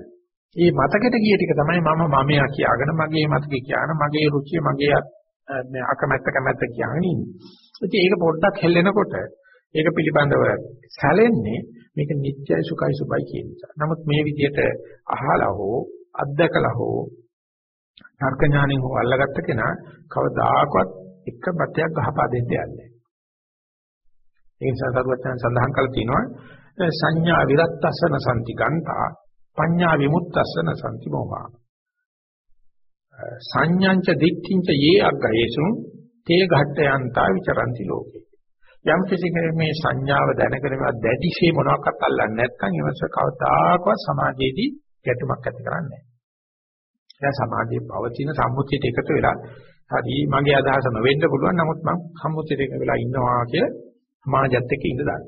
මේ මතකෙට ගිය ටික තමයි මම මමයා කියාගෙන මගේ මතකේ කියන මගේ රුචිය මගේ මේ අකමැත්ත කැමැත්ත කියන්නේ ඉන්නේ. ඉතින් ඒක පොඩ්ඩක් හෙල්ලෙනකොට ඒක පිළිබඳව සැලෙන්නේ මේක නිත්‍යයි සුඛයි සුබයි කියන නිසා. නමුත් මේ විදිහට අහලා හෝ අත්දකලා හෝ තර්ක ඥාණයෙන් හෝ අල්ලගත්ත කෙනා කවදාකවත් එක බතයක් ගහපා දෙන්න යන්නේ. ඒ නිසා සරුවචන සඳහන් කළ තියෙනවා සංඥා විරත්තසන සම්ති ගන්තා පඤ්ඤා විමුක්තසන සම්ති මොහා සංඥාංච දික්ඛින්ච යේ අග්ගයේසුන් තේ ඝට්ටයන්තා විචරಂತಿ ලෝකේ යම් කිසි කෙනෙක් මේ සංඥාව දැනගෙන මේවා දැඩිශේ මොනවාක්වත් අල්ලන්නේ නැත්නම් ඊවස කවදාකවත් සමාජයේදී ගැටුමක් ඇති කරන්නේ නැහැ. දැන් සමාජයේ පවතින සම්මුතියට එකතු වෙලා හරි මගේ අදහස නොවෙන්න පුළුවන් නමුත් මම සම්මුතියට එකතු වෙලා ඉන්නවා කියලා සමාජයත් එක්ක ඉඳ දාන්න.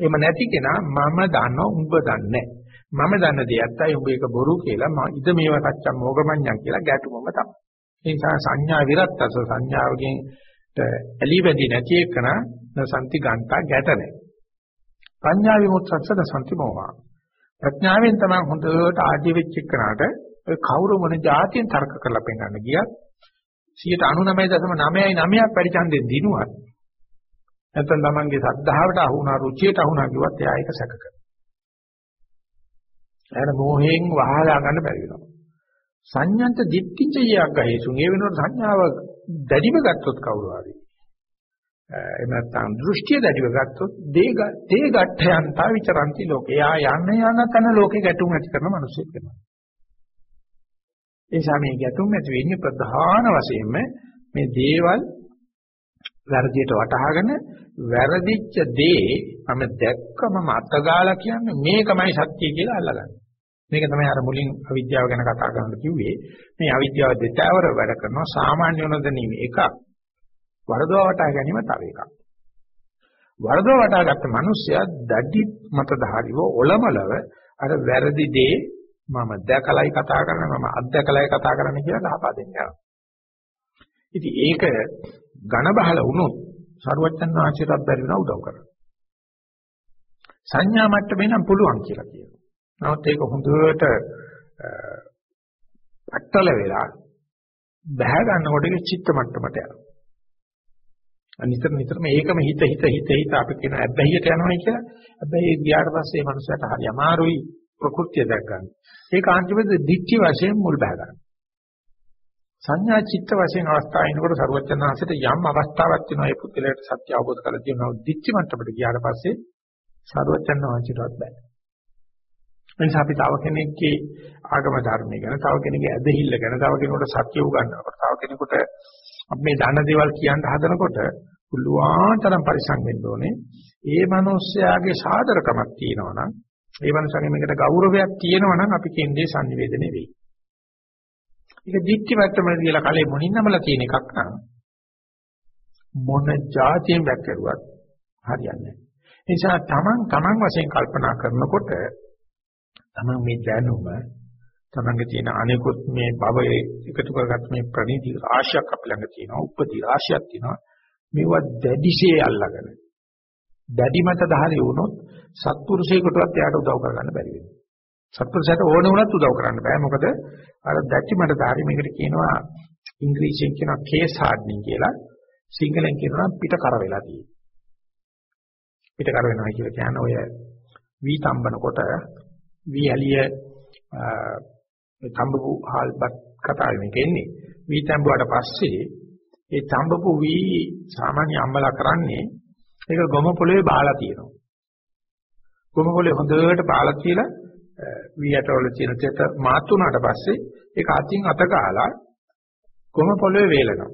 එහෙම නැති කෙනා මම දන්නවා උඹ දන්නේ මම දන්න දේ ඇත්තයි උඹ ඒක බොරු කියලා මම ඉද මේව සත්‍යම් මොගමඤ්ඤම් කියලා ගැටුමම තමයි. ඒ නිසා සංඥා විරත්තස සංඥාවකින් ඇලිවැදි නැති එකන සම්ති ගන්තා ගැට නැහැ. පඤ්ඤා විමුක්තසද සම්ති මොහා. ප්‍රඥාවෙන් තමයි හොඳට ආදී වෙච්ච එකනට ඔය කවුරු මොන જાතියෙන් තර්ක කරලා පෙන්නන්න ගියත් 99.999ක් පරිචන්දෙන් දිනුවත් නැත්නම් තමන්ගේ සද්ධාවට අහු වුණා රුචියට අහු වුණා කිව්වත් එයා ඒක සැක කරනවා. එයාට මෝහයෙන් වහලා ගන්න බැරි වෙනවා. සංඥන්ත දිට්ඨිච යග්ගහේසුන් ඒ වෙනකොට සංඥාව දැඩිව ගත්තොත් කවුරු හරි එහෙම නැත්නම් දෘෂ්ටිය දැඩිව ගත්තොත් දේ දේ ගැටයන්තා විචරಂತಿ ලෝකේ. යා යන්න යන තන ලෝකේ ගැටුම් ඇති කරන මිනිස්සෙක් වෙනවා. ඒ නිසා මේ ගැටුම් ඇති වෙන්නේ ප්‍රධාන වශයෙන්ම මේ දේවල් වැරදියට වටහාගෙන වැරදිච්ච දේ මම දැක්කම අතගාලා කියන්නේ මේකමයි සත්‍ය කියලා අල්ලගන්න. මේක තමයි අර මුලින් අවිද්‍යාව ගැන කතා කරන්න කිව්වේ. මේ අවිද්‍යාව දෙතවර වැඩ කරනවා සාමාන්‍ය නොදැනීම එකක්. වරදව වටහා ගැනීම තව එකක්. වරදව වටහාගත්ත මිනිස්සයා දඩි මතධාරීව ඔලමලව අර වැරදි දේ මම දැකලයි කතා කරන්නේ මම අත්දැකලයි කතා කරන්නේ කියලා ගහපා දෙන්නවා. ඉතින් ඒක ඝන බහල වුණොත් සරුවච්චන් ආශ්‍රිතත් බැරි වෙන උදව් කරනවා. සංඥා මට්ටමේ නම් පුළුවන් කියලා කියනවා. නමුත් ඒක හොඳට අට්ටල වෙලා බහැ ගන්නකොට ඒක චිත්ත මට්ටමට යනවා. අනිතර නිතරම ඒකම හිත හිත හිත හිත අපි කියන අබ්බැහියට යනවායි කියලා. අබ්බැහිය ගියාට පස්සේ මේ මනුස්සයාට හරි අමාරුයි ප්‍රകൃතිය දැක් ගන්න. ඒක අන්තිමට දික්ටි වශයෙන් මුල් බහ ගන්න. සංඥා චිත්ත වශයෙන් අවස්ථාව එනකොට සරුවචනාංශයට යම් අවස්ථාවක් තියෙනවා ඒ පුද්ගලයාට සත්‍ය අවබෝධ කරලා තියෙනවා දිච්ච මට්ටමට ගියාට පස්සේ සරුවචනාංශයටවත් බෑ. එනිසා අපි තව කෙනෙක්ගේ ආගම ධර්මය ගැන තව කෙනෙක්ගේ ඇදහිල්ල ගැන තව කෙනෙකුට සත්‍ය උගන්වනකොට තව කෙනෙකුට අපි මේ දාන දේවල් කියන්න හදනකොට පුළුවාතරම් පරිසම් වෙන්න ඕනේ. ඒ මිනිස්යාගේ සාදරකමක් තියෙනවා නම් ඒ මනුස්සයාගේ මේකට ගෞරවයක් තියෙනවා නම් අපි කියන්නේ sannivedana වෙයි. ඒක දික්ටි මට්ටමේ කියලා කලේ මොනින්නමලා තියෙන එකක් නම් මොන જાතියෙන් වැක්කරුවත් හරියන්නේ නැහැ. ඒ නිසා තමන් තමන් වශයෙන් කල්පනා කරනකොට තමන් මේ දැනුම තමන්ගේ තියෙන අනිකුත් මේ භවයේ එකතු කරගත් මේ ප්‍රණීති රාශියක් අපි ළඟ තියෙනවා. උපදී රාශියක් තියෙනවා. මේවා දැඩිශේ අල්ලගෙන දැඩි මත ධාරී වුණොත් සත්පුරුෂයෙකුටවත් එයාට උදව් කරගන්න බැරි වෙනවා. සත්පුරුෂයාට ඕන වුණත් උදව් කරන්න බෑ. මොකද අර දැඩි මත ධාරී මේකට කියනවා ඉංග්‍රීසියෙන් කියනවා කේස් හાર્ඩ්නින් කියලා. සිංහලෙන් කියනවා පිට කර වෙලා තියෙන්නේ. පිට කර වෙනවා කියලා කියන්නේ ඔය වී තම්බනකොට වී ඇලිය තම්බපු හාල්පත් කතාවේ මේක එන්නේ. වී තම්බුවාට පස්සේ ඒ තම්බපු වී සාමාන්‍ය අම්මලා කරන්නේ ඒක ගොම පොළවේ බාලා තියෙනවා. ගොම පොළවේ හොඳට බාලා කියලා වී ඇටවල තියෙන තෙත මාත් උනාට පස්සේ ඒක අතින් අත ගාලා ගොම පොළවේ වේලනවා.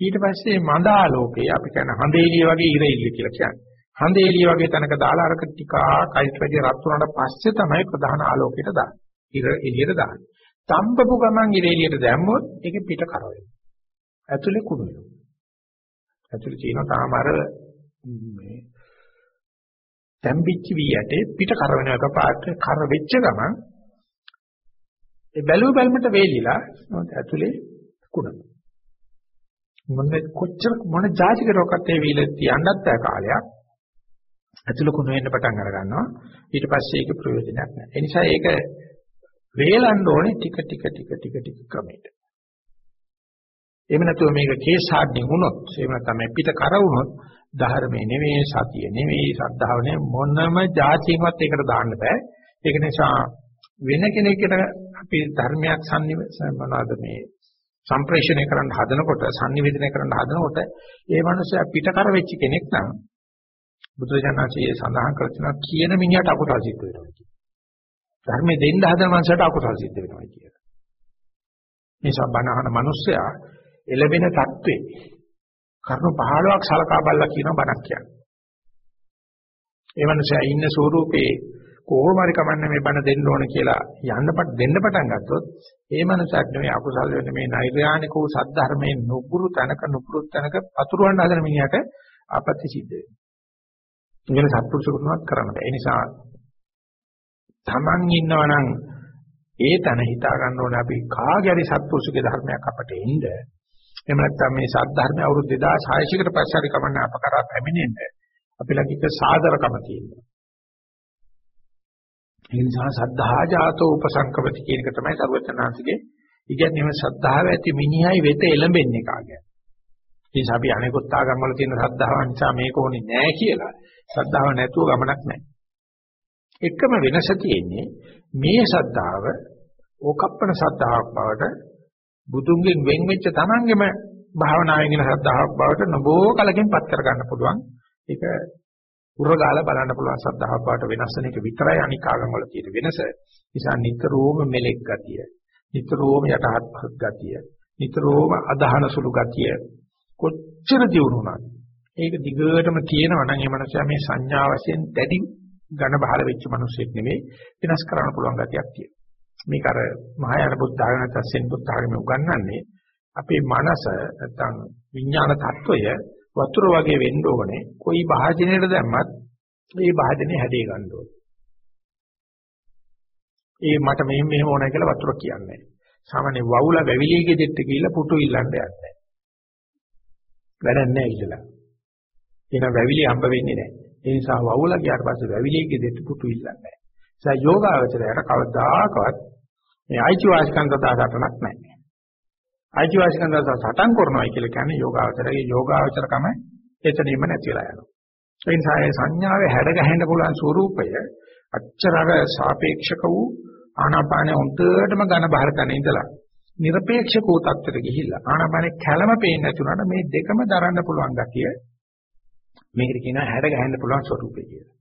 ඊට පස්සේ මඳ ආලෝකය අපි කියන හඳේලිය වගේ ඉරෙල්ල කියලා කියන්නේ. හඳේලිය වගේ තැනක දාලා අරක ටිකක් අයිත් වැඩි රත් වුණාට පස්සේ තමයි ප්‍රධාන ආලෝකයට දාන්නේ. ඉර එළියට දාන්නේ. තම්බපු ගමන් ඉර එළියට දැම්මොත් ඒක පිට කර වෙනවා. ඇතුලේ කුණු වෙනවා. ඇතුලේ තියෙන තාම අර මේ තැම්බිච්ච වී යටේ පිට කර වෙන එක පාට කර වෙච්ච ගමන් ඒ බැලුව බැලමට වේලිලා ඇතුලේ කුණු. මොන කොච්චර මොන જાතික රෝගත් ඒ වීල තියන්නත් බෑ කාලයක්. ඇතුළ කුණු වෙන්න පටන් අර ගන්නවා. ඊට පස්සේ ඒක ප්‍රයෝජනයක් නැහැ. ඒ නිසා ඒක වේලන්න ඕනේ ටික ටික ටික ටික ටික ක්‍රමයට. එහෙම නැතුව මේක කේස් හાર્ඩ්නින් වුණොත් එහෙම නැත්නම් පිට කර වුණොත් ධර්මයේ නෙවෙයි සතිය නෙවෙයි සද්ධාව නෙවෙයි මොනම જાතියවත් ඒකට දාන්න බෑ ඒක නිසා වෙන කෙනෙක්ට අපි ධර්මයක් සම්නිවේදනය මොනවාද මේ සම්ප්‍රේෂණය කරන්න හදනකොට sannivedana කරන්න හදනකොට ඒ මනුස්සයා පිටකර වෙච්ච කෙනෙක් නම් බුදුරජාණන්සේ සඳහන් කර තිනවා කියන මිනිහට අකුසල සිද්ධ වෙනවා කියන. ධර්මයේ දෙන්න හදන මනුස්සයාට අකුසල සිද්ධ වෙනවා කියන. මේ සබනහන මනුස්සයා එළබෙන தત્ත්වේ කර්ම 15ක් සලකා බලලා කියන බණක් කියන්නේ. ඒ මනුස්සයා ඉන්න ස්වරූපේ කොහොම හරි කමන්නේ මේ බණ දෙන්න ඕන කියලා යන්නපත් දෙන්න පටන් ගත්තොත් ඒ මනුස්සයාට නෙමෙයි අකුසල් වෙන මේ නෛර්යානික වූ සද්ධර්මයේ නුගුරු තනක නුපුරු තනක පතුරවන්න හදන මිනිහට ආපත්‍ය සිද්ධ වෙනවා. ඉගෙන සත්පුරුෂකමවත් කරන්න බෑ. ඒ නිසා Taman ඉන්නවා නම් ඒ තන හිතා ගන්න ඕනේ අපි කාගේ හරි සත්පුරුෂගේ ධර්මයක් අපට එන්න. එහෙම නැත්නම් මේ සත්‍ය ධර්මය අවුරුදු 2600කට පස්සේ හරි කමන්න අප කරා පැමිණෙන්න. අපි ළඟ එක සාදරකම තියෙනවා. ඒ නිසා සද්ධා ජාතෝ උපසංකපති කියන එක තමයි සර්වචනාංශගේ ඉගැන්වීම සද්ධාව ඇති මිනිහයි වෙත එළඹෙන්නේ කාගේ. ඒ නිසා අපි අනෙකුත් ආගම් වල තියෙන සද්ධාව නිසා මේක ඕනේ නෑ කියලා. සද්ධාව නැතුව ගමනක් නෑ. එකම වෙනස තියෙන්නේ මේ සද්ධාව ඕකප්පන සද්ධාවක් බවට බුදුන්ගෙන් වෙන් වෙච්ච තමන්ගේම භාවනාවෙන් එන සද්ධාවක් බවට නබෝ කලකින් පත් කර ගන්න පුළුවන්. ඒක උරගාලා බලන්න පුළුවන් සද්ධාවක් බවට වෙනස් වෙන එක විතරයි අනික් ආගම් වල තියෙන වෙනස. නිසා නිතරම මෙලෙක් ගතිය, නිතරම යටහත් ගතිය, නිතරම අදහන සුළු ගතිය කොච්චර දියුණුණාද ඒක දිගටම තියෙනවා නම් ඒ මනුස්සයා මේ සංඥා වශයෙන් දැඩි ඝන බහල වෙච්ච මිනිස්සෙක් නෙමෙයි වෙනස් කරන්න පුළුවන් ගතියක් තියෙනවා මේක අර මහායාන බුද්ධ ආගම තස්සෙන් බුද්ධ ආගම උගන්වන්නේ අපේ මනස නැත්තම් විඥාන තත්වය වතුර වගේ වෙන්න ඕනේ කොයි භාජනයකට දැම්මත් ඒ භාජනේ හැදේ ගන්න ඕනේ ඒ මට මෙහෙම මෙහෙම ඕනයි කියලා වතුර කියන්නේ සාමාන්‍ය වවුල වැවිලිගේ දෙට්ට කියලා පුටු ඉල්ලන්න යන්නේ වැඩක් නැහැ ඉතලා. එහෙනම් වැවිලි හම්බ වෙන්නේ නැහැ. ඒ නිසා වවුල ගියාට පස්සේ වැවිලියේ දෙට පුතු ඉල්ලන්නේ නැහැ. ඒ නිසා යෝගාවචරයට කවදාකවත් මේ අයිතිවාසිකම් සතා සටනක් නැහැ. අයිතිවාසිකම් සතා සටන් කරනවා කියලා කියන්නේ යෝගාවචරයේ යෝගාවචරකම එතනින්ම නැති වෙලා යනවා. ඒ නිසා ඒ සංඥාවේ හැඩ ගැහෙන්න පුළුවන් ස්වરૂපය අච්චරව සාපේක්ෂක වූ ආනාපානයේ උන්ටටම ඝන බහර කරන ඉඳලා নিরপেক্ষ වූ තත්ත්වයට ගිහිල්ලා ආනාපානයේ කැළම පේන්නේ නැතුණාට මේ දෙකම දරන්න පුළුවන් ගැතිය මේකට කියනවා හැඩ ගැහෙන්න පුළුවන් ස්වરૂපය කියලා.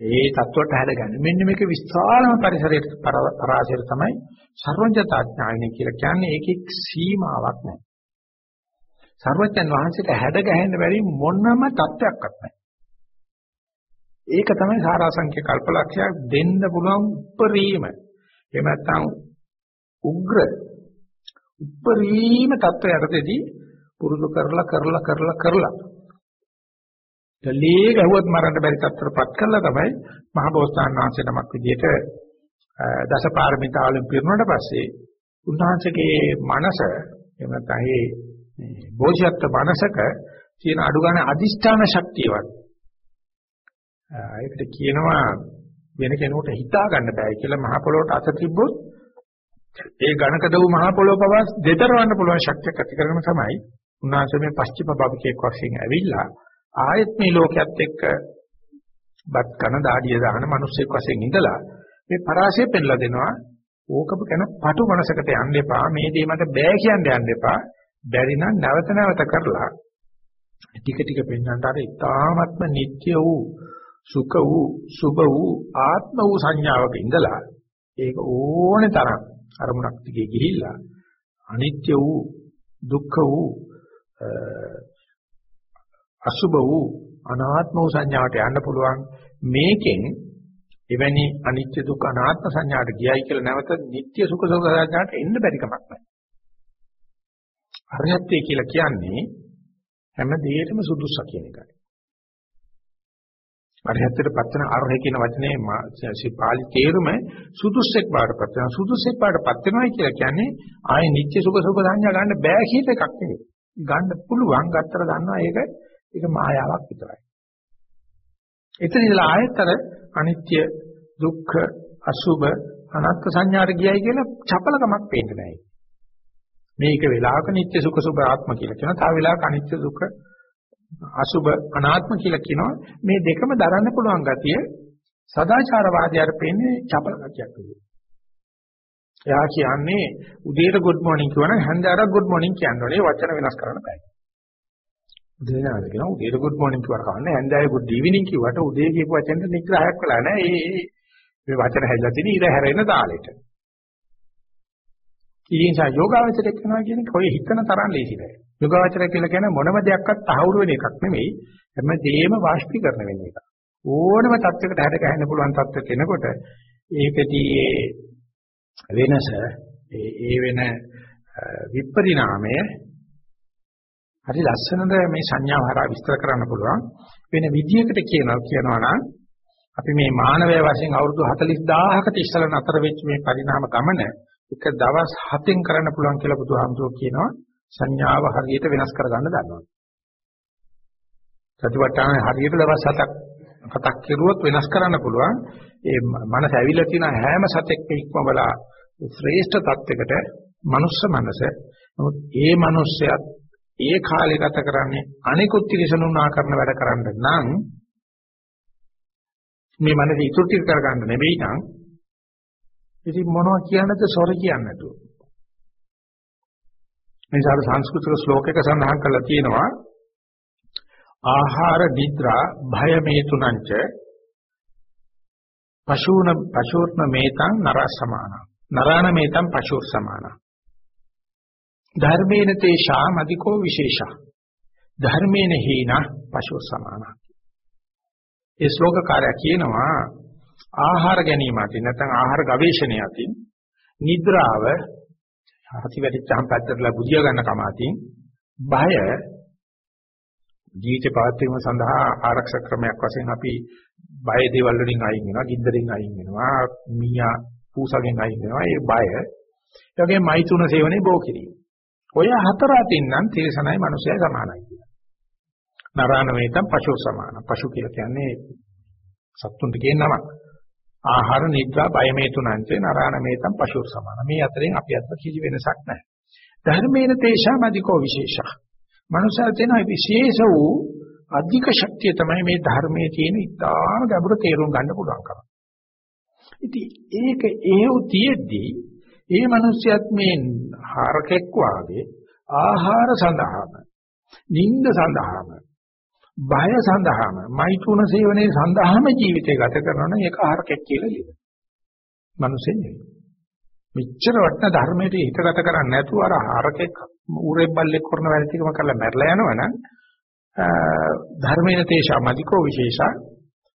ඒ தත්වයට හැඩ ගන්න. මෙන්න මේක විස්තරම පරිසරයට පරාසයට තමයි සර්වඥතාඥානය කියලා කියන්නේ ඒකේ සීමාවක් නැහැ. සර්වඥන් වහන්සේට හැඩ ගහන්න බැරි මොනම தත්වයක්වත් නැහැ. ඒක තමයි සාරාංශික කල්පලක්ෂයක් දෙන්න පුළුවන් උපරිම. එහෙම නැත්නම් උග්‍ර උප්පරීම තත්ත්වයකදී පුරුදු කරලා කරලා කරලා කරලා දෙලේ ගහුවත් මරන්න බැරි තත්ත්වයටපත් කළා තමයි මහ බෝසතාණන් වහන්සේ නමක් විදිහට දසපාරමිතාවලින් පිරුණාට පස්සේ උන්වහන්සේගේ මනස එහෙම නැත්නම් ඒ බෝධිසත්ව මනසක තියෙන අඩු ගන්න අදිෂ්ඨාන ශක්තියවත් ඒකට කියනවා වෙන කෙනෙකුට හිතා ගන්න බෑ කියලා මහ පොළොවට අත තිබ්බොත් ඒ ඝනක දව් මහ පොළොව පවා දෙතරවන්න පුළුවන් ශක්තියක් ඇති කරගෙන තමයි උන්වහන්සේ මේ පස්චිම බබකෙක් වශයෙන් ඇවිල්ලා ආයෙත් මේ ලෝකයේත් එක්ක බත් කන දාඩිය දාන මිනිස්සෙක් වශයෙන් ඉඳලා මේ පරාසය පෙන්ලා දෙනවා. ඕකම ගැන පටු මනසකට යන්න එපා. මේ දේ මට බෑ කියන්න යන්න එපා. බැරි නම් නැවත නැවත කරලා ටික ටික පෙන්වන්නට අර ඊ타ත්ම නිට්ටය වූ සුඛ වූ සුභ වූ ආත්ම වූ සංඥාවක ඉඳලා ඒක ඕනේ තරම් අරමුණක් දිගේ ගිහිල්ලා අනිත්‍ය වූ දුක්ඛ වූ අසුභ වූ අනාත්ම වූ සංඥාවට යන්න පුළුවන් මේකෙන් එවැනි අනිත්‍ය දුක්ඛ අනාත්ම සංඥාට ගියයි කියලා නැවත නිට්ටය සුඛ සෝක සංඥාට එන්න බැරි කමක් නැහැ. අරියත්‍ය කියලා කියන්නේ හැම දෙයකම සුදුසු කියන එකයි. අරිහත්ත්වයට පත්වන අරහ කියන වචනේ පාලි තේරුම සුදුස්සෙක් බාටපත් වෙනවා. සුදුස්සෙක් බාටපත් වෙනවා කියලා කියන්නේ ආයේ නිත්‍ය සුඛ සුඛ සංඥා ගන්න බෑ කියන එකක් නෙවෙයි. ගන්න පුළුවන් ගත්තර දන්නවා ඒක ඒක මායාවක් විතරයි. එතන ඉඳලා ආයතර අනිත්‍ය දුක්ඛ අසුභ අනාත්ම සංඥාට ගියයි කියලා චපලකමක් පේන්නේ නැහැ. මේක වෙලාවක නිත්‍ය සුඛ සුභ ආත්ම කියලා කියනවා. තව වෙලාවක අනිත්‍ය දුක්ඛ අසුභ අනාත්ම කියලා කියනවා. මේ දෙකම දරන්න පුළුවන් ගතිය සදාචාරවාදයට පෙන්නේ චපල ගතියක් විදියට. එයා කියන්නේ උදේට good morning කියවනම් හන්දාරක් good morning කියන්න ඕනේ වචන වෙනස් කරන්න බෑ. උදේ නාද කියනවා උදේට good morning කියවර කවන්නේ හන්දාරේ good evening කිව්වට උදේ කියපු වචෙන්ට නිග්‍රහයක් වෙලා නැහැ. ඒ මේ වචන හැදලා තියෙන ඉර හැරෙන තාලෙට. ඉතින් සා යෝගාවචරයක් කරනවා කියන්නේ කොයි හිතන තරම් ලේසි නෑ. යෝගාවචරය කියලා කියන්නේ මොනම දෙයක්වත් තහවුරු වෙන එකක් නෙමෙයි. හැමදේම වාෂ්පීකරණ වෙන එක. ඕනම තත්යකට හැඩ ගැහෙන්න පුළුවන් තත්ත්වයට එනකොට ඒකදී වෙනස ඒ වෙන විපරිණාමය හරි ලස්සනද මේ සංඥාව හරහා විස්තර කරන්න පුළුවන් වෙන විදියකට කියනවා කියනවා නම් අපි මේ මානවය වශයෙන් අවුරුදු 40000කට ඉස්සලා නතර වෙච්ච මේ පරිණාම ගමන එක දවස් 7න් කරන්න පුළුවන් කියලා බුදුහාමුදුරුවෝ කියනවා සංඥාව හරියට වෙනස් කරගන්න දන්නවා. සතිපට්ඨාන හරියට දවස් 7ක් හතක් කෙරුවොත් වෙනස් කරන්න පුළුවන්. ඒ මනස ඇවිල්ලා තියෙන හැම සතෙක්ම ඉක්මවලා ශ්‍රේෂ්ඨ තත්වයකට මනුස්ස මනස. නමුත් ඒ මනුස්සයත් ඒ කාලේ ගත කරන්නේ අනිකුත් ත්‍රිසනුනා කරන වැඩ කරන්න නම් මේ මනස ඉතුරු ටික කරගන්න නෙවෙයි නම් ඉතින් මොනවද කියන්නද සොර කියන්නේ නැතුව. මේ සාර සංස්කෘතික ශ්ලෝකයක සඳහන් කරලා තියෙනවා ආහාර නිද්‍රා භය මේ තුනංච පශූන පශූර්ණ මේතං නර සමාන. නරාණ මේතං පශූර් සමාන. ධර්මේන තේෂා මදිකෝ විශේෂා ධර්මේන හීන පශූර් සමාන ඒ ශ්ලෝකකාරය කියනවා ආහාර ගැනීම අතින් නැත්නම් ආහාර ගවේෂණය අතින් නිද්‍රාව හති වැඩිච්චාම පැත්තටලා බුදියා ගන්න කම අතින් බය ජීවිත පවත්වීම සඳහා ආරක්ෂක ක්‍රමයක් වශයෙන් අපි බය දේවල් වලින් අයින් වෙනවා, ගින්දරින් අයින් වෙනවා, මීයා පූසගෙන් අයින් වෙනවා. ඒ බය. ඒ වගේම මෛතුන සේවනයේ බෝ කිරීම. ඔය හතර අතින් නම් තේසනයි මිනිසයයි සමානයි කියලා. නරාණ වේතම් පශු සමාන. පශු කියලා කියන්නේ සත්තුන්ට කියන නමක්. ආහාර නිද්‍රා බය මේ තුනන්තේ නරාණ මේතම් පශු සමාන. මේ අතරින් අපි අතර කිසි වෙනසක් නැහැ. ධර්මේන තේෂාමදිකෝ විශේෂා. මනුෂ්‍යය තියෙන විශේෂ වූ අධික ශක්තිය තමයි මේ ධර්මයේ තියෙන ඉතාම ගැඹුරු තේරුම් ගන්න පුළුවන්කම. ඉතින් ඒක ඒව තියෙද්දී ඒ මනුස්සයත් මේ හරකෙක් වාගේ ආහාර සඳහාම නිින්ද සඳහාම බය සඳහාම මෛතුන සේවනයේ සඳහාම ජීවිතය ගත කරනවා නම් ඒක හරකෙක් කියලා කියනවා. මනුස්සෙ නෙවෙයි. මෙච්චර වටන ධර්මයට හිතගත කරන්නේ නැතුව අර හරකෙක් ඌරේ බල්ලෙක් කරන වැඩ ටිකම කරලා මැරලා යනවනම් ධර්මේන තේෂා මදිකෝ විශේෂා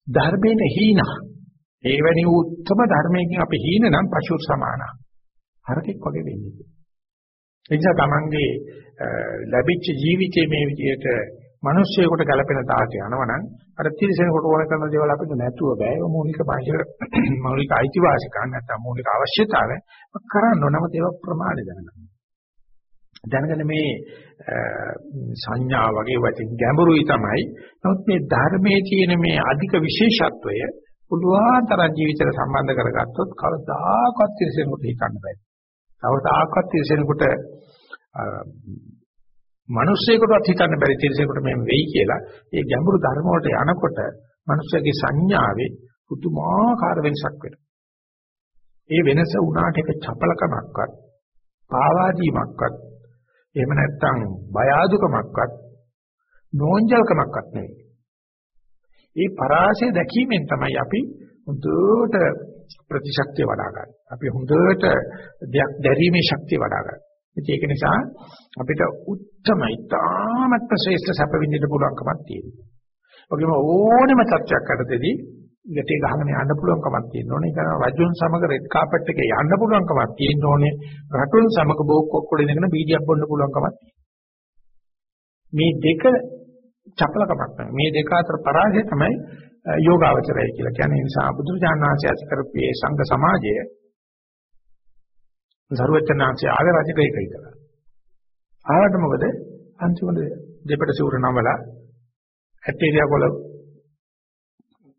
ධර්මේන හීනා එවැනි උත්තම ධර්මයකින් අපි හීන නම් පශු සමාන හරකෙක් වගේ වෙන්නේ ඒ නිසා තමන්ගේ ලැබිච්ච ජීවිතයේ මේ විදිහට මිනිස්සෙකුට ගැලපෙන තාට යනවනම් අර තිරසනෙකුට ඕන කරන දේවල් අපිට නැතුව බෑ. ඒ මූලික බාහිර මූලික අයිතිවාසිකම් නැත්නම් මූලික අවශ්‍යතාවය කරන්න ඕනම දේවල් ප්‍රමාණය දැනගන්න. දැනගෙන මේ සංඥා වගේ වචින් ගැඹුරුයි තමයි. නමුත් මේ ධර්මයේ තියෙන මේ අධික විශේෂත්වය පුළුවන් තරම් ජීවිතයට සම්බන්ධ කරගත්තොත් කවදාකවත් තිරසනෙකුට හිතන්න බෑ. කවදාකවත් තිරසනෙකුට මිනිස්සෙකුටවත් හිතන්න බැරි තිරසනෙකුට මෙහෙම වෙයි කියලා ඒ ගැඹුරු ධර්ම වලට යනකොට මිනිස්සගේ සංඥාවේ පුදුමාකාර වෙනසක් වෙනවා. ඒ වෙනස උනාට එක චපලකමක්වත් පාවාදීමක්වත් එහෙම නැත්නම් බය අදුකමක්වත් නෝන්ජල්කමක්වත් නෙවෙයි. ඒ පරාසය දැකීමෙන් තමයි අපි හොඳට ප්‍රතිශක්තිය වඩා ගන්න. අපි හොඳට දෙයක් දැරීමේ ශක්තිය වඩා ගන්න. ඒක නිසා අපිට උත්තමයි තාමත් ශ්‍රේෂ්ඨ සැප විඳින්න පුළුවන්කමක් තියෙනවා. ඔගෙම ඕනෙම තත්ත්වයක් අතරදී ගැටේ ගහගෙන යන්න පුළුවන්කමක් තියෙන්න ඕනේ. ඒක රජුන් සමග රෙඩ් කාපට් එකේ යන්න පුළුවන්කමක් තියෙන්න ඕනේ. රටුන් සමග බෝක් කොක්කොල ඉඳගෙන බීඩියක් බොන්න පුළුවන්කමක් මේ දෙක චපලකමක් තමයි. මේ දෙක අතර පරාජය තමයි යෝගාවචරය කියලා කියන්නේ. ඒ නිසා බුදුරජාණන් වහන්සේ ඇති කරපු මේ සංඝ සමාජය සරුවචනාංශය ආවේ රජකයි කියලා. ආවට මොකද අන්තිමට දෙපට සූර නමලා ඇටේරියා කොළ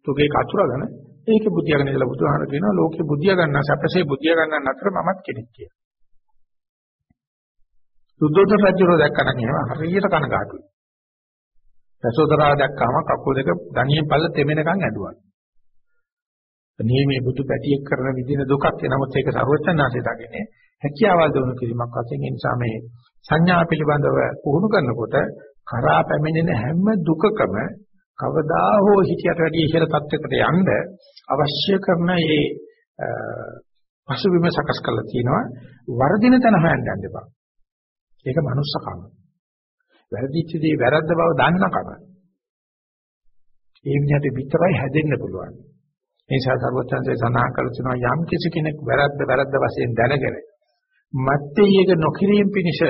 තුගේ කතුරගෙන ඒක බුද්ධියගෙන ඉඳලා බුදුහාම කියනවා ලෝකේ බුද්ධිය ගන්න සැපසේ බුද්ධිය ගන්න අතර මමත් කෙනෙක් කියලා. සුද්ධෝදන රජුරෝ දැක්කම එහෙම හරියට කනගාටුයි. යසෝදරාව දැක්කම කකුල් දෙක දණියෙන් පල්ල තෙමෙනකන් ඇදුවා. නියමයේ බුදු පැටියෙක් කරන විදින දුකක් එනමුත් ඒක සර්වචන්නාසේ දකින්නේ හැකියාවල් දවුණු කිරීමක් වශයෙන් ඒ නිසා මේ සංඥා පිළිබඳව පුහුණු කරනකොට කරා පැමිණෙන හැම දුකකම කවදා හෝ හිතියට වැඩි ඉහළ තත්යකට යන්න අවශ්‍ය කරන මේ පසුබිම සකස් කරලා තියෙනවා වර්ධින තන හොයන්න යන්න එපා. ඒක මනුස්සකම. වැරදිච්ච දේ වැරද්ද බව දන්නකම. ඒ විදිහට විතරයි හැදෙන්න පුළුවන්. මේ නිසා සර්වඥාන්සේ සඳහන් කළ තුනා යම් කිසි කෙනෙක් වැරද්ද වැරද්ද වශයෙන් දැනගෙන මත්තේ ඒක නොකිරීම පිණිස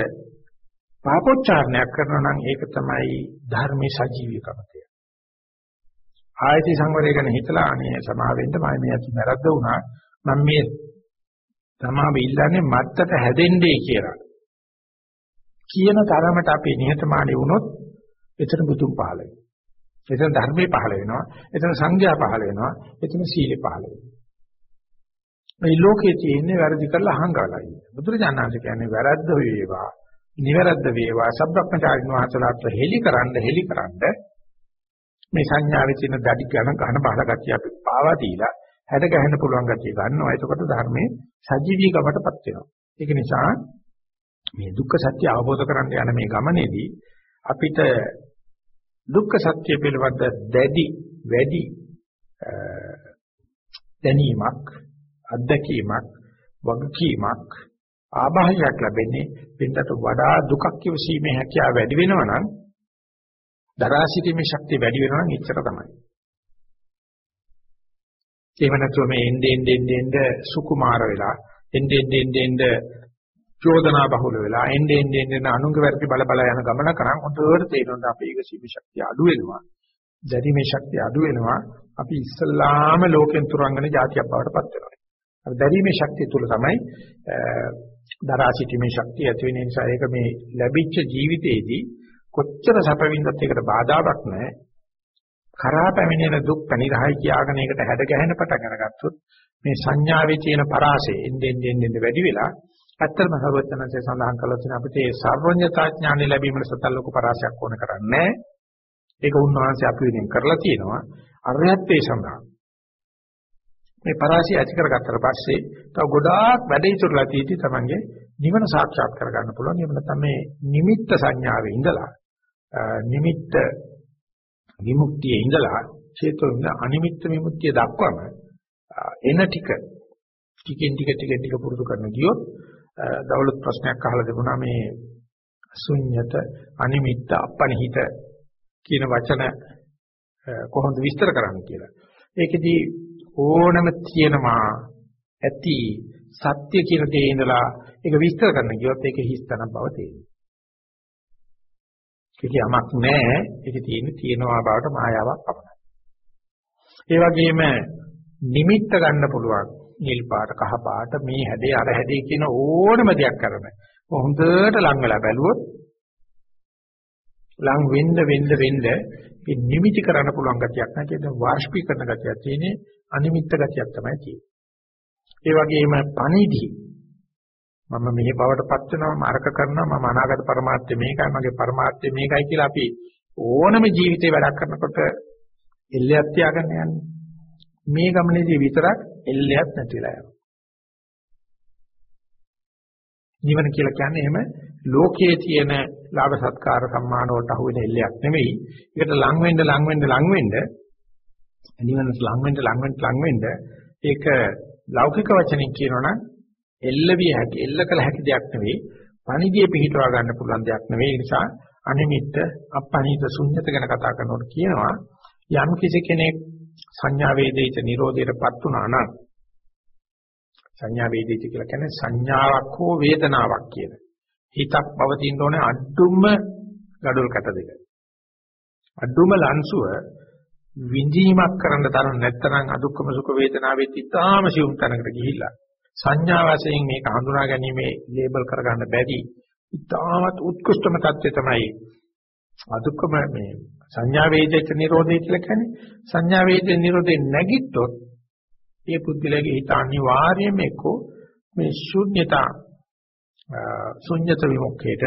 පාපොච්චාරණයක් කරනවා නම් ඒක තමයි ධර්මයේ සජීවීකම කියන්නේ. ආයති සංවරය ගැන හිතලා අනේ සමාවෙන්න මම මේ අති වැරද්ද වුණා මම මේ තමාව ඉල්ලන්නේ මත්තට හැදෙන්නේ කියලා. කියන තරමට අපි නිහතමානී වුණොත් එතන බුදුන් පහළ වෙනවා. එතන ධර්මයේ පහළ වෙනවා. එතන සංඝයා පහළ වෙනවා. එතන සීලය පහළ වෙනවා. මේ ලෝකයේ තියෙන්නේ වැරදි කරලා අහංගලයි. බුදුරජාණන් කියන්නේ වැරද්ද වේවා, නිවැරද්ද වේවා, සබ්බක්මචාරින් වහන්සලාට හෙලිකරන්න හෙලිකරන්න මේ සංඥාවේ තියෙන දඩි ගණ ගන්න බහල ගතිය අපි පාවා දීලා හැඩ ගැහෙන්න පුළුවන් ගතිය ගන්නවා. එතකොට ධර්මයේ සජීවී ගමටපත් වෙනවා. ඒක නිසා මේ දුක්ඛ සත්‍ය අවබෝධ කරගන්න යන මේ ගමනේදී අපිට දුක්ඛ සත්‍ය පිළිබඳ දැඩි වැඩි දැනීමක් අත්දැකීමක් වගකීමක් ආභාෂයක් ලැබෙන්නේ පිටට වඩා දුකක් කිවසීමේ හැකියාව වැඩි වෙනවා නම් දරා සිටීමේ ශක්තිය වැඩි වෙනවා නම් එච්චර තමයි. එහෙම නැත්නම් මේ එnde end end end සුකුමාර වෙලා එnde end end end චෝදනා බහුල වෙලා එnde end end අනුංග වැඩි බල බල යන ගමන කරන් හොඳට තේරෙනවා අපි ඒකසීමේ ශක්තිය අඩු වෙනවා. දැරීමේ ශක්තිය අඩු වෙනවා. අපි ඉස්සල්ලාම ලෝකෙන් තුරංගන જાතියක් බවට පත් වෙනවා. අර දැරීමේ ශක්තිය තුල තමයි දරා සිටීමේ ශක්තිය ඇති වෙන නිසා ඒක මේ ලැබිච්ච ජීවිතේදී කොච්චර සැපවින්දත් ඒකට බාධාවක් නැහැ. කරා පැමිණෙන දුක් පනිරහයි කියාගෙන ඒකට හැඩ ගැහෙන පටන් අරගත්තොත් මේ සංඥාවේ තියෙන පරාසය එන්නේ එන්නේ වැඩි වෙලා ඇත්තම සර්වඥාන්සේ සඳහන් කළා තියෙන අපිට ඒ සර්වඥතා ඥානෙ ලැබීමට සතල්ලෝක පරාසයක් ඕන කරන්නේ ඒක උන්වහන්සේ අපි වෙනින් කරලා තියෙනවා. අරහත්ත්වේ සඳහා. මේ පරාසය ඇති කරගත්තට පස්සේ තව ගොඩාක් වැඩ ඉතුරුලා තියෙති තමන්ගේ නිවන සාක්ෂාත් කරගන්න පුළුවන්. එහෙම නැත්නම් මේ නිමිත්ත සංඥාවේ ඉඳලා නිමිත්ත විමුක්තියේ ඉඳලා චේතෝන අනිමිත්ත විමුක්තිය දක්වම එන ටික ටිකෙන් ටික ටික ටික පුරුදු කරන ගියොත් දවලුත් ප්‍රශ්නයක් අහලා තිබුණා මේ ශුන්්‍යත අනිමිත්ත අපනිහිත කියන වචන කොහොමද විස්තර කරන්නේ කියලා. ඒකෙදි ඕනම තියෙනවා ඇති සත්‍ය කියන දේ ඉඳලා ඒක විස්තර කරන්න ගියොත් ඒක හිස්තන බව තේරෙනවා. ඒක යමක් නැහැ. ඒක තියෙන්නේ තියෙනවා බවට මායාවක් පමණයි. ඒ වගේම නිමිත්ත ගන්න පුළුවන්. නිල් පාට කහ පාට මේ හැදේ අර හැදේ කියන ඕනම දෙයක් කරන. හොඳට ලං වෙලා බැලුවොත් ලං වෙන්න වෙන්න වෙන්න මේ නිමිති කරන්න පුළුවන් ගතියක් නැහැ. ඒක වාෂ්පීකරණ ගතියක් තියෙන්නේ අනිමිත්ත ගතියක් තමයි තියෙන්නේ. ඒ වගේම පණිදි මම මෙහි බවටපත් වෙනවා මම අරක කරනවා මම අනාගත પરමාර්ථය මේකයි මගේ પરමාර්ථය මේකයි කියලා අපි ඕනම ජීවිතේ වැඩක් කරනකොට එල්ලයක් තියාගෙන යන්නේ මේ ගමනේදී විතරක් එල්ලයක් නැතිලා යනවා. නිවන කියලා කියන්නේ එහෙම ලෝකයේ තියෙන ලාභ සත්කාර සම්මාන වලට අහු වෙන එල්ලයක් නෙමෙයි. ඒකට ලං වෙන්න ලං වෙන්න ලං වෙන්න නිවනට ලං වෙන්න ලං වෙන්න ලං වෙන්න ඒක ලෞකික වචනින් කියනවනම් එල්ලවිය හැකි එල්ල කළ හැකි දෙයක් නෙවෙයි. පණිදිය පිහිටවා ගන්න පුළුවන් දෙයක් නෙවෙයි. ඒ නිසා අනිමිත්ත අපණීත ශුන්්‍යත ගැන කතා කරනකොට කියනවා යම් කිසි කෙනෙක් සංඥා වේදිත නිරෝධයටපත් වුණා නම් සංඥා වේදිත කියලා කියන්නේ සංඥාවක් හෝ වේදනාවක් කියන හිතක් පවතින ඕනේ අඩුම gadol කට දෙක. අඩුම ලන්සුව විඳීමක් කරන්න තරම් නැත්නම් අදුක්කම සුඛ වේදනාවෙත් ඉතාම සිවුම් තැනකට ගිහිල්ලා සංඥා වශයෙන් මේක හඳුනා ගැනීමේ ලේබල් කරගන්න බැරි ඉතාමත් උත්කෘෂ්ඨම தත්ත්වය තමයි අදුක්කම මේ සංඥා වේදිත නිරෝධය කියලා කියන්නේ සංඥා වේදිත නිරෝධේ නැගිට්ටොත් ඒ පුද්ගලයාගේ හිත අනිවාර්යයෙන්ම එක්කෝ මේ ශුන්්‍යතා ශුන්්‍යත විමුක්ඛයට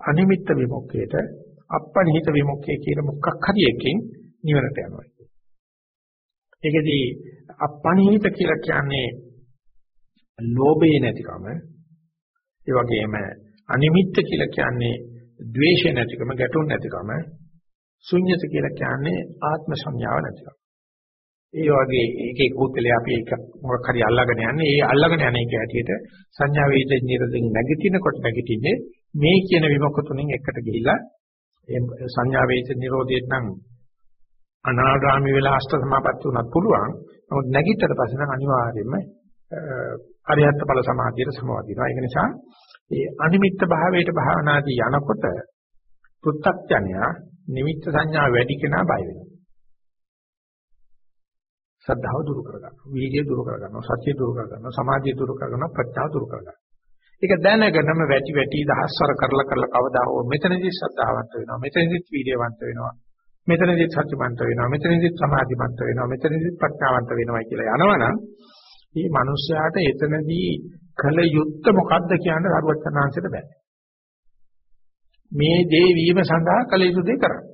අනිමිත්ත විමුක්ඛයට අපනිහිත විමුක්ඛය කියන මොකක් හරි එකකින් නිවනට යනවා. ඒකදී අපනිහිත කියලා කියන්නේ ලෝභය නැතිකම ඒ වගේම අනිමිත්ත කියලා කියන්නේ ද්වේෂය නැතිකම ගැටුම් නැතිකම ශුන්්‍යත කියලා කියන්නේ ආත්ම සංඥාව නැතිව. ඒ වගේ එක එක පුත්ලේ අපි එක මොකක් හරි අල්ලගෙන යන්නේ. ඒ අල්ලගෙන යන එක ඇටියට සංඥා වේදේ නිරදින් නැගිටිනකොට නැගිටින්නේ මේ කියන විමුක්ත තුنين එකට ගිහිලා ඒ සංඥා වේදේ නිරෝධයෙන් නම් අනාගාමි වෙලා අෂ්ට සමාපatti වුණත් පුළුවන්. නමුත් නැගිටතර පස්සේ නම් අනිවාර්යයෙන්ම අරියත් ඵල සමාධියට සමවදිනවා. ඒක නිසා ඒ අනිමිත්ත භාවයට භාවනාදී යනකොට පුත්තක් ඥානය නිමිත්ත සංඥා වැඩි කෙනා බය වෙනවා ශ්‍රද්ධාව දුරු කරගන්නවා. වීර්යය දුරු කරගන්නවා. සත්‍ය දුරු කරගන්නවා. සමාධිය දුරු කරගන්නවා. ප්‍රඥාව දුරු කරගන්නවා. ඒක දැනගෙනම වැටි වැටි දහස්වර කරලා කරලා කවදා හෝ මෙතනදී ශ්‍රද්ධාවන්ත වෙනවා. මෙතනදී වීර්යවන්ත වෙනවා. මෙතනදී සත්‍යවන්ත වෙනවා. මෙතනදී සමාධිමන්ත වෙනවා. මෙතනදී ප්‍රඥාවන්ත වෙනවා කියලා යනවනම් මේ මිනිස්යාට එතනදී කල යුත්ත මොකද්ද කියන දරුවචනාංශයට බෑ. මේ දේ වීම සඳහා කල යුතු දේ කරන්න.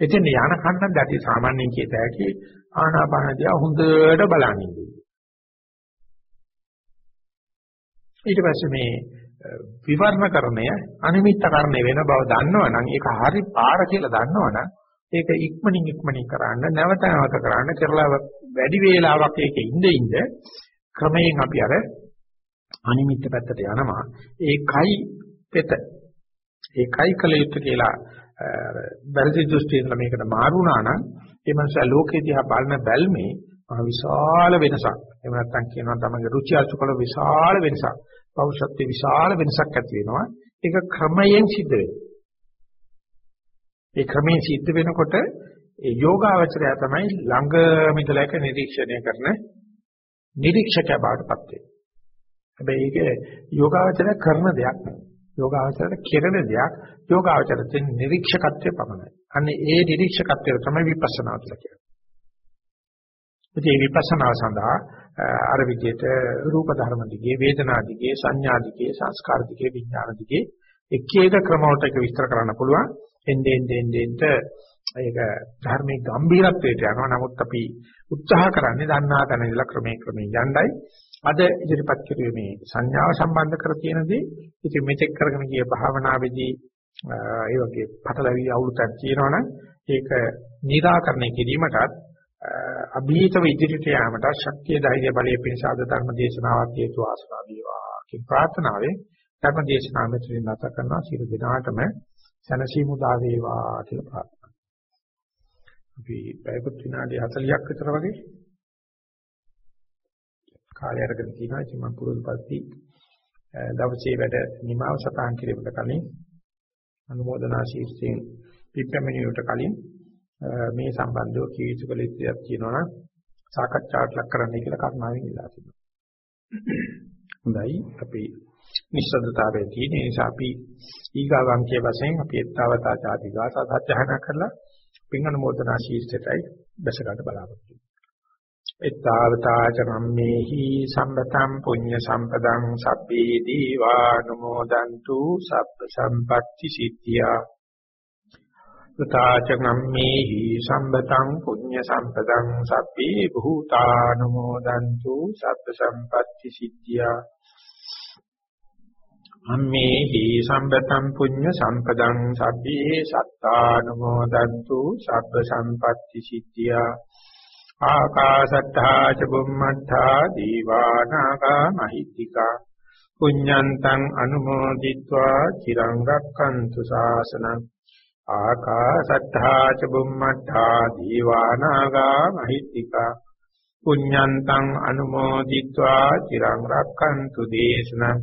එතෙන් යන කන්න දැටි සාමාන්‍යයෙන් කියත හැකි ආනාපාන දිහා හොඳට බලන්න ඊට පස්සේ මේ විවර්ණකරණය අනිමිත්තකරණය වෙන බව දන්නවනම් ඒක හරි පාර කියලා දන්නවනම් ඒක ඉක්මනින් ඉක්මනින් කරන්න නැවත නැවත කරන්න කරලා වැඩි වේලාවක් ඒක ඉඳ ඉඳ ක්‍රමයෙන් අපි අර අනිමිත්ත පැත්තට යනවා ඒකයි පෙත ඒකයි කල යුත්තේ කියලා වැරදි දෘෂ්ටියෙන් මේකට මාරු වුණා නම් ඒ මනුස්සයා ලෝකේ දිහා බලන බැල්මේ මහ විශාල වෙනසක්. එහෙම නැත්නම් කියනවා තමයි රුචි අසුකල විශාල වෙනසක්. පෞෂත්ව විශාල වෙනසක් ඇති වෙනවා. ඒක ක්‍රමයෙන් සිද්ධ වෙනවා. ඒ ක්‍රමයෙන් සිද්ධ වෙනකොට ඒ යෝගාවචරය තමයි ළඟම ඉඳලා එක නිරීක්ෂණය කරන නිරීක්ෂකයා බවට පත් වෙන්නේ. හැබැයි ඒක යෝගාවචරය කරන දෙයක් නෙවෙයි. යෝගාවචරයට කෙරෙන දෙයක් යෝගාවචරයට නිරීක්ෂකත්වය පමණයි. අන්නේ ඒ නිරීක්ෂකත්වය තමයි විපස්සනා කියලා කියන්නේ. ඉතින් විපස්සනාව සඳහා අර විදිහට රූප ධර්ම දිගේ වේදනා දිගේ සංඥා දිගේ සංස්කාර දිගේ විඥාන දිගේ එක එක ක්‍රමවලට ඒක විස්තර කරන්න පුළුවන්. එන්නේ එන්නේ එන්නේ ඒක ධර්මයේ ගැඹීරත්වයට යනවා. නමුත් අපි උත්සාහ කරන්නේ දන්නා තැන ඉඳලා ක්‍රමේ ක්‍රමේ යන්නයි. අද ඉදිරිපත් කරුවේ මේ සංඥාව සම්බන්ධ කර තියෙනදී ඉතින් මෙතෙක් කරගෙන ගිය භාවනාවේදී ඒ වගේ පටලැවි අවුලුතක් තියෙනවනම් ඒක निराකරණය කිරීමටත් අභීතව ඉදිරියට යාමට ශක්තිය ධෛර්ය බලය පිණිස ආද ධර්ම දේශනාවක් හේතු ආසනා වේවා කියන ප්‍රාර්ථනාවෙන් ධර්ම දේශනාව මෙතනින් නැත කරනවා සියලු දෙනාටම සනසීමු දා වේවා කියලා ප්‍රාර්ථනා. අපි පැයකට විනාඩි 40ක් විතර වගේ කාලය අරගෙන තියෙනවා. ඉතින් මම පුරුදු පරිදි දවසේ වැඩ නිමාව සටහන් කිරීමට කලින් අනුමೋದනා ශීර්ෂයෙන් පිටපැමිණියට කලින් මේ සම්බන්ධව කීයුතු කළ යුතුයක් තියෙනවා නම් සාකච්ඡාවට ලක් කරන්නයි කියලා කර්මාවෙන් ඉල්ලා සිටිනවා. හොඳයි අපි නිස්සද්දතාවයේ තියෙන නිසා අපි ඊගාවංකයේ වශයෙන් අපි ettavata ചാති ගාථා සත්‍යහන කරලා පින් අනුමෝදනා ශීර්ෂයටයි දැස ගන්න බලාපොරොත්තු ettavata චරම්මේහි සම්පතං පුඤ්ඤ සම්පදං සබ්බේ දීවානුමෝදන්තු සබ්බ සම්පatti සිද්ධියා. උතාචගම්මේහි සම්පතං පුඤ්ඤ සම්පතං සබ්බේ භූතානුමෝදන්තු සබ්බ සම්පatti සිද්ධියා. අම්මේහි සම්පතං පුඤ්ඤ සම්පතං සබ්බේ සත්තානුමෝදන්තු සබ්බ සම්පatti සිද්ධියා. ආකාශත්තා ච බුම්මත්තා දීවානාගා මහිත්‍තිකා පුඤ්ඤන්තං අනුමෝදිत्वा චිරං රක්칸තු ශාසනං ආකාශත්තා ච බුම්මත්තා දීවානාගා මහිත්‍තිකා පුඤ්ඤන්තං අනුමෝදිत्वा චිරං රක්칸තු දේශනං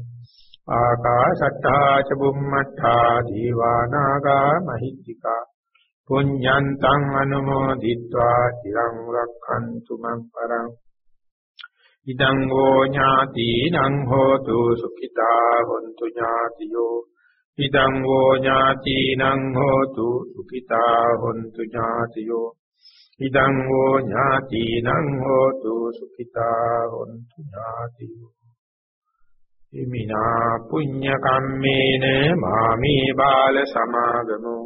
ආකාශත්තා ච බුම්මත්තා දීවානාගා මහිත්‍තිකා පුඤ්ඤන්තං අනුමෝදිत्वा චිරං රක්ඛන්තු මං පරං ඉදං ෝ ඥාතිනං හෝතු සුඛිතා හොන්තු ඥාතියෝ ඉදං ෝ ඥාතිනං හෝතු සුඛිතා හොන්තු ඥාතියෝ ඉදං ෝ ඥාතිනං හෝතු සුඛිතා හොන්තු ඥාතියෝ ඉමිනා පුඤ්ඤ කම්මේන මාමේ බාල සමාගමෝ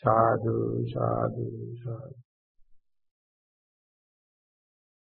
සාදු සාදු සාදු.